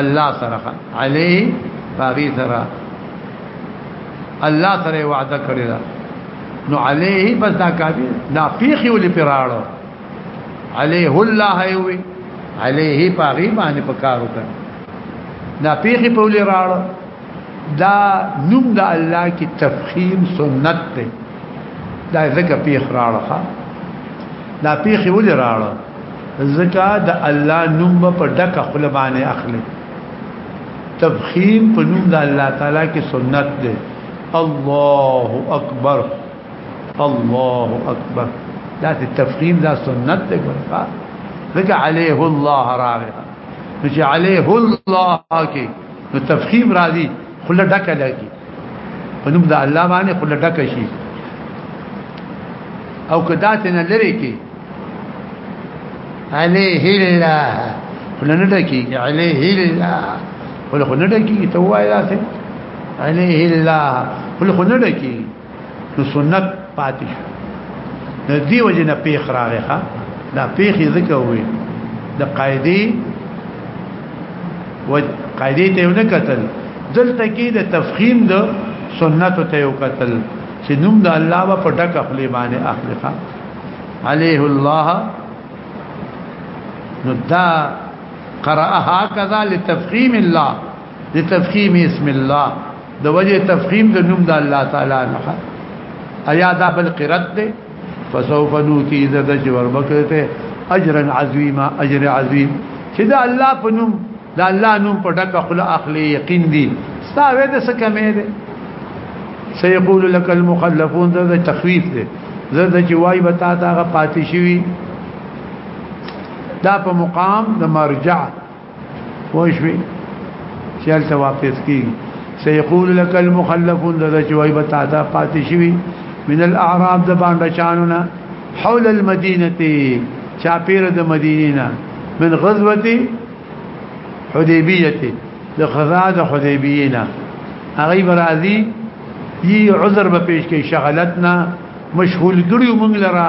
الله سره عليه باغي سره الله سره وعده کړی دا نو عليه بس دا کافي دا پیخي ولې پراړو عليه الله يوي عليه باغي باندې پکارو کړ دا پیخي په ولې راړو دا نوم د الله کی تفخیم سنت دی دا زکه پیخ راړه دا پیخ ول راړه زکه د الله نوم په ډکه خپل باندې اخلي تفخیم په نوم د الله تعالی کی سنت دی الله اکبر الله اکبر دا تفخیم دا سنت دی ګورخه لك عليه الله راغب مش عليه الله كي نو تفخیم راځي خله ډکه لګي په نوم د الله باندې خله ډکه شي او کدا ته نه لری کی عليه الله خله نه ډکی عليه الله خله نه ډکی ته وایي عليه الله خله نه ډکی نو سنت پاتې شو د دې وجه نه پیخ راغی ها دا پیخ ذکر وي د قاعده و قاعده ته نه قتل دلته کې د تفخیم د سنت ته یو قتل چې نوم د الله په ډک خپل باندې اخلقه عليه الله نو دا قرأها كذا لتفخيم الله د تفخیم اسم الله د وجه تفخیم د نوم د الله تعالی نه ایا دا بل قرت ده فسوف نوتی اذا د جوړ بکرته اجرا عظیما اجر عظیم چې دا الله په نوم دا الله نوم په ډک خپل اخلي یقین دي ستاوې د څه کمې ده سيقول لك المخلفون دا تخفيف ده زرد چې وای بتا دا پاتې شوی دا په مقام د مرجع پوښوي چل ته واپس کی سيقول لك المخلفون د جوای بتا تا پاتې شوی من الاعراب د باندې چانونه حول المدينه چاپیر د مدینه من غزوه حدیبیه د غزا د حدیبیه نه هغه برازي یي عذر به پیش کوي شغلتنا مشغول کړیو موږ لره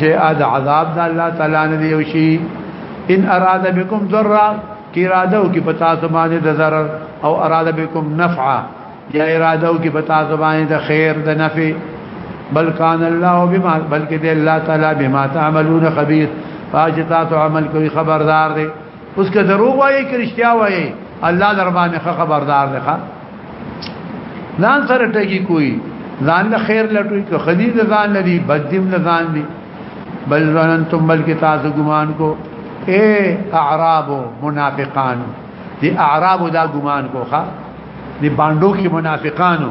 شي اد عذاب د الله تعالی نه دی وشي ان اراده بكم ضرا کی اراده او کی پتا سبحانه د ضرر او اراده بكم نفعا یا اراده او کی پتا سبحانه د خیر د نفع بل کان الله بما بلکې د الله تعالی بما تعملون خبير فاجتات عمل کوي خبردار دی اوس که دروغ وایي که رښتیا وایي الله در باندې خبردار دی ښا ځان سره ټګي کوي ځان له خیر لټوي که خدي ځان لري بدیم له ځان دي بل ظننتم بلکې تاسو ګمان کو اے اعراب منافقان دي اعراب دا ګمان کو ښا دي باندو کې منافقانو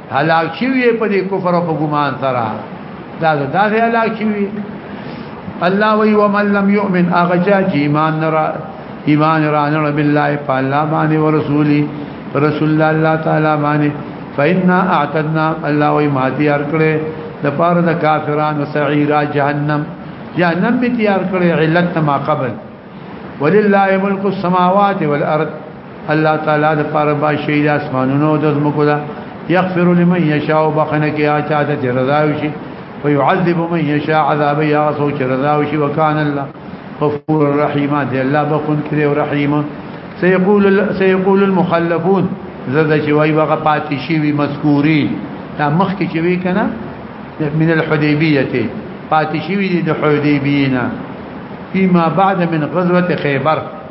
هلاک شوی په دې کفر او ګمان سره دا دا هلاک شوی الله وی ومن لم يؤمن اغجا ایمان نرا ایمان رانړ بالله فالله باندې ورسولي رسول الله تعالی باندې فإنا اعتدنا الله وی ماتي ارکړه د پاره د کافرانو سعیرا جهنم جهنم به تیار کړي علت ما قبل ولله ملک السماوات والارض الله تعالی د پاره با شي د اسمانونو د زمکو دا يغفر لمن يشاء بخنه کې اچا د رضا وشي ويعذب من يشاء عذاب يا رسول رضا وشي وكان الله غفور رحيم دي الله بخون کې او رحيم سيقول سيقول المخلفون زده چې وای بغه پاتې شي وي مذکوري دا مخ کې چې وی کنه من الحديبيه پاتې شي وي د حديبينا فيما بعد من غزوه خيبر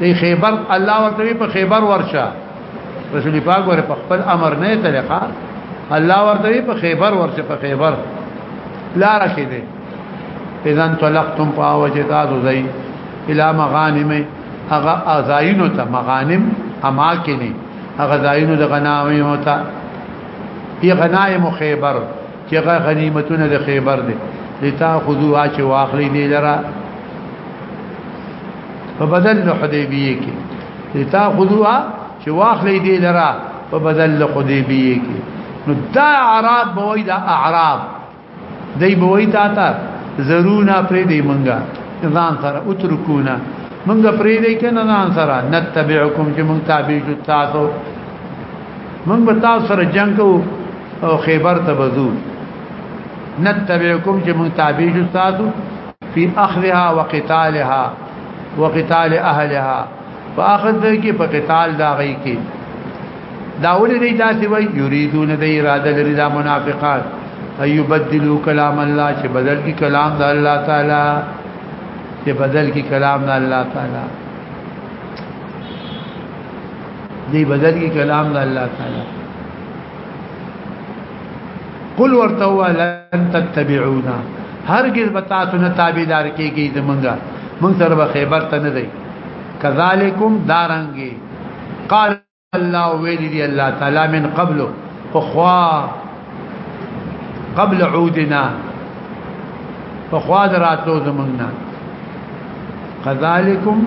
دی خیبر الله ورته په خیبر ورشه رسول پاک ور په خپل امر نه طریقه الله ورته په خیبر ورشه په خیبر لا راشي دي اذا طلقتم فوجداد زي الى مغانم اغا ازاینو ته مغانم اماکنه اغا زاینو د غناوی مو ته غنایم خیبر چې هغه غنیمتونه د خیبر دي لتا خذو اچ واخلي دي لرا په بدل د حدیبیه کې لتا خذو اچ واخلي دي لرا په بدل د حدیبیه کې نو دا عرب بوي دا اعراب دی بوي تا تا زرونا پرې دی منګه ځان سره اترکونا منګه پرې دی کنه ځان سره نتبعکم چې مونږ تابع شو تاسو مونږ به تاسو سره جنگ کوو او خیبر ته بزو نتبعکم چې مون تابع جو تاسو فی اخذها وقتالها وقتال اهلها فاخذ کې په قتال دا غي کې دا ولې نه داسې وای یریدون د اراده لري دا منافقات ایبدلو کلام الله چې بدل کی کلام د الله تعالی چې بدل کی کلام د الله تعالی دی بدل کی کلام د الله تعالی قل ورته ولن تتبعونا هرگز به تاسو نه تابعدار کیږئ زمونږه مونږ سره به خیبر ته نه دی کذالکم دارنګي قال الله ویلی دی الله تعالی من قبل فخوا قبل عودنا فخوا دراتو زمونږه کذالکم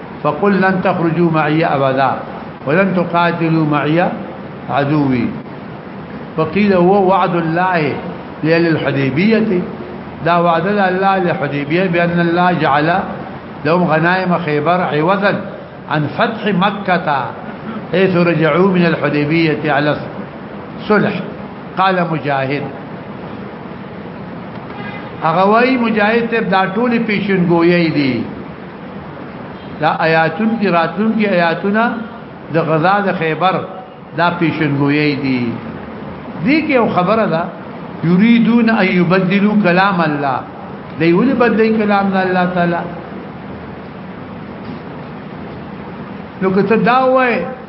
فقل لن تخرجوا معي أبدا ولن تقاتلوا معي عدوي فقيل هو وعد الله لأهل الحديبية دا وعد الله للحديبية بأن الله جعل لهم غنائم خيبر عوضا عن فتح مكة حيث رجعوا من الحديبية على صلح قال مجاهد اغوی مجاهد ته دا ټول پیشن گوئی دي دا آیاتون کی راتون کی آیاتونه د غزا د خیبر دا پیشنګوی دی دې کې یو خبره ده یریدون ان یبدلوا کلام الله دی ولې بدلی کلام الله تعالی نو کته دا وای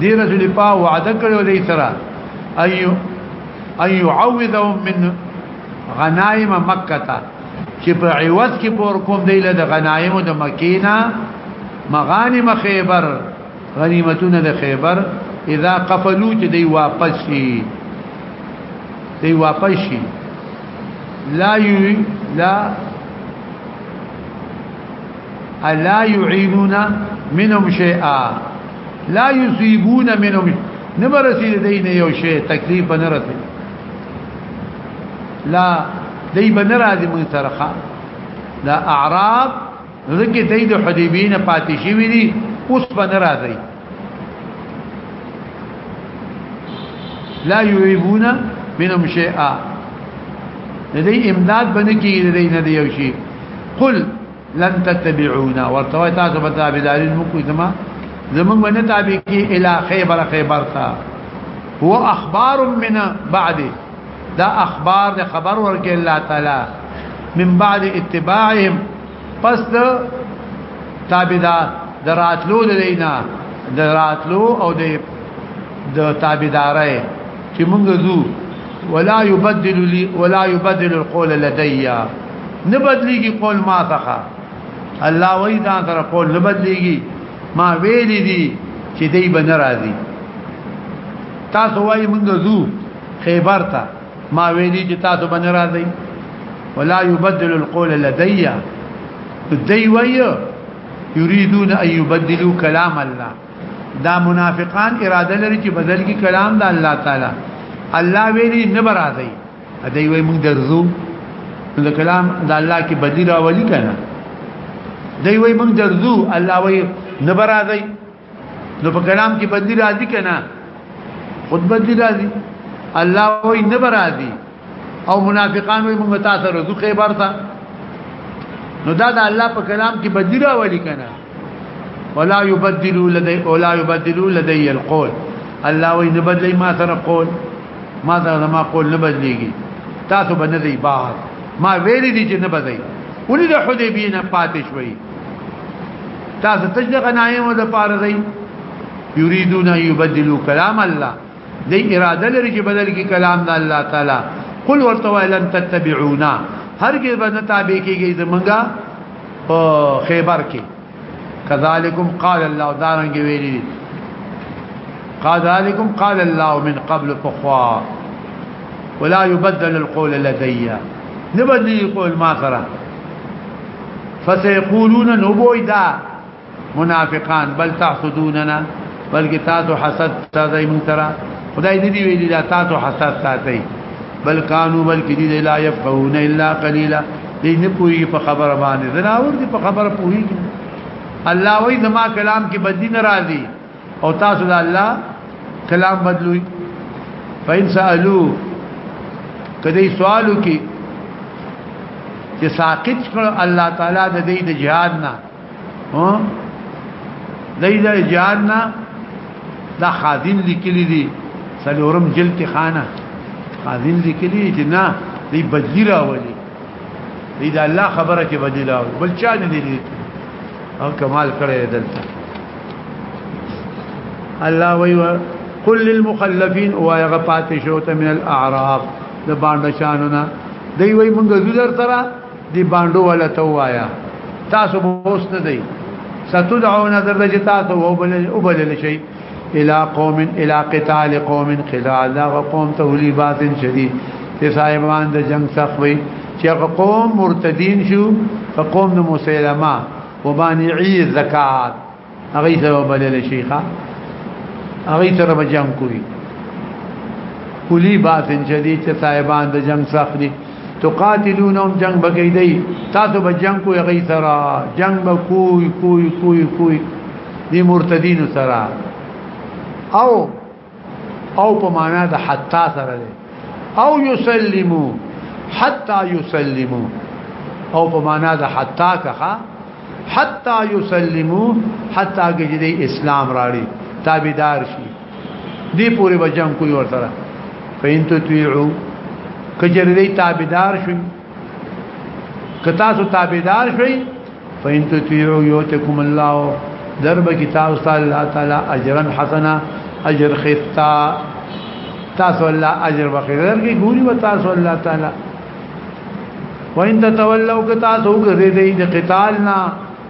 دې رسول په وعده کړو دې سره ايو ايو عوذهم من غنائم مکه تا چې په عوض کې پور کوم دی له غنائم د مکینا مغانم خیبر غنیمتونه د خیبر اذا قفلوا چې دی واپس شي دی واپس شي لا ي... لا الا يعينون منهم شيئا لا یصيبون منهم نبرسی دین یو شی تکلیف نه رسي لا دی بنر راځي مون سره لا اعراب ذکر دی د حدیبین پاتې شي وی دي اوس بنر راځي لا یعيبون منهم شيئا لدي امداد بنکی لدي ندیو شي قل لن تتبعونا ورتوي تاسو به تابعداري مو کوی زما زمون باندې تابع کی الی خیبر خیبر تا هو اخبار من بعد دا اخبار د خبر ورکه الله تعالی من بعد اتباعهم پس د تابعدار دراتلو دینا دراتلو او د د تابعدارای چې مونږ ذو ولا يبدل لي ولا يبدل القول لدي نه بدليږي قول ما څخه الله وای دا سره قول نه بدليږي ما ویل دي چې دی به ناراضي تاسو وای مونږ زو خیبر ته ما ویل دي چې تاسو به ناراضي ولا يبدل القول لدي دی وای يريدون ان يبدلوا كلام الله دا منافقان اراده لري چې بدل کی کلام د الله تعالی الله ویلي نه برازي دی وای موږ درځو د کلام د الله کې بدی راولي کنه دی وای موږ درځو الله وای نه برازي نو په کلام کې بدی راځي کنه خود بدی راځي الله وای نه برازي او منافقان وای موږ تاسو رزق خیبر ته نو دا د الله په کلام کې بدی راولي کنه ولا يبدلوا لدي ولا يبدلوا لدي القول الله وي نبدلي ما سره قول ما سره ما قول نبدليږي تاسو باندې دی بار ما ویلي دي چې نه بدای ولې د حدیبین پاتې شوي تاسو تجد غنایم د پاره دی یریدون یبدلوا کلام الله دی اراده لري چې بدل کی کلام د الله تعالی قل ورتوا لن تتبعونا هرګز به نه تابع کیږي زمونږه خیبر کې کی كذلكم قال الله دارنګ ویلي قذلكم قال الله من قبل فخوا ولا يبدل القول لدي نبدل القول ما ترى فسيقولون نبويدا منافقان بل تحسدوننا بلکې تاسو حسد ساتي مون ترا خدای دې ویلي دا تاسو حسد ساتي بل کانو بلکې دې لا يفقهون الا قليلا دې نه پوي په خبره باندې زناور دې په خبره پوي الله وای زما کلام کې بدی ناراضي او تاسو د الله کلام بدلوي فإن سألوا کدی سوالو کې چې ساقط کړ الله تعالی د دې د جهاد نه ها دای دا جهاد نه دا خادم لیکلی دی سلورم جلد خانه خادم لیکلی دی نه دی بدلی راولي دی دا الله خبره کې بدلی راولي بل چا نه دی او کمال کړی دلته الله وی قل للمخلفين ويغ پاتې شو ته من الاعراب د باندې شانونه دی وی مونږ زو در ترا دی باندو ولا توایا تاسو بوس نه دی ستدعون در د جتاسو او بل او بل شي الى قوم الى قتال قوم قتال دا قوم ته ولي باطن شديد چې صاحبان د جنگ سخوي چې قوم مرتدين شو فقوم د مسلمه وبانعي زکات هغه سره بدل شيخه هغه سره به جنگ کوي کلی باطن شدید چې صاحبان د جنگ سخت دي تقاتلونهم جنگ بګی دی تاسو به جنگ کوی غی سره جنگ به کوی کوی کوی کوی دی مرتدین سره او او په معنا د حتا سره دی او یسلمو حتا یسلمو او په معنا د حتا کخه حتا یسلمو حتا ګجری اسلام راړي تابعدار شي دی پوری بجنګ کوي ورته فین تطیعو کجری تابعدار شي کتا سو تابعدار شوي فإن تطيعوا يؤتكم الله درب کتاب صلی الله تعالی اجرا حسنا اجر خستا تاسو الله اجر بخیر کی ګوري و تاسو الله تعالی وان تتولوا کتا سو ګرځي د قتالنا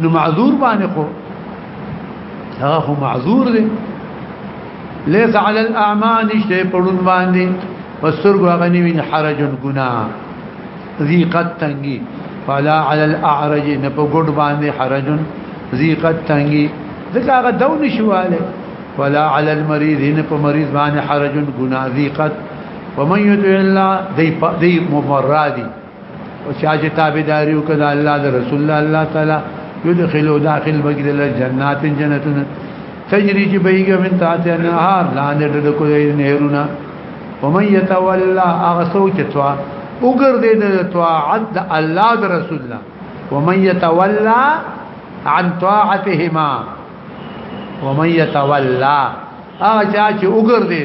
نو معذور باندې خو هغه خو معذور دی ليس على الاعمى نشته پړون باندې وسرګو غني من حرج گنا ذيقت تنگي فلا على الاعرج نه په ګډ باندې حرج ذيقت تنگي ځکه هغه دو نشواله ولا على المريض نه په مریض باندې حرج گنا ذيقت ومن يطع الله دي دي مبرادي او چا چې تابعداري وکړه الله د رسول الله الله تعالی يدخلوا داخل بغير الجنات جنتنا تجري چې بيګه من تحت النهار لاندې د کوی نهرونه ومن يتولى اغسو چې توا وګرځي د طاعت د الله د رسول الله ومن يتولى عن طاعتهما ومن يتولى اغه چې وګرځي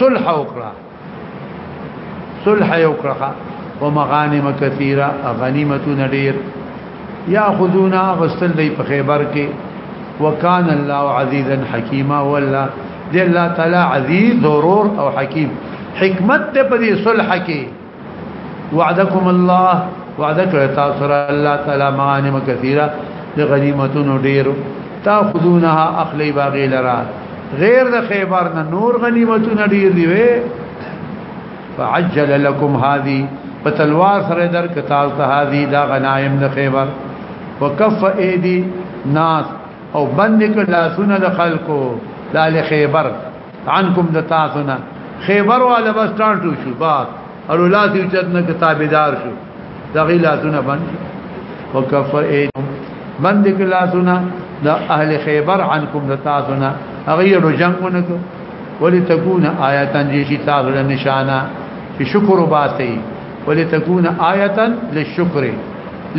صلح وکړه صلح وکړه ومغانم كثيره غنیمت ندیر یاخذونا غسل دی په خیبر کې وکان الله عزیزا حکیما ولا دی الله تعالی عزیز ضرور او حکیم حکمت ته په صلح کې وعدکم الله وعده کړی تاسو را الله تعالی مغانم کثیره د غنیمتونو ډیرو تاخذونها اخلی باغی لرا غیر د خیبر نه نور غنیمتونه ډیر دی وی فعجل لكم هذه پتلوار سره در کتال ته هذه دا غنایم د خیبر وکف ایدی ناس او بند کړه لاسونه د خلکو د خیبر عنکم د تاسو نه خیبر والا بس ټانټ شو بعد ارو لاس یو چت نه کتابدار شو دغه لاسونه باندې وکف ایدم باندې کلاسونه د اهل خیبر عنکم د تاسو نه هغه ډو جنگونه کو ولی تكون آیاتن دې شي تاسو له نشانه چې شکر وباسي ولی تكون آیاتن للشکر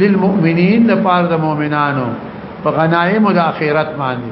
للمؤمنین لپاره د مؤمنانو په غنایم د اخرت باندې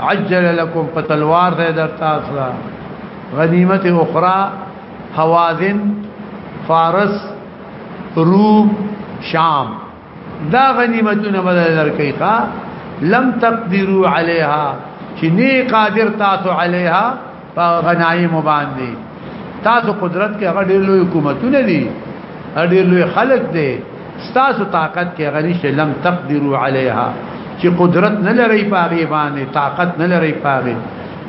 عجل لكم فتلوار ده در تاسلا غنیمت اخرى حوازن فارس روم شام دا غنیمتونه بدل درکې ښا لم تقدروا عليها چې نه قادر تاسو عليها په غنایم باندې تاسو قدرت کې هغه ډېر لوی حکومتونه دي ډېر لوی خلک دي تاسو طاقت کې غني شلم تقدروا عليها چې قدرت نه لري پاغي باندې طاقت نه لري پاغي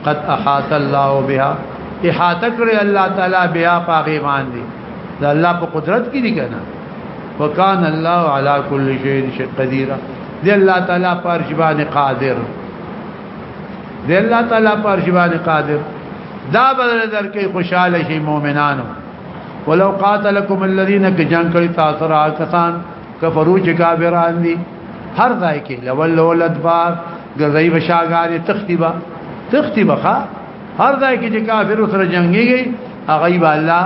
قد احاط الله بها احاطه کړې الله تعالی بها پاغي باندې دا الله په قدرت کې دي کنه وکان الله على كل شيء قدير دي الله تعالی پر شبان قادر دی الله تعالی پر شبان قادر دا بدل در کې خوشاله شي مؤمنانو ولو قاتلکم الذين جنگ کړی تاسو را کسان کفرو چې کافران دي هر ځای کې لول لول ادبار غزي بشاګار تختيبه تختيبه هر ځای کې چې کافر سره جنگيږي هغه به الله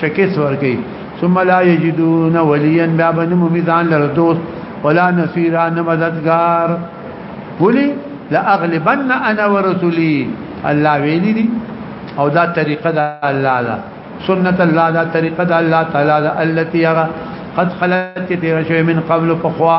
شکست ورکی ثم لا یجدون ولیا بیا بنمو میزان لر دوست ولا نصیرا نمددگار ولی لاغلبن انا ورسولی الله ویلی دی او دا طریقه دا الله دا سنت الله دا طریقه دا الله تعالی دا التي قد خلت تیر شوی من قبل فخوا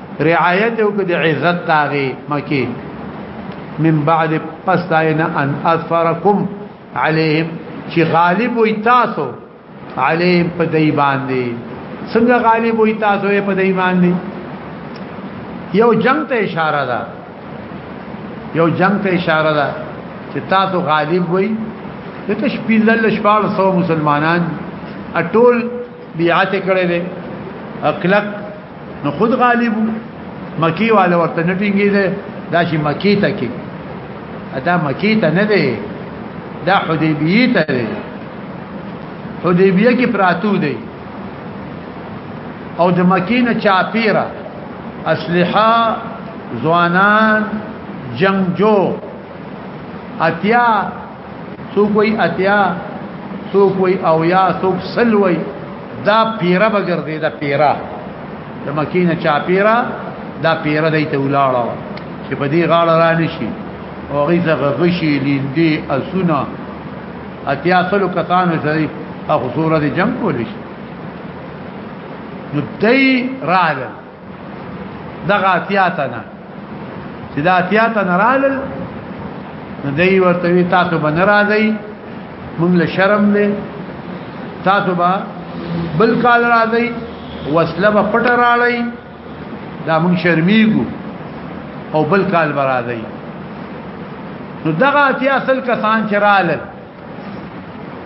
رعایت او د عزت تاغي مکی من بعد پس داینا ان اثرکم علیهم چې غالب وي تاسو علیهم په دی باندې څنګه غالب وي تاسو په دی باندې یو جنگ ته اشاره ده یو جنگ ته اشاره ده چې تاسو غالب وي دته شپږ لل شپږ سو مسلمانان اټول بیعت کړی دی اقلق نو خود غالب مکی والا ورته نه ټینګی دی دا شي مکی ته کې ادا مکی ته نه دی دا حدیبیه ته دی حدیبیه کې پراتو دی او د مکینه چاپیره اسلحه ځوانان جنگجو اتیا سو کوئی اتیا سو کوئی او یا سو سلوی دا پیره بګرځي دا پیره د مکینه چا پیره دا پیره دی ته ولاړو چې په دې غاړه را نشي او غیزه غشي لیندې اسونه اتیا سلو کسانو سره اخو سوره دې جنگ کولې نو دای راغله دغه اتیا تنه چې دا اتیا تنه رالل نو دی ورته وی تاسو به نه راځي مونږ له شرم دی تاسو به بل کال راځي وسله به پټ راړی دا مونږ شرمېږو او بل کال به راځي نو دغه اتیا اصل کسان چې رالل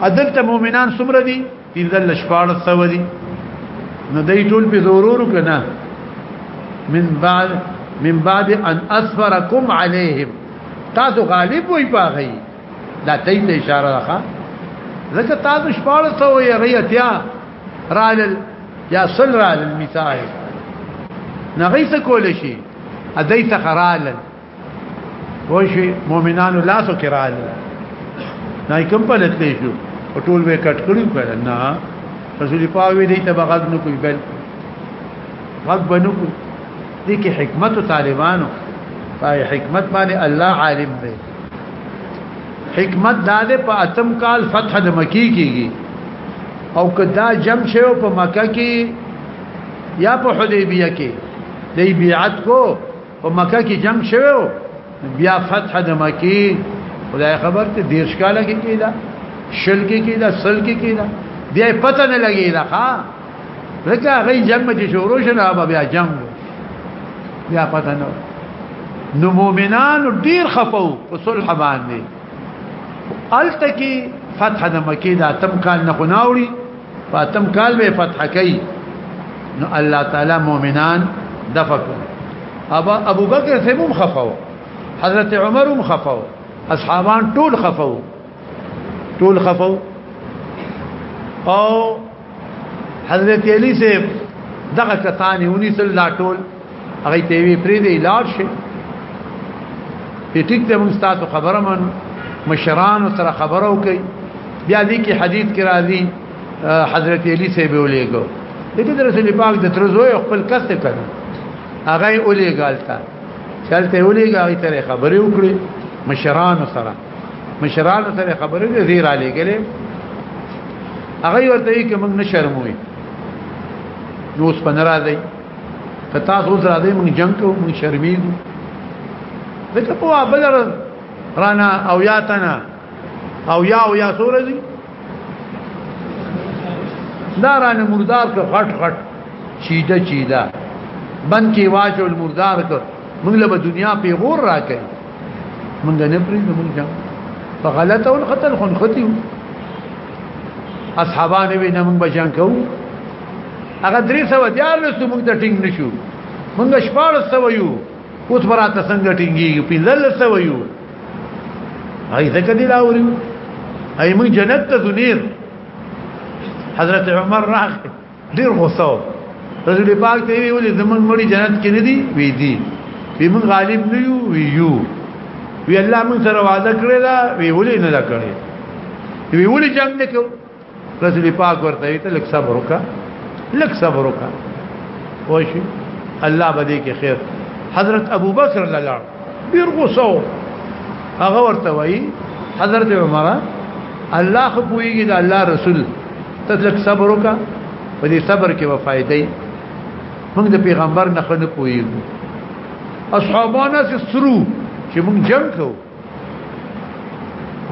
عدل ته مؤمنان سمره دي پینځل لشپاړ سو دي نو دای ټول په ضرور کنا من بعد من بعد ان اسفرکم علیهم تاسو غالب وای پاغی دا ته اشاره راخه ځکه تاسو شپاړ سو یې ریتیا رال یا سل رال مثال نغیس کول شي ادای تخرال وشي مؤمنانو لاسو کې راځي نه کوم په لته شو ټول به کټ کړو کړه نه رسول پاوی دې ته بغض نه کوي بل غض بنو کوي دې کې حکمت طالبانو پای حکمت باندې الله عالم دی حکمت دا ده په اتم کال فتح د مکی کیږي او کدا جم شوی په مکه کې یا په حدیبیه کې دی بیعت کو په مکه کې جنگ شوو بیا فتح د مکی خدای خبر ته دیر شکاله کې کیدا شل کې کیدا سل کې کیدا بیا پته نه لګی دا ها لکه غي جنگ چې شروع شنه ابا بیا جنگ بیا پته نه نو مؤمنان ډیر خفو په صلح باندې التکی فتح د مکی دا تم کال نه خناوري فاتم کال به فتح کوي نو الله تعالی مؤمنان دفقوا ابا ابو بکر ثمم خفوا حضرت عمر هم خفوا اصحابان ټول خفوا ټول خفوا او حضرت علی سے دغه کتانی ونی صلی الله ټول هغه ته وی پری دی لاړ شي ټیک ته موږ تاسو خبره من مشران سره خبره وکي بیا دې کې حدیث کې راځي حضرت علی سه به ولېګو دغه در رسول پاک د تر زوی خپل کس ته کړ هغه ولېګالتا چلته ولېګا هغه ترې خبرې وکړي مشران سره مشران سره خبرې دې زیر علی ګلې هغه ورته یې کوم نشرموي نو اوس پنرا دی که تاسو سره دې موږ جنگ کوو موږ شرمېږو دغه په بل رانا او یا تنا او یا او یا سور دي دا رانه مردار که غټ غټ چیده چیده بند کې واجو المردار که موږ له دنیا پیغور راکړي مونږ نه پری د مونږ په غلطه او خطر خون ختیو اصحابانه وی نه مونږ بچان کو هغه درې سو دیار لسو مونږ ته ټینګ نشو مونږ شپاره سو یو اوس براته څنګه ټینګیږي پینځل سو یو هاي ځکه دی راوړو هاي مونږ جنت ته دنیر حضرت عمر راغی ډیر غوسه رسول پاک ته وی ولې زمون مړي جنت کې نه دي وی دي وی مون غالب نه یو وی یو وی الله مون سره وعده کړی دا وی ولې نه دا کړی وی ولې جنگ نه کړ رسول پاک ورته وی ته لک صبر وکا لک صبر وکا وشي الله بده کې خیر حضرت ابو بکر لاله ډیر غوسه و هغه ورته وایي حضرت عمر الله خو پويږي دا الله رسول ته لک صبر وکا په دې صبر کې و فائدې موږ د پیغمبر نه خنه پويږو اصحابانه سره سرو چې موږ جنگ کوو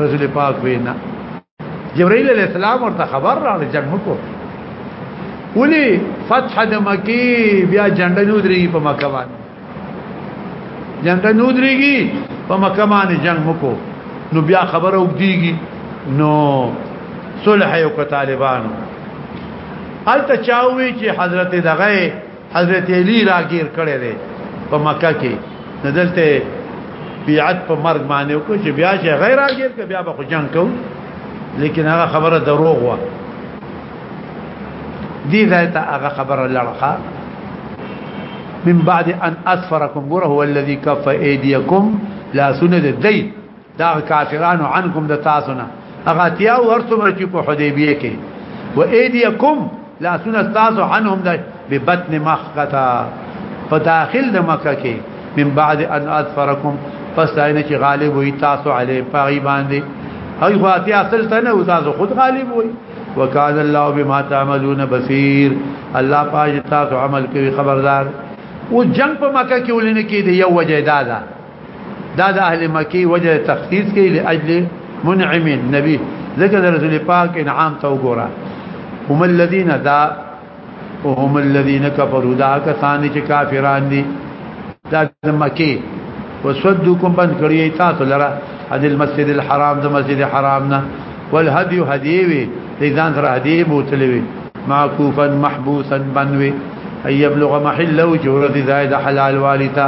رسول پاک وینا جبرائیل علیہ السلام ورته خبر راغی جنگ مکو ولی فتح د مکی بیا جنگ نو درېږي په مکه باندې جنگ نو درېږي په مکه باندې جنگ مکو نو بیا خبره وګديږي نو صلح یو طالبانو الته چاوي چې حضرت دغه حضرت علی راګیر کړي دي په مکه کې ندلته بیعت په مرګ باندې وکړي چې بیا چې غیر راګیر کې بیا به جنگ کو لیکن هغه خبره دروغ و دي ذاته هغه خبره لړخه من بعد ان اسفركم ګره هو الذي كف ايديكم لا سند الدين دا کافرانو عنکم د تاسو نه هغه تیا ور څومره چې په حدیبیه کې و ایدیکم لا سن استاذ عنهم ده ببطن مخقتا په داخل د مکه کې من بعد ان اظفرکم پس داینه چې غالب وي تاسو علی پاغي باندې هغه فاتی اصل ته نه تاسو خود غالب وي وکال الله بما تعملون بصير الله پاج تاسو عمل کوي خبردار او جنگ په مکه کې ولنه کې دی یو وجه دادا دا د اهل مکی وجه تخصیص کې لاجل منعم النبي ذکر رسول پاک انعام تو وګوره هم الذين دا وهم الذين كفروا دا کسان چې کافران دي دا د مکی وسدوکم بند کړی تاسو لره د المسجد الحرام د مسجد حرام نه والهدي هديوي لذان سره هدي بوتلوي معكوفا محبوسا بنوي اي يبلغ محله جورد زائد حلال والتا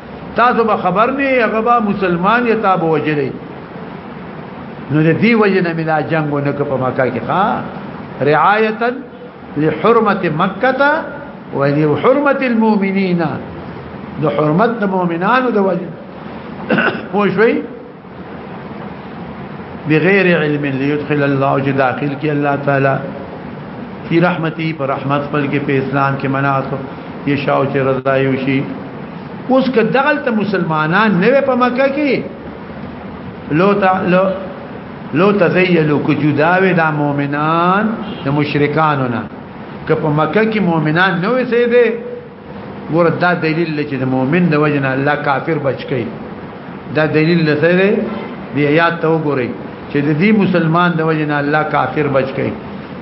تاسو به خبر نه هغه به مسلمان یا تاب وجلی نو دې وجه نه ملا جنگ نه په مکه کې ها رعایتا لحرمت مکه و لحرمت المؤمنین د حرمت د مؤمنانو د وجه پوښوي بغیر علم ليدخل الله چې داخل کې الله تعالی فی رحمتي پر رحمت خپل کې په اسلام کې مناسو یشاو چې رضا یو شي اوس که دغلت مسلمانان نه په مکه کې لو تا لو لو تزیلو که جداوی دا مومنان دا مشرکانونا که په مکه کې مومنان نوې سیده ګور دا دلیل چې د مؤمن د وجه نه الله کافر بچ کړي دا دلیل لته دی دی آیات ته وګورئ چې د دې مسلمان د وجه نه الله کافر بچ کړي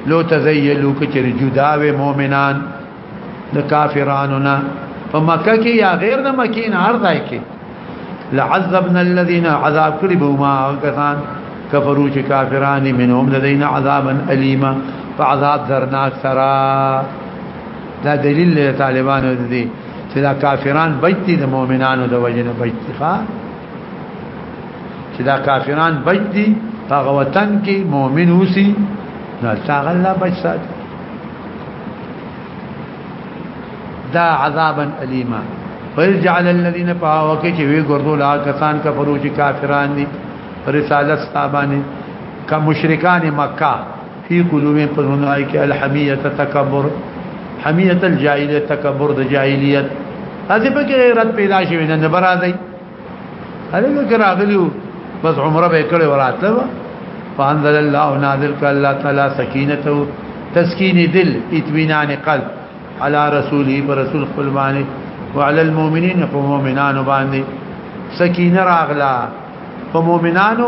لو تزیلو کچری جدا و مؤمنان د کافرانو نه په مکه کې یا غیر د مکې نه هر ځای کې لعذبنا الذين عذاب کړي به ما کسان کفرو چې کافران منهم لدينا عذابا الیما فعذاب درناک سرا دا دلیل له طالبانو دی چې دا کافران بیت دي د مؤمنانو د وجه نه بیت دي ښا چې دا کافران بیت دي هغه وطن کې مؤمن اوسي نو هغه الله بچ ساتي دا عذابا الیما فیجعل الذین فاوک چې وی ګردو لا کسان کفرو چې کافران دي رسالت ستابانی کا مشرکان مکه فی قلوب پزونای کې الحمیت تکبر حمیت الجاهلیت تکبر د جاهلیت هڅه په کې غیرت پیدا شي نه برازي هغه کې راغلیو بس عمره به کړې وراتله فانزل الله نازل ک الله تعالی سکینته تسکین دل اطمینان قلب على رسوله پر رسول خپل باندې وعلى المؤمنين فمؤمنان باندې سکینه راغلا فمؤمنانو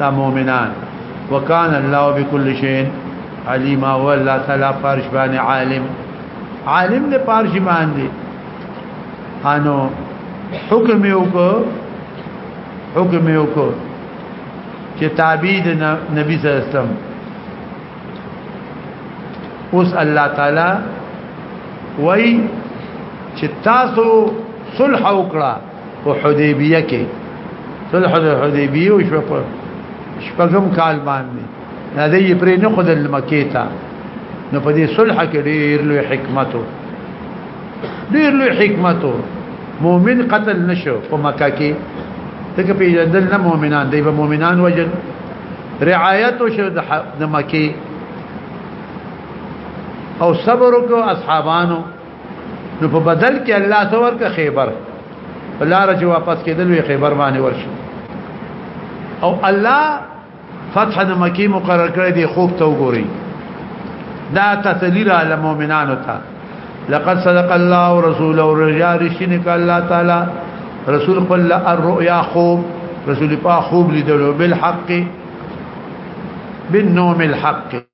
دا مؤمنان وکانه الله بكل شيء عليم او الله تعالی فرش باندې عالم عالم دې پارش باندې انو حکم یو کو حکم یو کو چې تابع د نبی صلی الله علیه وسلم اوس الله تعالی وای چې تاسو صلح وکړه په حدیبیه کې صلح الحدیبیه او شو په شپږم کال باندې نه دی پرې نه خود مکه ته نو په دې صلح کې ډېر لوی حکمت ډېر لوی حکمت مؤمن قتل نشو په مکه کې دغه پیژندل نه مؤمنان دی به مؤمنان وجل رعایت شو د مکه او صبر کو اصحابانو نو په بدل کې الله ثور کا خیبر بلار چې واپس کېدل وی خیبر باندې ورشي او الله فتح د مکی مقرر کړی دی خوب ته وګوري دا تسلی را للمؤمنانو ته لقد صدق الله ورسوله ورجال شنك الله تعالی رسول خپل الرؤيا خوب رسول په خوب لیدلو بالحق بالنوم الحق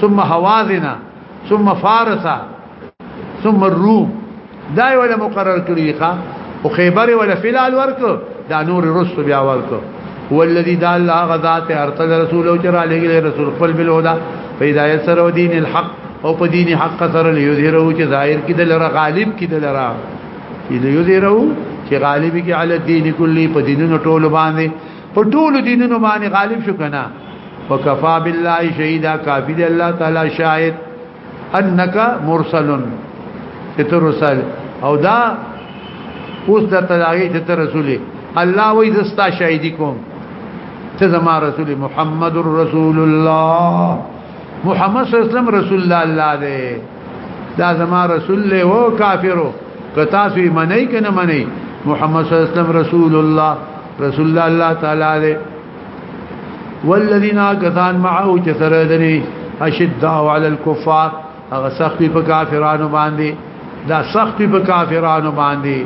ثم هوازنا ثم فارس ثم الروم دا ولا مقرر کړی ښا او خیبر ولا فلال ورک دا نور رس بیا ورک والذي دا الله غذات ارسل رسول او جرا لګل رسول خپل بل هدا پیدا سر او دین الحق او په دین حق سره لیظهرو چې ظاهر کې دلره غالب کې دلره لیظهرو چې غالب کې علی دین کلی په دینونو ټول باندې په ټول دینونو باندې غالب شو کنه وکفا بالله شهیدا کافی دی الله تعالی شاهد انک مرسل ترسل او دا اوس د تلاغی چې ته رسول الله وای زستا شاهدی کوم ته زما رسول محمد رسول الله محمد صلی الله علیه وسلم رسول الله الله دی دا زما رسول له او کافرو کتا سوی منی کنه منی محمد صلی الله علیه وسلم رسول الله رسول الله الله تعالی علیه والذین کثان معه جسره دری اشد علی الكفار هغه سختی په کافرانو باندې دا سختی په کافرانو باندې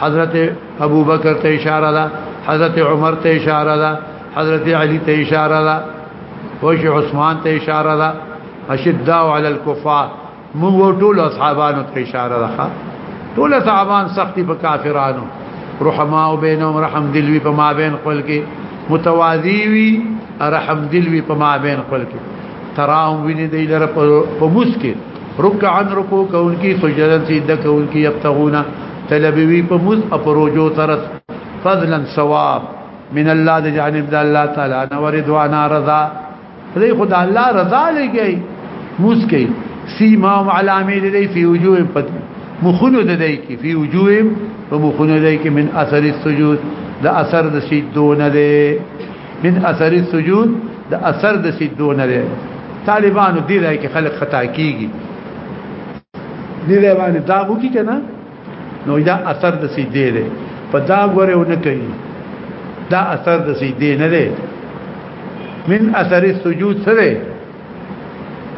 حضرت ابو بکر ته اشاره ده حضرت عمر ته اشاره ده حضرت علی ته اشاره ده وش عثمان ته اشاره ده اشداء علی الكفار موږ ټول اصحابانو ته اشاره راخه ټول اصحابان سختي په کافرانو رحماء بینهم رحم دلوی په ما بین خپل کې متوازی وی رحم دلوی په ما بین خپل کې تراهم ویني دی لره په موس کې رکعا رکو کون کی سجدن سیده کون کی یبتغونا طلبوی په موس اپروجو ترس فضلا ثواب من الله د جانب د الله تعالی نور دوانا رضا دې خدای الله رضا لګي موس کوي سیما علامه دې فی وجوه پد مخونو دې کې فی وجوه په مخونو دې کې من اثر السجود دا اثر د سجدونه دې من اثر السجود دا اثر د سجدونه دې طالبانو دې راي کې خلک خطا کیږي دې باندې دا وکی کنه نو دا اثر د سي دی دی په دا غره ونه کوي دا اثر د سي دی نه دی من اثر السجود سره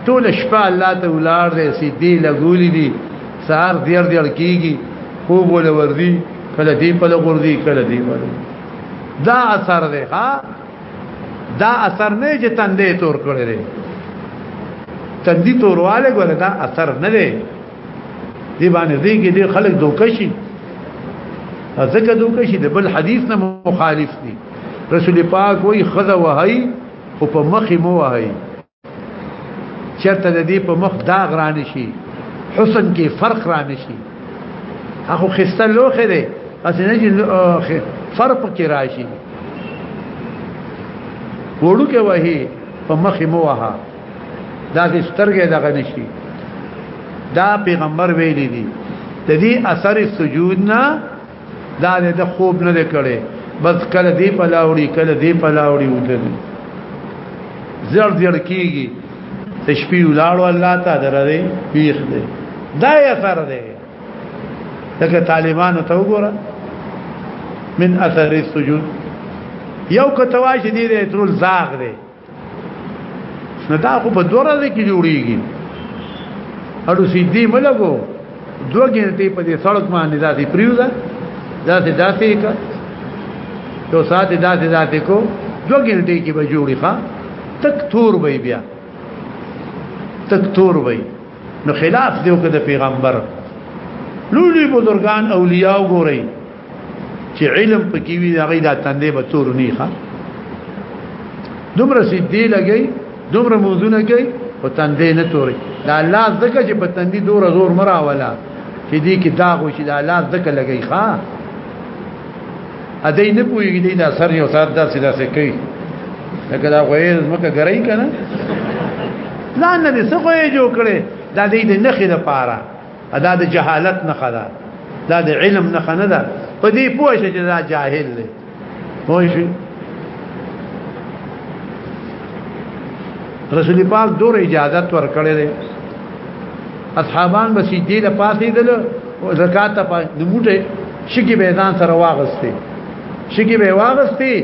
ټول شپه الله ته ولار دی سي دی لګولې دي سار دیر دیر کیږي خوب ول وردی کله دی په لغوردی کله دی ول دا اثر دی ها دا اثر نه چې تندې تور کړی دی تندې تورواله ګره دا اثر نه دی دی باندې دی کې دی خلک دوکشي ځکه دوکشي د بل حدیث نه مخالف دي رسول پاک وای خذا وهي او په مخ مو وهي چرته د دې په مخ داغ رانه شي حسن کې فرق رانه شي هغه خسته لوخه دی اسنه چې فرق کې راشي وړو کې وهي په مخ مو وهي دا د سترګې دغه نشي دا پیغمبر ویلي دي د دې اثر سجود نه دا د خوب نه کړي بس کله دې پلاوړي کله دې پلاوړي ودل زړ زړ کیږي تشبیه لاړو الله تعالی درې پیخ دې دا یې اثر دی لکه طالبانو ته وګوره من اثر السجود یو کتواش دې دې ترول زاغ دې نو دا خو په دوه ورځې کې جوړیږي اړو سیدی ملګو دوه غنټې په دې سړک باندې داسې پریوزه داسې داسې کا یو ساعت داسې داسې کو دوه غنټې کې به جوړی ښا تک تور وي بیا تک تور وي نو خلاف دیو کې د پیغمبر لولي بزرگان اولیاء وګورئ چې علم پکې وي هغه دا تندې به تور نه ښه دومره سي دی لګي دومره موزونه کوي او تندې نه توري دا الله ذکر چې په تندې دور زور مرا ولا چې دې کې داغ وشي دا الله ذکر لګي ښا ا دې نه پويږي دې دا سر یو سات دا سیدا سې کوي لکه دا غویر مکه ګرای کنه ځان نه څه کوی جوړ کړي دا دې نه خې د پاره ادا د جهالت نه خدا دا د علم نه خنه ده په دې پوه شې چې دا جاهل دی پوه شې رسول پاک دور اجازه ور کړې ده اصحابان به سیدی له پاسې دل او زکات ته پاس د موټه شګي به ځان سره واغستې شګي به واغستې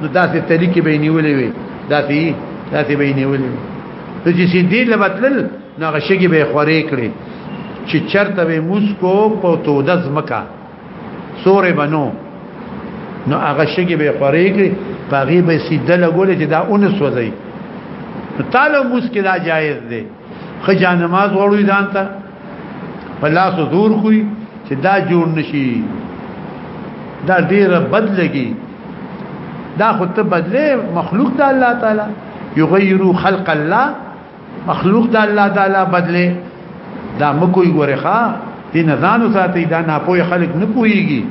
نو داسې تلکی به نیولې وي داسې داسې به نیولې وي چې سیدی لبتل نغه شګي به خورې کړي چې چرته به موسکو په تو د زمکا سورې بنو نو هغه شګي به خورې کړي باغی به سیده لګول چې دا اون سوځي تعالی موسکي دا جایز دی خجا نماز وړوي ځان ته په لاس زور خوې چې دا جوړ نشي دا ډیره بد لګي دا خو ته بدله مخلوق د الله تعالی یغیرو خلق الله مخلوق د الله تعالی بدله دا مکوې ګوره ښا دې نه ځان ساتي دا نه پوهه خلک نه پوهیږي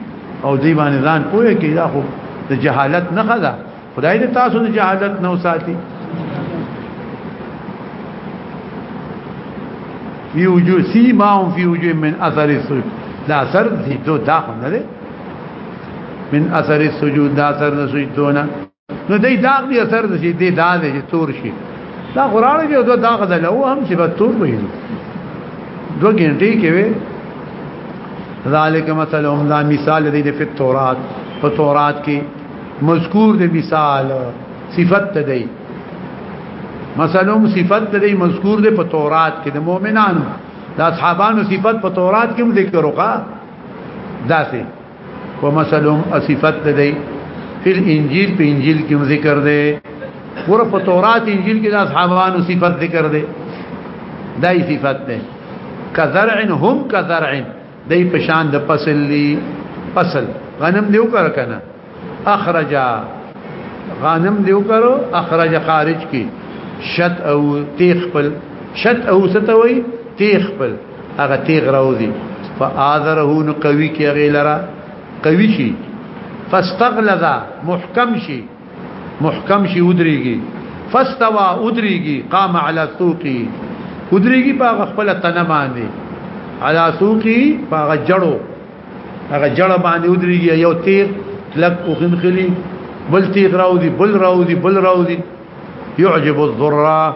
او دې باندې ځان پوهه کې دا خو د جهالت نه خدا خدای دې تاسو د جهالت نه ساتي فی وجوه سیماهم فی وجوه من اثر السجود دا اثر دې دوه دا نه من اثر السجود دا اثر نه سجدونه نو دې داغ دې اثر دې دې دا دې تور شي دا قران کې دوه داغ ده له هم چې به تور وي دوه ګنټې کې وي ذالک مثلهم دا مثال دې په تورات په تورات کې مذکور دې مثال صفت ته دی مثلهم صفت ته دی مذکور دې په تورات کې د مؤمنانو د اصحابانو صفت په تورات کې هم ذکر وکړه داسې ومثلهم اصفت دی فی الانجیل په انجیل کې ذکر دی ور په تورات انجیل کې د اصحابانو صفت ذکر دی دای صفت ده کزرع هم کزرع دای په شان د فصل لی فصل غنم دیو کر کنه اخرج غنم دیو کرو اخرج خارج کی شت او تیخ پل شت او ستوي تیخ پل هغه تیغ راوځي فآذره نو قوي کې هغه لرا قوي شي فاستغلظ محکم شي محکم شي ودريږي فاستوى ودريږي قام على سوقي ودريږي په خپل تنه باندې على سوقي په جړو هغه جړه باندې ودريږي یو تیر لک او خنخلي بل تیغ راوځي بل راوځي بل راوځي يعجب الضرّه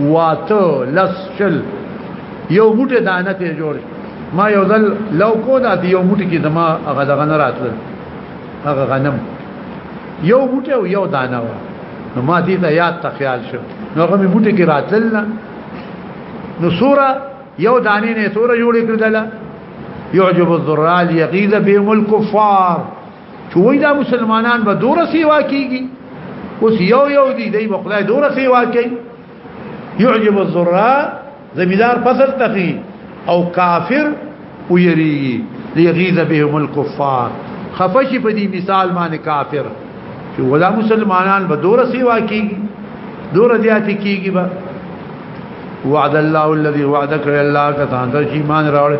واته لس شل یو موټه دانه ته جوړ ما یو ځل لو کو دا یو موټه کې زما هغه دغه نه راتل هغه غنم یو موټه او یو دانه و نو ما دې ته یاد ته خیال شو نو هغه می موټه کې راتل نه نو سوره یو دانه نه سوره جوړ کړل يعجب الذرال يغيظ بهم الكفار چې وای دا مسلمانان به دور سیوا کیږي اوس یو یو دی دی په خدای دور سیوا کوي يعجب الزراء زمیدار فصل تخي او کافر ويري ليغيظ بهم الكفار خفش په دې مثال باندې کافر چې ولا مسلمانان به دور سیوا کیږي دور دیات کیږي به وعد الله الذي وعدك الله کته چې ایمان راوړ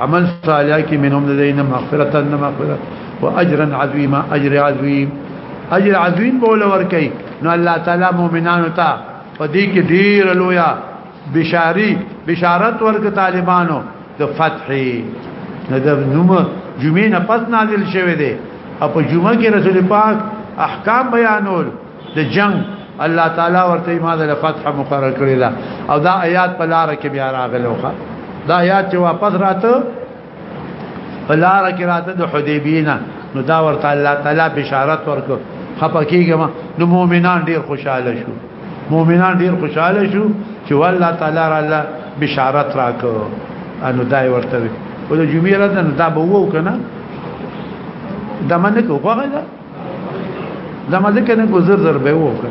عمل صالح کی منهم لدينا مغفرة ان مغفرة واجرا عظيما اجر عظيم اجر عظيم بوله ورکی نو الله تعالی مؤمنانو ته پدې کې ډیر لویا بشاری بشارت ورک طالبانو د فتح نه د نوم جمعې نه پس نازل شوه دی او په جمعه کې رسول پاک احکام بیانول د جنگ الله تعالی ورته ما د فتح مقرر کړی دا او دا آیات په لار کې بیا راغلوخه دا آیات چې واپس راته په لار کې راته د حدیبینا نو دا ورته الله تعالی بشارت ورکړ خپکیږم نو مؤمنان ډیر خوشاله شو مؤمنان ډیر خوشاله شو چې والله تعالی را الله بشارت راکو انو دای ورته وي او د جمعې راته دا به وو کنه دا منه کوه غواړم دا مزه کنه ګذر زر به وکړه